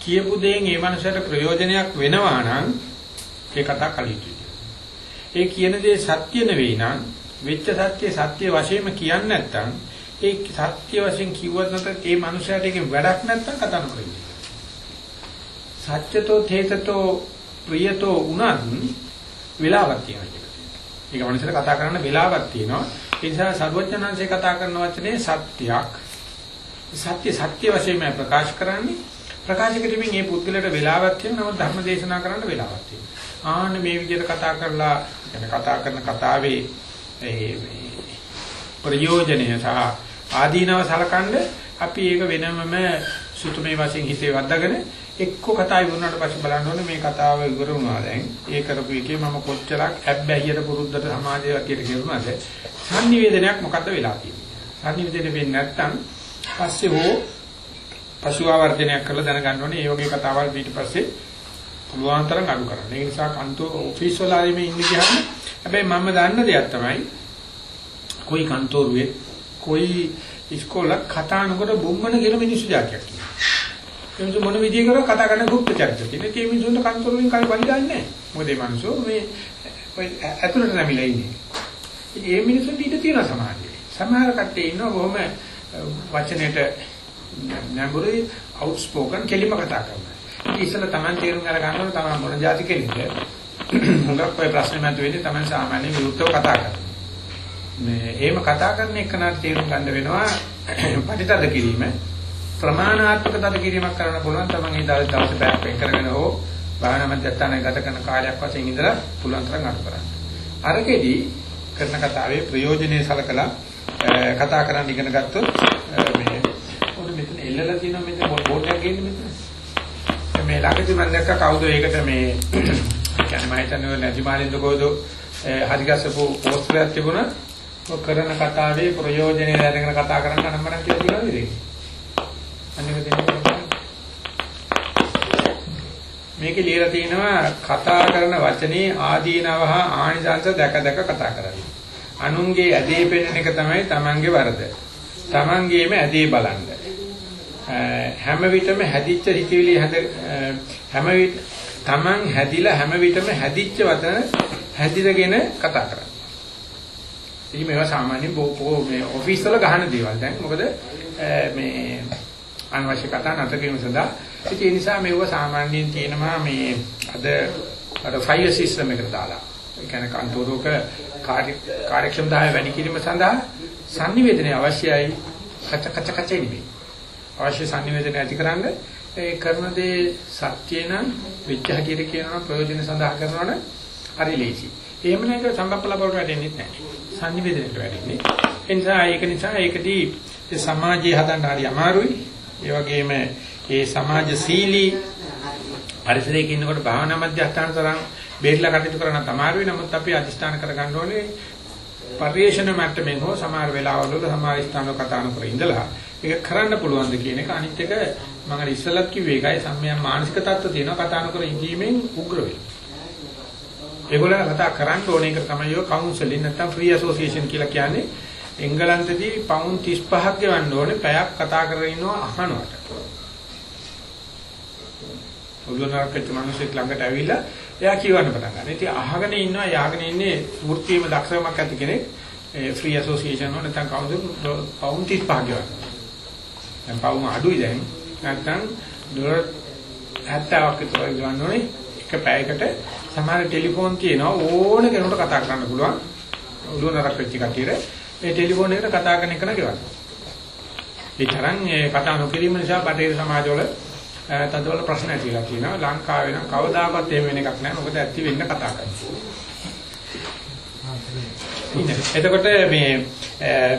කියපු දෙයෙන් ඒ මනසට ප්‍රයෝජනයක් වෙනවා නම් ඒ කතා කලිතුයි. ඒ කියන දේ සත්‍ය නෙවෙයි නම් වෙච්ච සත්‍ය සත්‍ය වශයෙන්ම කියන්නේ නැත්නම් ඒ සත්‍ය වශයෙන් කිව්වත් නැත්නම් ඒ මනුස්සයාට ඒකෙන් වැඩක් නැත්නම් කතා නොකරන්නේ. සත්‍යතෝ තේතතෝ ප්‍රියතෝ උනත් වෙලාවක් තියෙනවා. ඒක මිනිස්සුන්ට කතා කරන්න වෙලාවක් තියෙනවා. ඒ නිසා සරුවචනංශේ කතා කරන වචනේ සත්‍යයක්. සත්‍ය සත්‍ය වශයෙන් ප්‍රකාශ කරන්නේ ප්‍රකාශ කිරීමෙන් මේ පුද්ගලයාට වෙලාවක් තියෙනවා. නමුත් ධර්ම දේශනා කරන්න වෙලාවක් තියෙනවා. ආන්න මේ විදිහට කතා කරලා කතා කරන කතාවේ ප්‍රයෝජනය සහ ආදීනව සලකන්නේ අපි ඒක වෙනමම සුතුමේ වශයෙන් හිතේ වද්දාගෙන එක්ක කතාව ඉවරනට පස්සේ බලන්න ඕනේ මේ කතාව ඉවර වුණා දැන්. ඒ කරපු එකේ මම කොච්චරක් හැබ්බැහියට පුරුද්දට සමාජය වගේට කරුණාද? සංනිවේදනයක් මොකද්ද වෙලා තියෙන්නේ? සංනිවේදනය වෙන්නේ නැත්නම් පස්සේ හෝ පසුආවර්ජනයක් කරලා දැනගන්න ඕනේ. ඒ වගේ කතාවල් ඊට පස්සේ පුළුවන් තරම් අඩු කරන්න. ඒ නිසා කන්තෝ ඔෆිස් වල හරි මේ ඉන්නේ කියන්නේ. හැබැයි මම දන්න දෙයක් තමයි કોઈ කන්තෝරුවේ કોઈ ඉස්කෝලේ කතා නොකර බොම්මන කියලා මිනිස්සු જાතියක් කියනවා. ඒ මිනිස්සු මොන විදිය කරා කතා කරන ගුප්ත චරිත තියෙන. ඒ මිනිස්සුන්ට කන්තෝරුවෙන් කයි වලිදාන්නේ නැහැ. මොකද මේ මිනිස්සු මේ ඇතුළට නැමිලා ඉන්නේ. ඒ මිනිස්සුන්ට ඊට තියෙන සමාජයේ. සමහර කට්ටිය ඉන්නවා බොහොම වචනෙට නැඹුරුයි අවුට්ස්පෝකන් කෙලිම කතා කරනවා. ඉතින් ඉස්සෙල්ලා Taman තේරුම් අරගන්න ඕනේ Taman මොන જાති කෙනෙක්ද. හුඟක් ඔය ප්‍රශ්නේ මතුවෙන්නේ Taman සාමාන්‍ය විරුද්ධව කතා කරනවා. මේ එහෙම කතා කරන එකනට තේරුම් ගන්න වෙනවා (clears throat) පරිතද කිරීම. ප්‍රමාණාත්මක තද කිරීමක් කරන්න පුළුවන් Taman ඒ දවස් දවස් බෑක් වෙන් කරගෙන හෝ භාවනා මධ්‍යස්ථානයේ ගත කරන කාලයක් වශයෙන් ඉඳලා පුළුවන් තරම් අඩු කරන්න. අරකෙදි කරන කතාවේ ප්‍රයෝජනෙයි සලකලා කතා කරන්න ඉගෙන ගත්තොත් මේ මෙතන එල්ලලා තියෙනවා මෙතන බෝඩ් එකක් ගේන්න මෙතන. මේ ළඟදී මම දැක්ක කවුද ඒකට මේ කියන්නේ මම හිතන්නේ නැතිමාලින්ද කොහොද හරිගස්සපු පෝස්ටර් එකක් තිබුණා. ඔය කරන කතාවේ ප්‍රයෝජනෙ දැනගෙන කතා කරන්න නම් මම කියලා තියෙනවා නේද? අනික දෙන්නේ මේකේ ලියලා තියෙනවා කතා කරන වචනේ ආදීනව හා ආනිසංස දැක දැක කතා කරන්නේ. අනුන්ගේ ඇදේ පෙන්නන එක තමයි Tamange වරද. Tamangeම ඇදේ බලන්න. හැම විටම හැදිච්ච හිතවිලි හැද හැම විට Taman හැදිලා හැම විටම හැදිච්ච වචන හැදිරගෙන කතා කරන්නේ. ඉතින් මේවා සාමාන්‍යයෙන් බෝ මේ ඔෆිස් වල ගහන දේවල්. දැන් මොකද මේ අනවශ්‍ය කතා නැතර කිරීම සඳහා ඉතින් ඒ නිසා මේව සාමාන්‍යයෙන් තියෙනවා මේ අද අර ෆයිල් සිස්ටම් එකට දාලා. ඒ කියන්නේ කන්තෝරක කාර්ය කාර්යක්ෂමතාවය වැඩි කිරීම සඳහා sannivedana අවශ්‍යයි. කච කච කච නෙමෙයි. අවශ්‍ය sannivedana ඇතිකරන්න ඒ කරන දේ සත්‍ය නම් වෙච්ච හැටියට කියනවා ප්‍රයෝජන සඳහා කරනවනේ හරි ලේසි. එහෙම නැක සම්බප්පල බවට වැටෙන්නේ නැහැ. sannivedanaට වැටෙන්නේ. ඒ නිසා ඒක නිසා ඒකදී සමාජය හදන්න හරි අමාරුයි. ඒ වගේම ඒ සමාජශීලී පරිසරයක ඉන්නකොට භාවනා මධ්‍යස්ථාන තරම් බේරලා කටයුතු කරන්න තමයි නමුත් අපි අදිස්ථාන කරගන්න ඕනේ පරිේශන මට්ටමින් හෝ සමහර වෙලාවල සමහර ස්ථානවල කතා නොකර ඉඳලා. ඒක කරන්න පුළුවන්ද කියන එක අනිත් එක මම අර ඉස්සලත් කිව්වේ ඒකයි. සම්මයන් මානසික තත්ත්ව තියෙනවා කතා නොකර ඉඳීමෙන් උග්‍ර වෙනවා. ඒගොල්ලෝ කතා කරන්න ඕනේ. ඒක තමයි ඔය කවුන්සලින් නැත්නම් ෆ්‍රී ඇසෝසියේෂන් කියලා කියන්නේ. එංගලන්තදී පවුන් 35ක් ගෙවන්න ඕනේ පැයක් කතා කරගෙන ඉන්නවා අහනවට. ඔළුවනරකට මිනිස්සෙක් ළඟට ඇවිල්ලා එයා කියවන්න පටන් ගන්නවා. ඉතින් අහගෙන ඉන්නවා යාගෙන ඉන්නේ වෘත්තීයම දක්ෂකමක් ඇති කෙනෙක් ෆ්‍රී ඇසෝසියේෂන් වල නැත්නම් කවුද පවුන් 35ක් ගෙවන්න. දැන් පවුම අඩුයි දැන්. නැත්තම් ඩොලර් 70ක් විතර ගන්න ඕනේ. එක පැයකට සමහර ටෙලිෆෝන් තියෙනවා ඕන කෙනෙකුට කතා කරන්න පුළුවන්. ඔළුව නරක වෙච්ච මේ ටෙලිෆෝන් එකට කතා කරන එක නේද? ඒ තරම් ඒ කතා නොකිරීම නිසා බටහිර සමාජවල තදවල ප්‍රශ්න ඇති වෙලා තියෙනවා. ලංකාවේ නම් කවදාකවත් එහෙම වෙන එකක් නැහැ. මොකද ඇත්ති වෙන්න කතා කරන්නේ. එතකොට මේ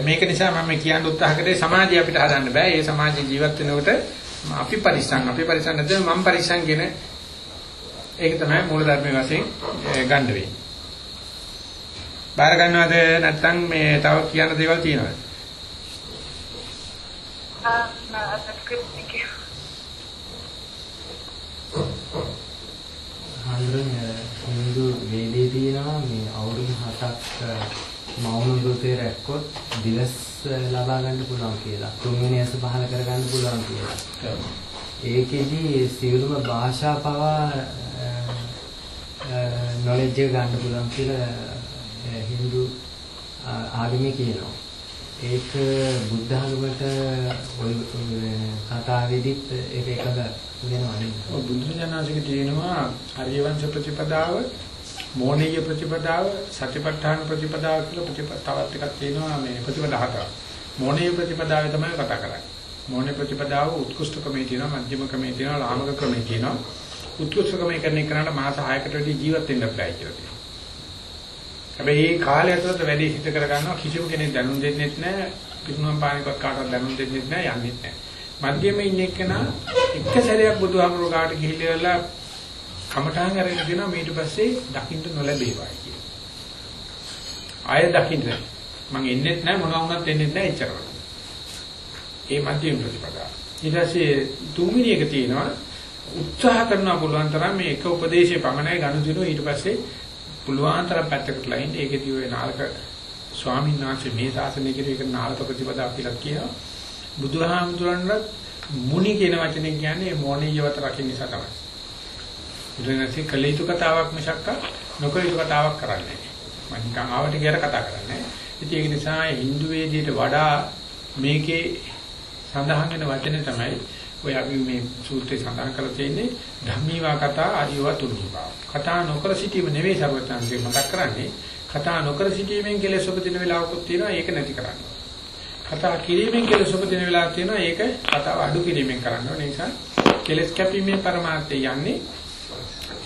මේක නිසා මම කියන්න උත්සාහ කරේ සමාජය අපිට හදන්න බෑ. ඒ සමාජයේ ජීවත් වෙනකොට අපි පරිස්සම් අපි පරිස්සම් නැත්නම් මම පරිස්සම් කියන ඒක තමයි මූල ධර්මයේ වශයෙන් ගන්න වෙන්නේ. බාර ගන්නවද නැත්නම් මේ තව කියන්න දේවල් තියෙනවද? ආ නෑ that's good thank you. හඳුනන Hindu වේදේ තියෙනවා මේ අවුරුදු 7ක් මෞන වෘතේ රැක්කොත් දිවස් ලබා ගන්න පුළුවන් කියලා. කුමිනියස පහල කර ගන්න පුළුවන් කියලා. ඒකෙදි සියලුම භාෂා පවා නොලෙජ් එක ගන්න පුළුවන් කියලා හින්දු ආගමේ කියනවා. ඒක බුද්ධ ධර්මයට ওই කතාවේදීත් ඒක එකද වෙනවා නේද? ඔව් බුදු දඥාසික තියෙනවා හරියවංශ ප්‍රතිපදාව, මෝනීය ප්‍රතිපදාව, සතිපට්ඨාන ප්‍රතිපදාව කියලා ප්‍රතිපදාවක් එකක් තියෙනවා මේ ප්‍රතිපදා හතර. මෝනීය ප්‍රතිපදාවේ තමයි කතා කරන්නේ. මෝනීය ප්‍රතිපදාව උත්කෘෂ්ඨ ක්‍රමයේ තියෙනවා, මධ්‍යම ක්‍රමයේ තියෙනවා, ලාමක ක්‍රමයේ තියෙනවා. උත්කෘෂ්ඨ ක්‍රමයේ කරන එකට මාස 6කට වැඩි ජීවත් වෙන්න බෑ කියලා තියෙනවා. හැබැයි මේ කාලය ඇතුළත වැඩි හිත කර ගන්නවා කිසිම කෙනෙක් දැනුම් දෙන්නේ නැහැ. පිටුනම් පානිකවත් කාටවත් දැනුම් දෙන්නේ නැහැ, යන්නේ නැහැ. මධ්‍යමේ ඉන්න එක්කෙනා එක සැරයක් බුදුහාමුදුරුවෝ කාට ගිහිල්ලා කමඨාන් අරගෙන දෙනවා ඊට පස්සේ දකින්න නොලැබේවා කියන. ආය දකින්න මම එන්නෙත් නැහැ මොනවා වුණත් එන්නෙත් නැහැ එච්චරම. ඒ මධ්‍යම ප්‍රතිපදාව. ඊට පස්සේ තුන්වෙනි එක තියෙනවා උත්සාහ කරනවා පුළුවන් තරම් මේ එක උපදේශයේ පමණයි ගනුදෙනු ඊට පස්සේ පුළුවන් තරම් පැත්තකට ලයින් ඒකදී ඔය නාලක ස්වාමීන් වහන්සේ මේ ශාසනය කියන එක නාලක ප්‍රතිපදාව කියලා කියනවා. බුදුහාමුදුරන්වත් මුනි කියන වචනේ කියන්නේ මොණියවත රකින්න නිසා තමයි. බුදුරජාණන්සේ කලිතු කතාවක් මිසක්ක නොකලිතු කතාවක් කරන්නේ නැහැ. මම නිකන් ආවට කියලා කතා කරන්නේ. ඉතින් ඒක නිසා Hindu වේදයට වඩා මේකේ සඳහන් වෙන වචනේ තමයි ඔය අපි මේ සූත්‍රේ සඳහන් කරලා තියෙන්නේ ධම්මීවා කතා ආදීවා තුන්හිවා. කතා නොකර සිටීම නෙවෙයි සර්වඥාන්සේ මතක් කරන්නේ. කතා නොකර සිටීමෙන් කෙලෙස් උපදින වෙලාවකුත් තියෙනවා ඒක නැති කරන්න. කතා කිරීමෙන් කෙලෙස් උපදින වෙලාවක් තියෙනවා ඒක කතාව අඩු කිරීමෙන් කරන්න ඕනේ. ඒ නිසා කෙලෙස් කැපීමේ પરමාර්ථය යන්නේ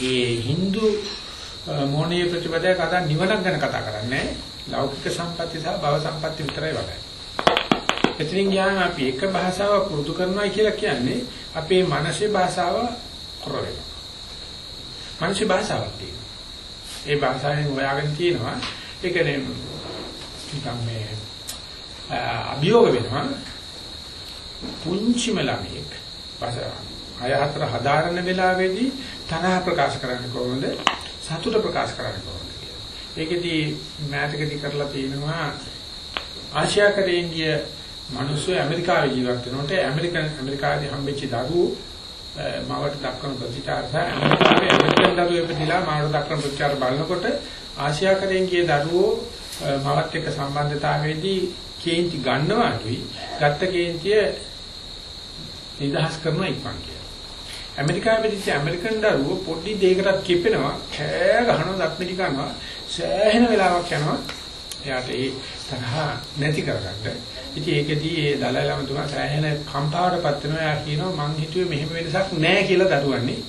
ඒ Hindu මොණීය ප්‍රතිපදාව කතා නිවනක් ගැන කතා කරන්නේ ලෞකික සම්පatti සහ භව සම්පatti විතරයි වගේ. එතනින් ගියාම අපි එක භාෂාවක් පුරුදු කරනවා කියලා කියන්නේ අපේ මානසික භාෂාව කර වෙනවා. මානසික භාෂාවක් තියෙනවා. ඒ භාෂාවෙන් හොයාගෙන තියෙනවා. ඒක නේ නිකන් මේ අභියෝග වෙනවා. පුංචිම ළමයෙක් භාෂාව අය හතර හදාරන වෙලාවේදී තරහ ප්‍රකාශ කරන්නේ කොහොමද? සතුට ප්‍රකාශ කරන්නේ කොහොමද කියලා. ඒකෙදී මෑතකදී කරලා තියෙනවා ආසියාකරයෙන් ගිය මිනිස්සු ඇමරිකාවේ ජීවත් වෙනකොට ඇමරිකන් ඇමරිකාවේ හම්බෙච්ච දරුවෝ මවට දක්වන ප්‍රතිචාර සහ ඇමරිකාවේ ඇමරිකන් දරුවෝ ඉපදිලා මාවට දක්වන ප්‍රතිචාර බලනකොට ආසියාකරයෙන් ගිය දරුවෝ මවත් එක්ක සම්බන්ධතාවයේදී කේන්ති ගන්නවාගේ ගත්ත කේන්තිය නිදහස් කරනවා ඉක්මන් කියලා. ඇමරිකාවේ පිටිච්ච ඇමරිකන් දරුවෝ පොඩි දෙයකටත් කිපෙනවා කෑ ගහනවා දත්මිටි ගන්නවා සෑහෙන වෙලාවක් යනවා එයාට ඒ තරහ නැති කරගන්න. ඉතින් ඒකෙදී ඒ දලයි ළමතුමා සෑහෙන කම්පාවටපත් වෙනවා. එයා කියනවා මං හිතුවේ මෙහෙම වෙනසක් නැහැ කියලා දරුවන්නේ.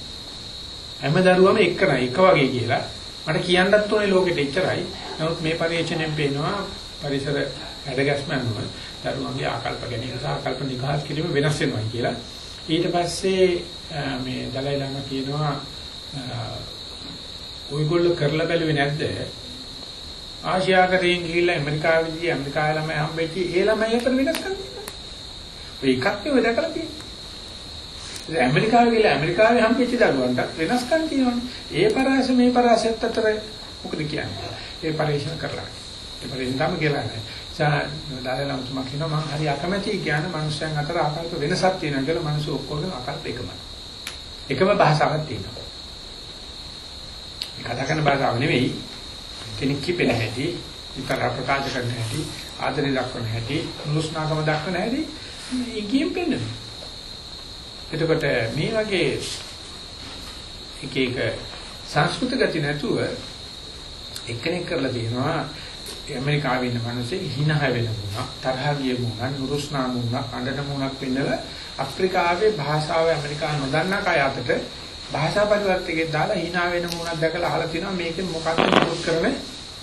හැම දරුවම එක්කනයි එක වගේ කියලා. මට කියන්නත් ඕනේ ලෝකෙට එච්චරයි. නමුත් මේ පරිශ්‍රණයෙන් පේනවා පරිසර හැඩගැස්ම අනුව දරුවන්ගේ ආකල්ප ගැනීම සහ ආකල්ප නිගහස් කිරීම වෙනස් වෙනවා කියලා. ඊට පස්සේ මේ දලයි ළම කියනවා ඔයගොල්ලෝ කරලා බැලුවේ නැද්ද? ආසියාකරයෙන් ගිහිල්ලා ඇමරිකාවේදී ඇමරිකාවේ ළමයි හම්බෙච්ච ඒ ළමයි අතර වෙනස්කම් තියෙනවා. ඔය එකක් නෙවෙයි දැකලා තියෙන්නේ. ඇමරිකාවේ ගිහිල්ලා ඇමරිකාවේ හම්බෙච්ච දරුවන්ට වෙනස්කම් තියෙනවානේ. ඒ පරාස මේ පරාසෙත් අතර මොකද කියන්නේ? ඒ පරිශන කරලා. ඒ පරිශන තමයි කියලා නැහැ. සාදාලම් තුමා කියනවා මම හරි අකමැති කියන මිනිස්යන් අතර ආකල්ප වෙනසක් තියෙනවා කියලා මිනිස්සු ඔක්කොගේ ආකල්ප එකමයි. එකම භාෂාවක් තියෙනවා. කතා කරන භාෂාව නෙවෙයි කෙනෙක් කිපෙන හැටි, විතර ප්‍රකාශ කරන හැටි, ආදරය දක්වන හැටි, නුස්නාකම දක්වන හැටි ඉගියෙන් පෙන්නන. එතකොට මේ වගේ එක එක සංස්කෘත ගති නැතුව එක්කෙනෙක් කරලා තියෙනවා ඇමරිකාවේ ඉන්න මිනිස්සේ හිනහ වෙන වුණා තරහ ගිය වුණා නුරුස්නා වුණා අඬන වුණක් වෙන්නලා අප්‍රිකාවේ භාෂාව ඇමරිකා නොදන්නා කය අතට භාෂා පරිවර්තකෙක් දාලා hina වෙන මොනක් දැකලා අහලා තිනවා මේකෙන් මොකක්ද පුරුත් කරන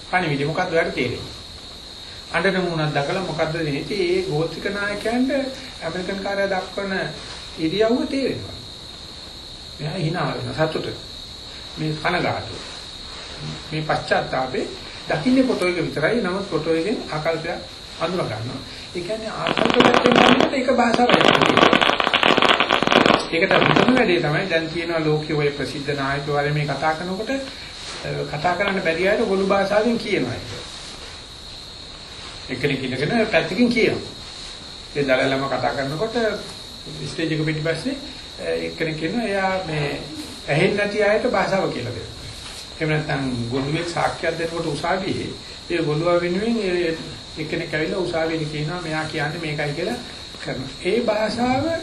පණිවිඩය? මොකක්ද ඔයාලට තේරෙන්නේ අඬන මොනක් දැකලා මොකද්ද දෙන්නේ ඒ ගෝත්‍රික නායකයන්ට ඇමරිකන් කාර්යය දක්වන ඉරියව්ව තේරෙනවා. මෙයා hina වෙන සතුට. මේ කනගාටු මේ පශ්චාත්තාපේ දකින්නේ ෆොටෝ එක විතරයි. නමුත් ෆොටෝ එකෙන් ආකල්පයක් අඳුර ගන්නවා ඒ කියන්නේ ආකල්පයක් වෙනකොට ඒක භාෂාවක් ඒකට මුලින්ම වැඩේ තමයි දැන් තියෙනවා ලෝකයේ ඔය ප්‍රසිද්ධ නායකවරු මේ කතා කරනකොට කතා කරන්න බැරි අයට ගොළු භාෂාවෙන් කියනවා ඒක. එක්කෙනෙක් ඉඳගෙන පැත්තකින් කියනවා. ඒ දලලම කතා කරනකොට ස්ටේජ් එක පිටිපස්සේ එක්කෙනෙක් කියනවා එයා මේ ඇහෙන්නේ නැති අයට භාෂාව කියලා දෙනවා. එහෙම නැත්නම් ගොළුෙක් සාක්ෂියක් දෙනකොට උසාවියේ ඒ ගොළුවා වෙනුවෙන් එක්කෙනෙක් ඇවිල්ලා උසාවියේ කියනවා මෙයා කියන්නේ මේකයි කියලා කරනවා. ඒ භාෂාව මේ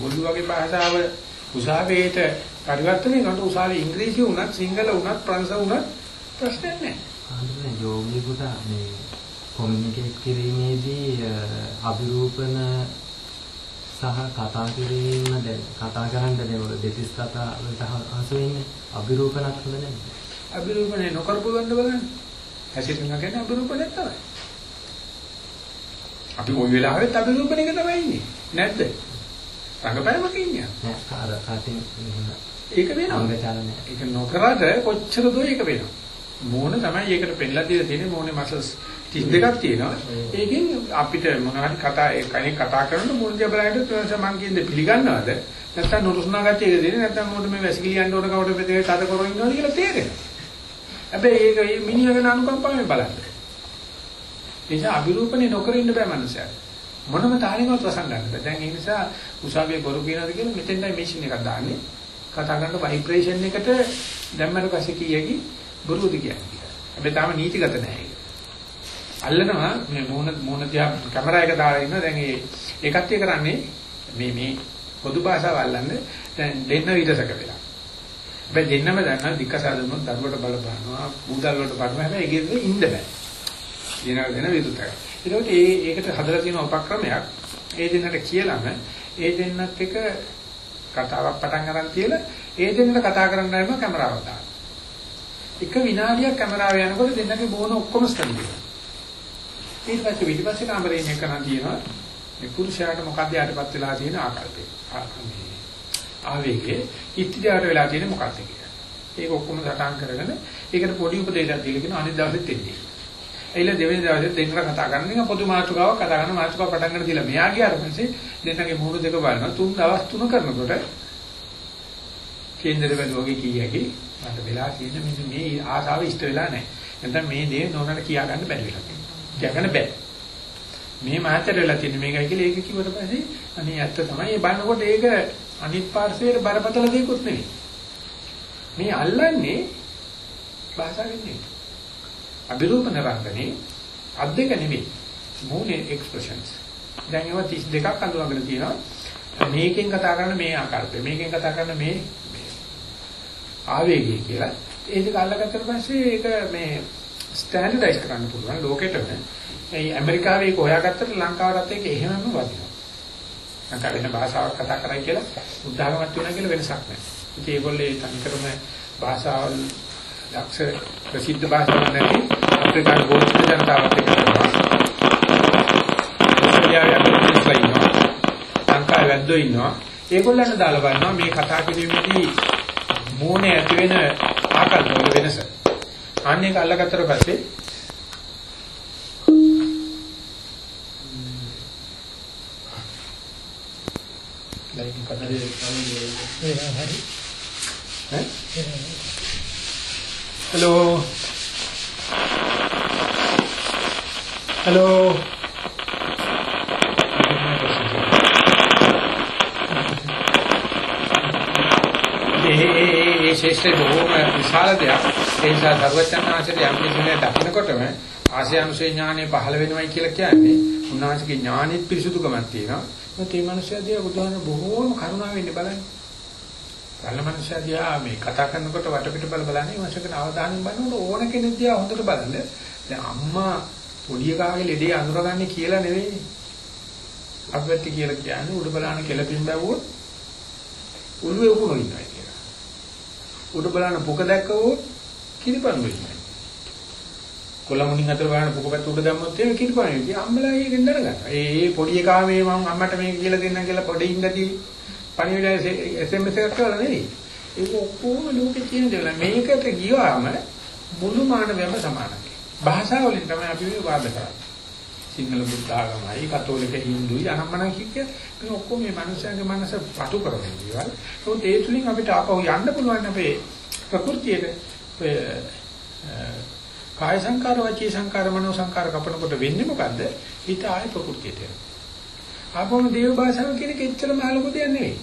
ගොළු වගේ භාෂාව උසාවියට පරිවර්තනය කරනකොට උසාවියේ ඉංග්‍රීසි වුණත් සිංහල වුණත් ප්‍රංශ වුණත් ප්‍රශ්නයක් නැහැ. ආන්දරේ යෝගිකුට මේ කොමියුනිකේට් කිරීමේදී අභිරූපන සහ කතා කිරීම දැන් කතා කරන්න දැන් දෙතිස් කතා වලට හසු වෙන්නේ අභිරූපණක් හොඳ නැහැ. අභිරූපණය නොකරපු ගන්න බලන්න. හැසිරෙනවා කියන්නේ අභිරූපණය තමයි. අපි කොයි වෙලාවෙත් අභිරූපණයක තමයි ඉන්නේ. නැද්ද? රඟපෑමක ඉන්නේ. නෑ අර කටින් ඒක වෙනවා. අංග චලනය. ඒක නොකරද කොච්චර දෝ ඒක වෙනවා. මෝන තමයි ඒකට පෙන්නලා දීලා තියෙන්නේ මෝනේ මසල්ස් 32ක් තියෙනවා. ඒකෙන් අපිට මොනවද කතා කෙනෙක් කතා කරනකොට මුල් දිහා බලනකොට තුනස මං කියන්නේ පිළිගන්නවද? නැත්නම් නුරුස්නා ගතියද දෙන්නේ නැත්නම් මොකද මේ වැසිකිලි යන්න ඕන කවට පෙතේ තද කරගෙන ඉන්නවද කියලා තේරෙනවා. හැබැයි ඒක මිනිහගෙන අනුකම්පාවෙන් බලන්න. ඒ නිසා අභිරූපණය නොකර ඉන්න බෑ මනුස්සයාට. මොනම තාලෙකවත් වසන් ගන්න බෑ. දැන් ඒ නිසා උසාවියේ බොරු කියනවාද කියලා මෙතෙන්ටයි මැෂින් එකක් දාන්නේ. කතා කරන ভাইබ්‍රේෂන් එකට දැම්මම පස්සේ කීයකි බොරුද කියන්නේ. හැබැයි තාම නීතිගත නැහැ ඒක. අල්ලනවා මේ මොන මොන දිහා කැමරා එක දාලා ඉන්න දැන් ඒ ඒකත් කරන්නේ මේ මේ පොදු භාෂාව අල්ලන්නේ දැන් දෙන්න විදසක වෙලා. හැබැයි දෙන්නම දන්නා දික්කසාදුනොත් දරුවට බලපානවා, ඌදල් වලට බලනවා. හැබැයි ඒකෙත් ඉන්න බෑ. දෙනවා දෙන විරුද්ධයි. ඒකට ඒ ඒකට හදලා තියෙන උපක්‍රමයක් ඒ දෙන්නට කියලාම ඒ දෙන්නත් එක කතාවක් පටන් ගන්න තියලා ඒ දෙන්නට කතා කරන්න යනවා කැමරාව දාලා. එක විනාඩියක් කැමරාව යනකොට දෙන්නගේ බෝන ඔක්කොම ස්තම්භ ඊට පස්සේ පිටිපස්සේ කාමරේ ඉන්න කෙනා කියනවා මේ පුරුෂයාට මොකද්ද යටපත් වෙලා තියෙන ආකල්පේ. ආවේගයේ ඉතිරියට වෙලා තියෙන මොකක්ද කියලා. ඒක ඔක්කොම සටහන් කරගෙන ඒකට පොඩි උපදේශයක් දීලා කියන අනිත් දවසෙත් එන්නේ. එයිල දෙවෙනි දවසේ දෙන්නට කතා කරන එක පොදු මාතෘකාවක් කතා කරන මාතෘකාව පටන් ගන්න තියලා මෙයා ගියාට පස්සේ දෙන්නගේ මුහුණු දෙක බලනවා තුන් දවස් තුන කරනකොට කේන්දර බැලුවගේ කීයකි මට වෙලා තියෙන මෙන්න මේ ආසාව ඉෂ්ට වෙලා නැහැ. නැත්නම් මේ දේ නෝනට කියා ගන්න බැරි වෙලා තියෙනවා. කියා ගන්න බෑ. මේ මාතර වෙලා තියෙන මේකයි කියලා ඒක කිව්වට පස්සේ අනේ ඇත්ත තමයි. ඒ බලනකොට ඒක අනිත් පාර්ශවයට බරපතල දෙයක්වත් නෙවෙයි. මේ අල්ලන්නේ භාෂාවෙන් නෙවෙයි. අභිරූපණ රංගනේ අත් දෙක නෙවෙයි මූණේ එක්ස්ප්‍රෙෂන්ස් දැන් ඒවා 32ක් අඳුරගෙන තියෙනවා. මේකෙන් කතා කරන මේ ආකාරය මේකෙන් කතා කරන මේ ආවේගය කියලා. ඒ දෙක අල්ලගත්තට පස්සේ ඒක මේ ස්ටෑන්ඩඩයිස් කරන්න පුළුවන් ලෝකෙටම. මේ ඇමරිකාවේ ඒක හොයාගත්තට ලංකාවටත් ඒක එහෙමම වදිනවා. ලංකාව වෙන භාෂාවක් කතා කරයි කියලා උදාහරණයක් වෙනවා කියලා වෙනසක් නැහැ. ඉතින් ඒගොල්ලේ තනිකරම භාෂාවල් දක්ෂ ප්‍රසිද්ධ භාෂාවක් නැති අප්‍රිකානු ගෝත්‍ර ජනතාවත් එක්ක කරනවා. ලංකාවේ වැද්දෝ ඉන්නවා. ඒගොල්ලන්ට දාලා බලනවා මේ කතා කිරීමේදී මූණේ ඇති වෙන ආකල්ප වල වෙනස. අන්න ඒක අල්ලගත්තට පස්සේ ලයින් කතාවේ හරි. Hello. Hello. ඒ ශේෂ්ඨ බොහෝම විශාල දෙයක්. ඒ නිසා සර්වඥාන්සේට යම් කිසි කෙනෙක් දකින්නකොටම ආශයනුසේ ඥානෙ පහළ වෙනවයි කියලා කියන්නේ උන්වහන්සේගේ ඥානෙත් පිරිසුදුකමක් තියෙනවා. ඒත් මේ මිනිස්සුදියා බුදුහාම බොහෝම කරුණාවෙන් බලන්නේ. බලන මිනිස්සුදියා මේ කතා කරනකොට වටපිට බල බලන්නේ මාසකන අවධානයෙන් බලනකොට ඕන කෙනෙක් දිහා හොඳට බලන්න. දැන් අම්මා පොඩි එකාගේ ලෙඩේ අඳුරගන්නේ කියලා නෙවෙයි. අග්ගටි කියලා කියන්නේ උඩ බලන කෙලපින් බැවුවොත් උළුවේ උකුණු ඉන්නවා කියලා. උඩ බලන පුක දැක්කවොත් කිරිපණු වෙනවා. කොළමුණින් අතර බලන පුක පැත්ත උඩ දැම්මොත් ඒක කිරිපණු වෙනවා. අම්මලා ඒකෙන් දැනගන්නවා. ඒ ඒ පොඩි එකා මේ මම අම්මට මේක කියලා දෙන්නම් කියලා පොඩි ඉඳදී පණිවිඩය SMS එකක් කරලා නෙවෙයි. ඒක ඔක්කොම ලෝකේ තියෙන දේවල්. මේකට ගියාම මුළු මානවයම සමානයි. භාෂාවලින් තමයි අපි මේ වාද කරන්නේ. සිංහල බුද්ධ ආගමයි කතෝලික හින්දුයි අනම්මන කික්ක මේ ඔක්කොම මේ මනුස්සයන්ගේ මනස පටු කරගෙන දේවල්. ඒත් ඒ තුලින් අපිට ආපහු යන්න පුළුවන් අපේ ප්‍රകൃතියට ඔය කාය සංකාර වචී සංකාර මනෝ සංකාර කපනකොට වෙන්නේ මොකද්ද? හිත ආය ප්‍රകൃතියට යනවා. ආපහුම දේව භාෂාව කියන එක එච්චර මහලුක දෙයක් නෙවෙයි.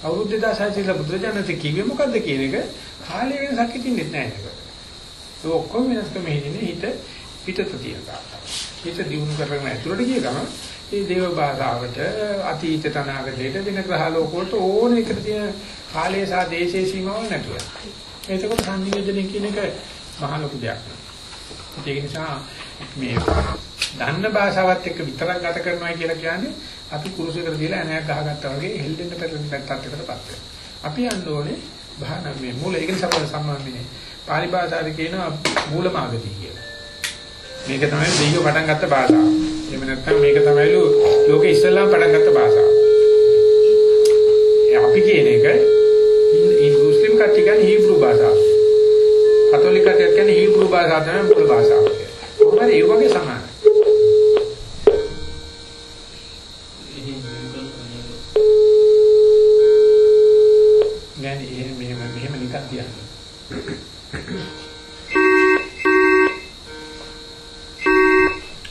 අවුරුදු 2600 ඉඳලා බුදුරජාණන් කිව්වේ මොකද්ද කියන එක කාලය වෙනසක් හිටින්නේ නැහැ නේද? ඒ ඔක්කොම වෙනස්කම හින්නේ හිත පිටත තියෙනවා. හිත දියුණු කරගෙන ඇතුළට ගිය ගමන් මේ දේව භාෂාවට අතීත අනාගතයට වෙන ග්‍රහ ලෝකවලට ඕන එකට තියෙන කාලය සහ දේශයේ සීමාවල් නැතුව. එතකොට සංනිවේදනය කියන එක මහ ලොකු දෙයක්. ඒක නිසා මේ දන්න භාෂාවත් එක්ක විතරක් ගත කරනවා කියලා කියන්නේ අපි කුරුසයකට දීලා ඇණයක් ගහගත්තා වගේ හෙල්ලෙන්න පෙරලෙන්න තත්ත්වයකටපත් වෙනවා. අපි යන්න ඕනේ භාන මේ මූල ඒක නිසා සම්මානනේ. පාලි භාෂාවේ කියනවා මූලමාගදී කියලා. මේක තමයි දෙයියෝ පටන් ගත්ත භාෂාව. එහෙම නැත්නම් මේක තමයිලු ලෝකෙ ඉස්සෙල්ලාම පටන් ගත්ත භාෂාව. අපි කියන එක මුස්ලිම් කට්ටිය කියන්නේ හීබ්‍රු භාෂාව. කතෝලික කට්ටිය කියන්නේ හීබ්‍රු භාෂාව තමයි මූල භාෂාව. කොහොමද ඒ වගේ සමානයි. නෑ එහෙම මෙහෙම මෙහෙම නිකන් තියන්න.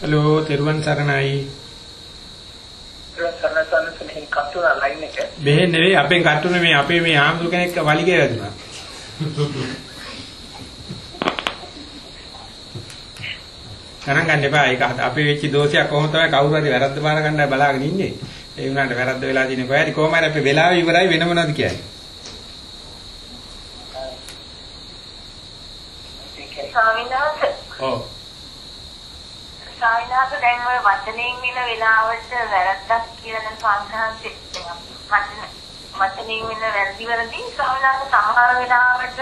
හලෝ තෙරුවන් සරණයි. සරණසන්නස මෙහෙන් කටුනා ලයින් එක. බෙහෙන් නෙවෙයි අපෙන් කට්ටුනේ මේ අපේ මේ ආම්දුර කෙනෙක් වලිගේ වැදුනා. ගණන් ගන්න එපා. ඒක අපේ වෙච්ච දෝෂයක් කොහොම තමයි කවුරු හරි වැරද්ද බාර ගන්නයි බලාගෙන ඉන්නේ. ඒ වුණාට වැරද්ද වෙලා තියෙන කොහරි කොහම හරි අපේ වෙලාව ඉවරයි වෙන මොනවද කියන්නේ. ඔව්. ස්වාමීන් වහන්සේ දැන් ඔය වචනයෙන් වෙන වෙලාවට වැරද්දක් දැන් සංඝාන්සේ වචන වචනයෙන් වෙන වැරදි ස්වාමීන් වහන්සේ සමහර වෙලාවට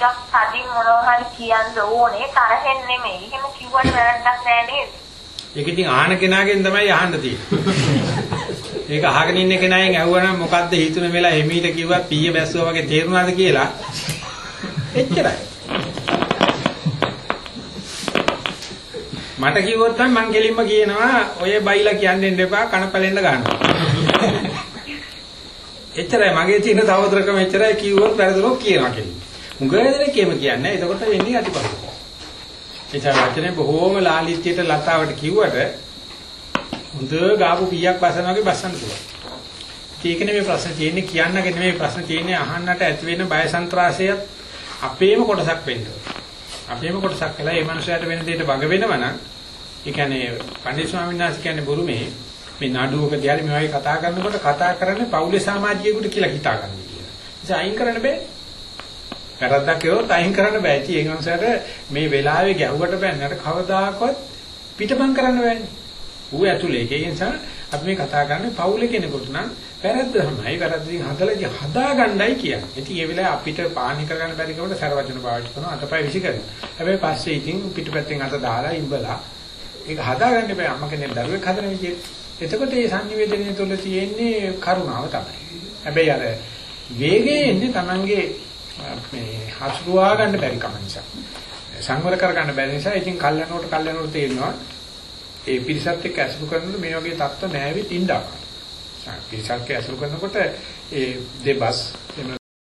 ටිකක් තදින් මොනවා හරි කියන්න ඕනේ තරහෙන් නෙමෙයි. එහෙම කිව්වට වැරද්දක් නෑ නේද? ඒක ඉතින් ආහන කෙනාගෙන් තමයි අහන්න තියෙන්නේ. ඒක අහගෙන ඉන්න කෙනාගෙන් ඇහුවනම් මොකද්ද හිතුන වෙලා එමීට කිව්වා පීය බැස්සුවා වගේ තේරුණාද කියලා. එච්චරයි. මට කිව්වොත් නම් මං කෙලින්ම කියනවා ඔය බයිලා කියන්න දෙන්න එපා කනපලෙන්න ගන්නවා. එච්චරයි මගේ තියෙන තවතරකම එච්චරයි කිව්වොත් වැරදුනොත් කියනවා කෙලින්. මුගදෙනෙක් එහෙම කියන්නේ එතකොට වෙන්නේ අතිපරිප්පු. ඒ වචනේ බොහෝම ලාලිත්‍යයට ලතාවට කිව්වට හොඳ ගාපු පීයක් බසන වගේ බසන්න පුළුවන්. ඒක නෙමෙයි ප්‍රශ්න තියෙන්නේ කියන්නක නෙමෙයි ප්‍රශ්න තියෙන්නේ අහන්නට ඇති වෙන බය සන්ත්‍රාසයත් අපේම කොටසක් වෙන්න අපේම කොටසක් කළා ඒ මනුස්සයාට වෙන දෙයකට වග වෙනවා නම් ඒ කියන්නේ පණ්ඩිත ස්වාමීන් වහන්සේ කියන්නේ බුරුමේ මේ නඩුවකදී හරි මේ වගේ කතා කරනකොට කතා කරන්නේ පෞලේ සමාජියෙකුට කියලා හිතාගන්නේ කියලා. ඒ අයින් කරන්න බෑ. වැරද්දක් කළොත් අයින් කරන්න බෑ. ඉතින් ඒ මනුස්සයාට මේ වෙලාවේ ගැහුවට බෑනට කවදාකවත් පිටපන් කරන්න බෑනේ. ඌ ඇතුලේ ඒ නිසා අපි මේ කතා කරන්නේ පෞලේ කෙනෙකුට නම් වැරද්ද තමයි වැරද්දින් හදලා හදාගන්නයි කියන්නේ. ඉතින් ඒ වෙලාවේ අපිට පාණි කරගන්න බැරි කමට සරවචන පාවිච්චි කරනවා අතපය විසි කරනවා. හැබැයි පස්සේ ඉතින් පිටපැත්තෙන් අත දාලා ඉඹලා ඒක හදාගන්න බෑ අම්ම කෙනෙක් දරුවෙක් හදන විදිහට. එතකොට මේ sannivedanaya තුළ තියෙන්නේ කරුණාව තමයි. හැබැයි අර වේගයේ ඉන්නේ Tamange මේ හසුරුවා ගන්න බැරි කම නිසා සංවර කර ගන්න බැරි නිසා ඉතින් කල්යනෝට කල්යනෝට තේරෙනවා ඒ පිරිසත් එක්ක ඇසුරු කරනකොට මේ වගේ தত্ত্ব නැවිත් ඉඳා. පිරිසත් එක්ක ඇසුරු කරනකොට ඒ දෙබස් එමු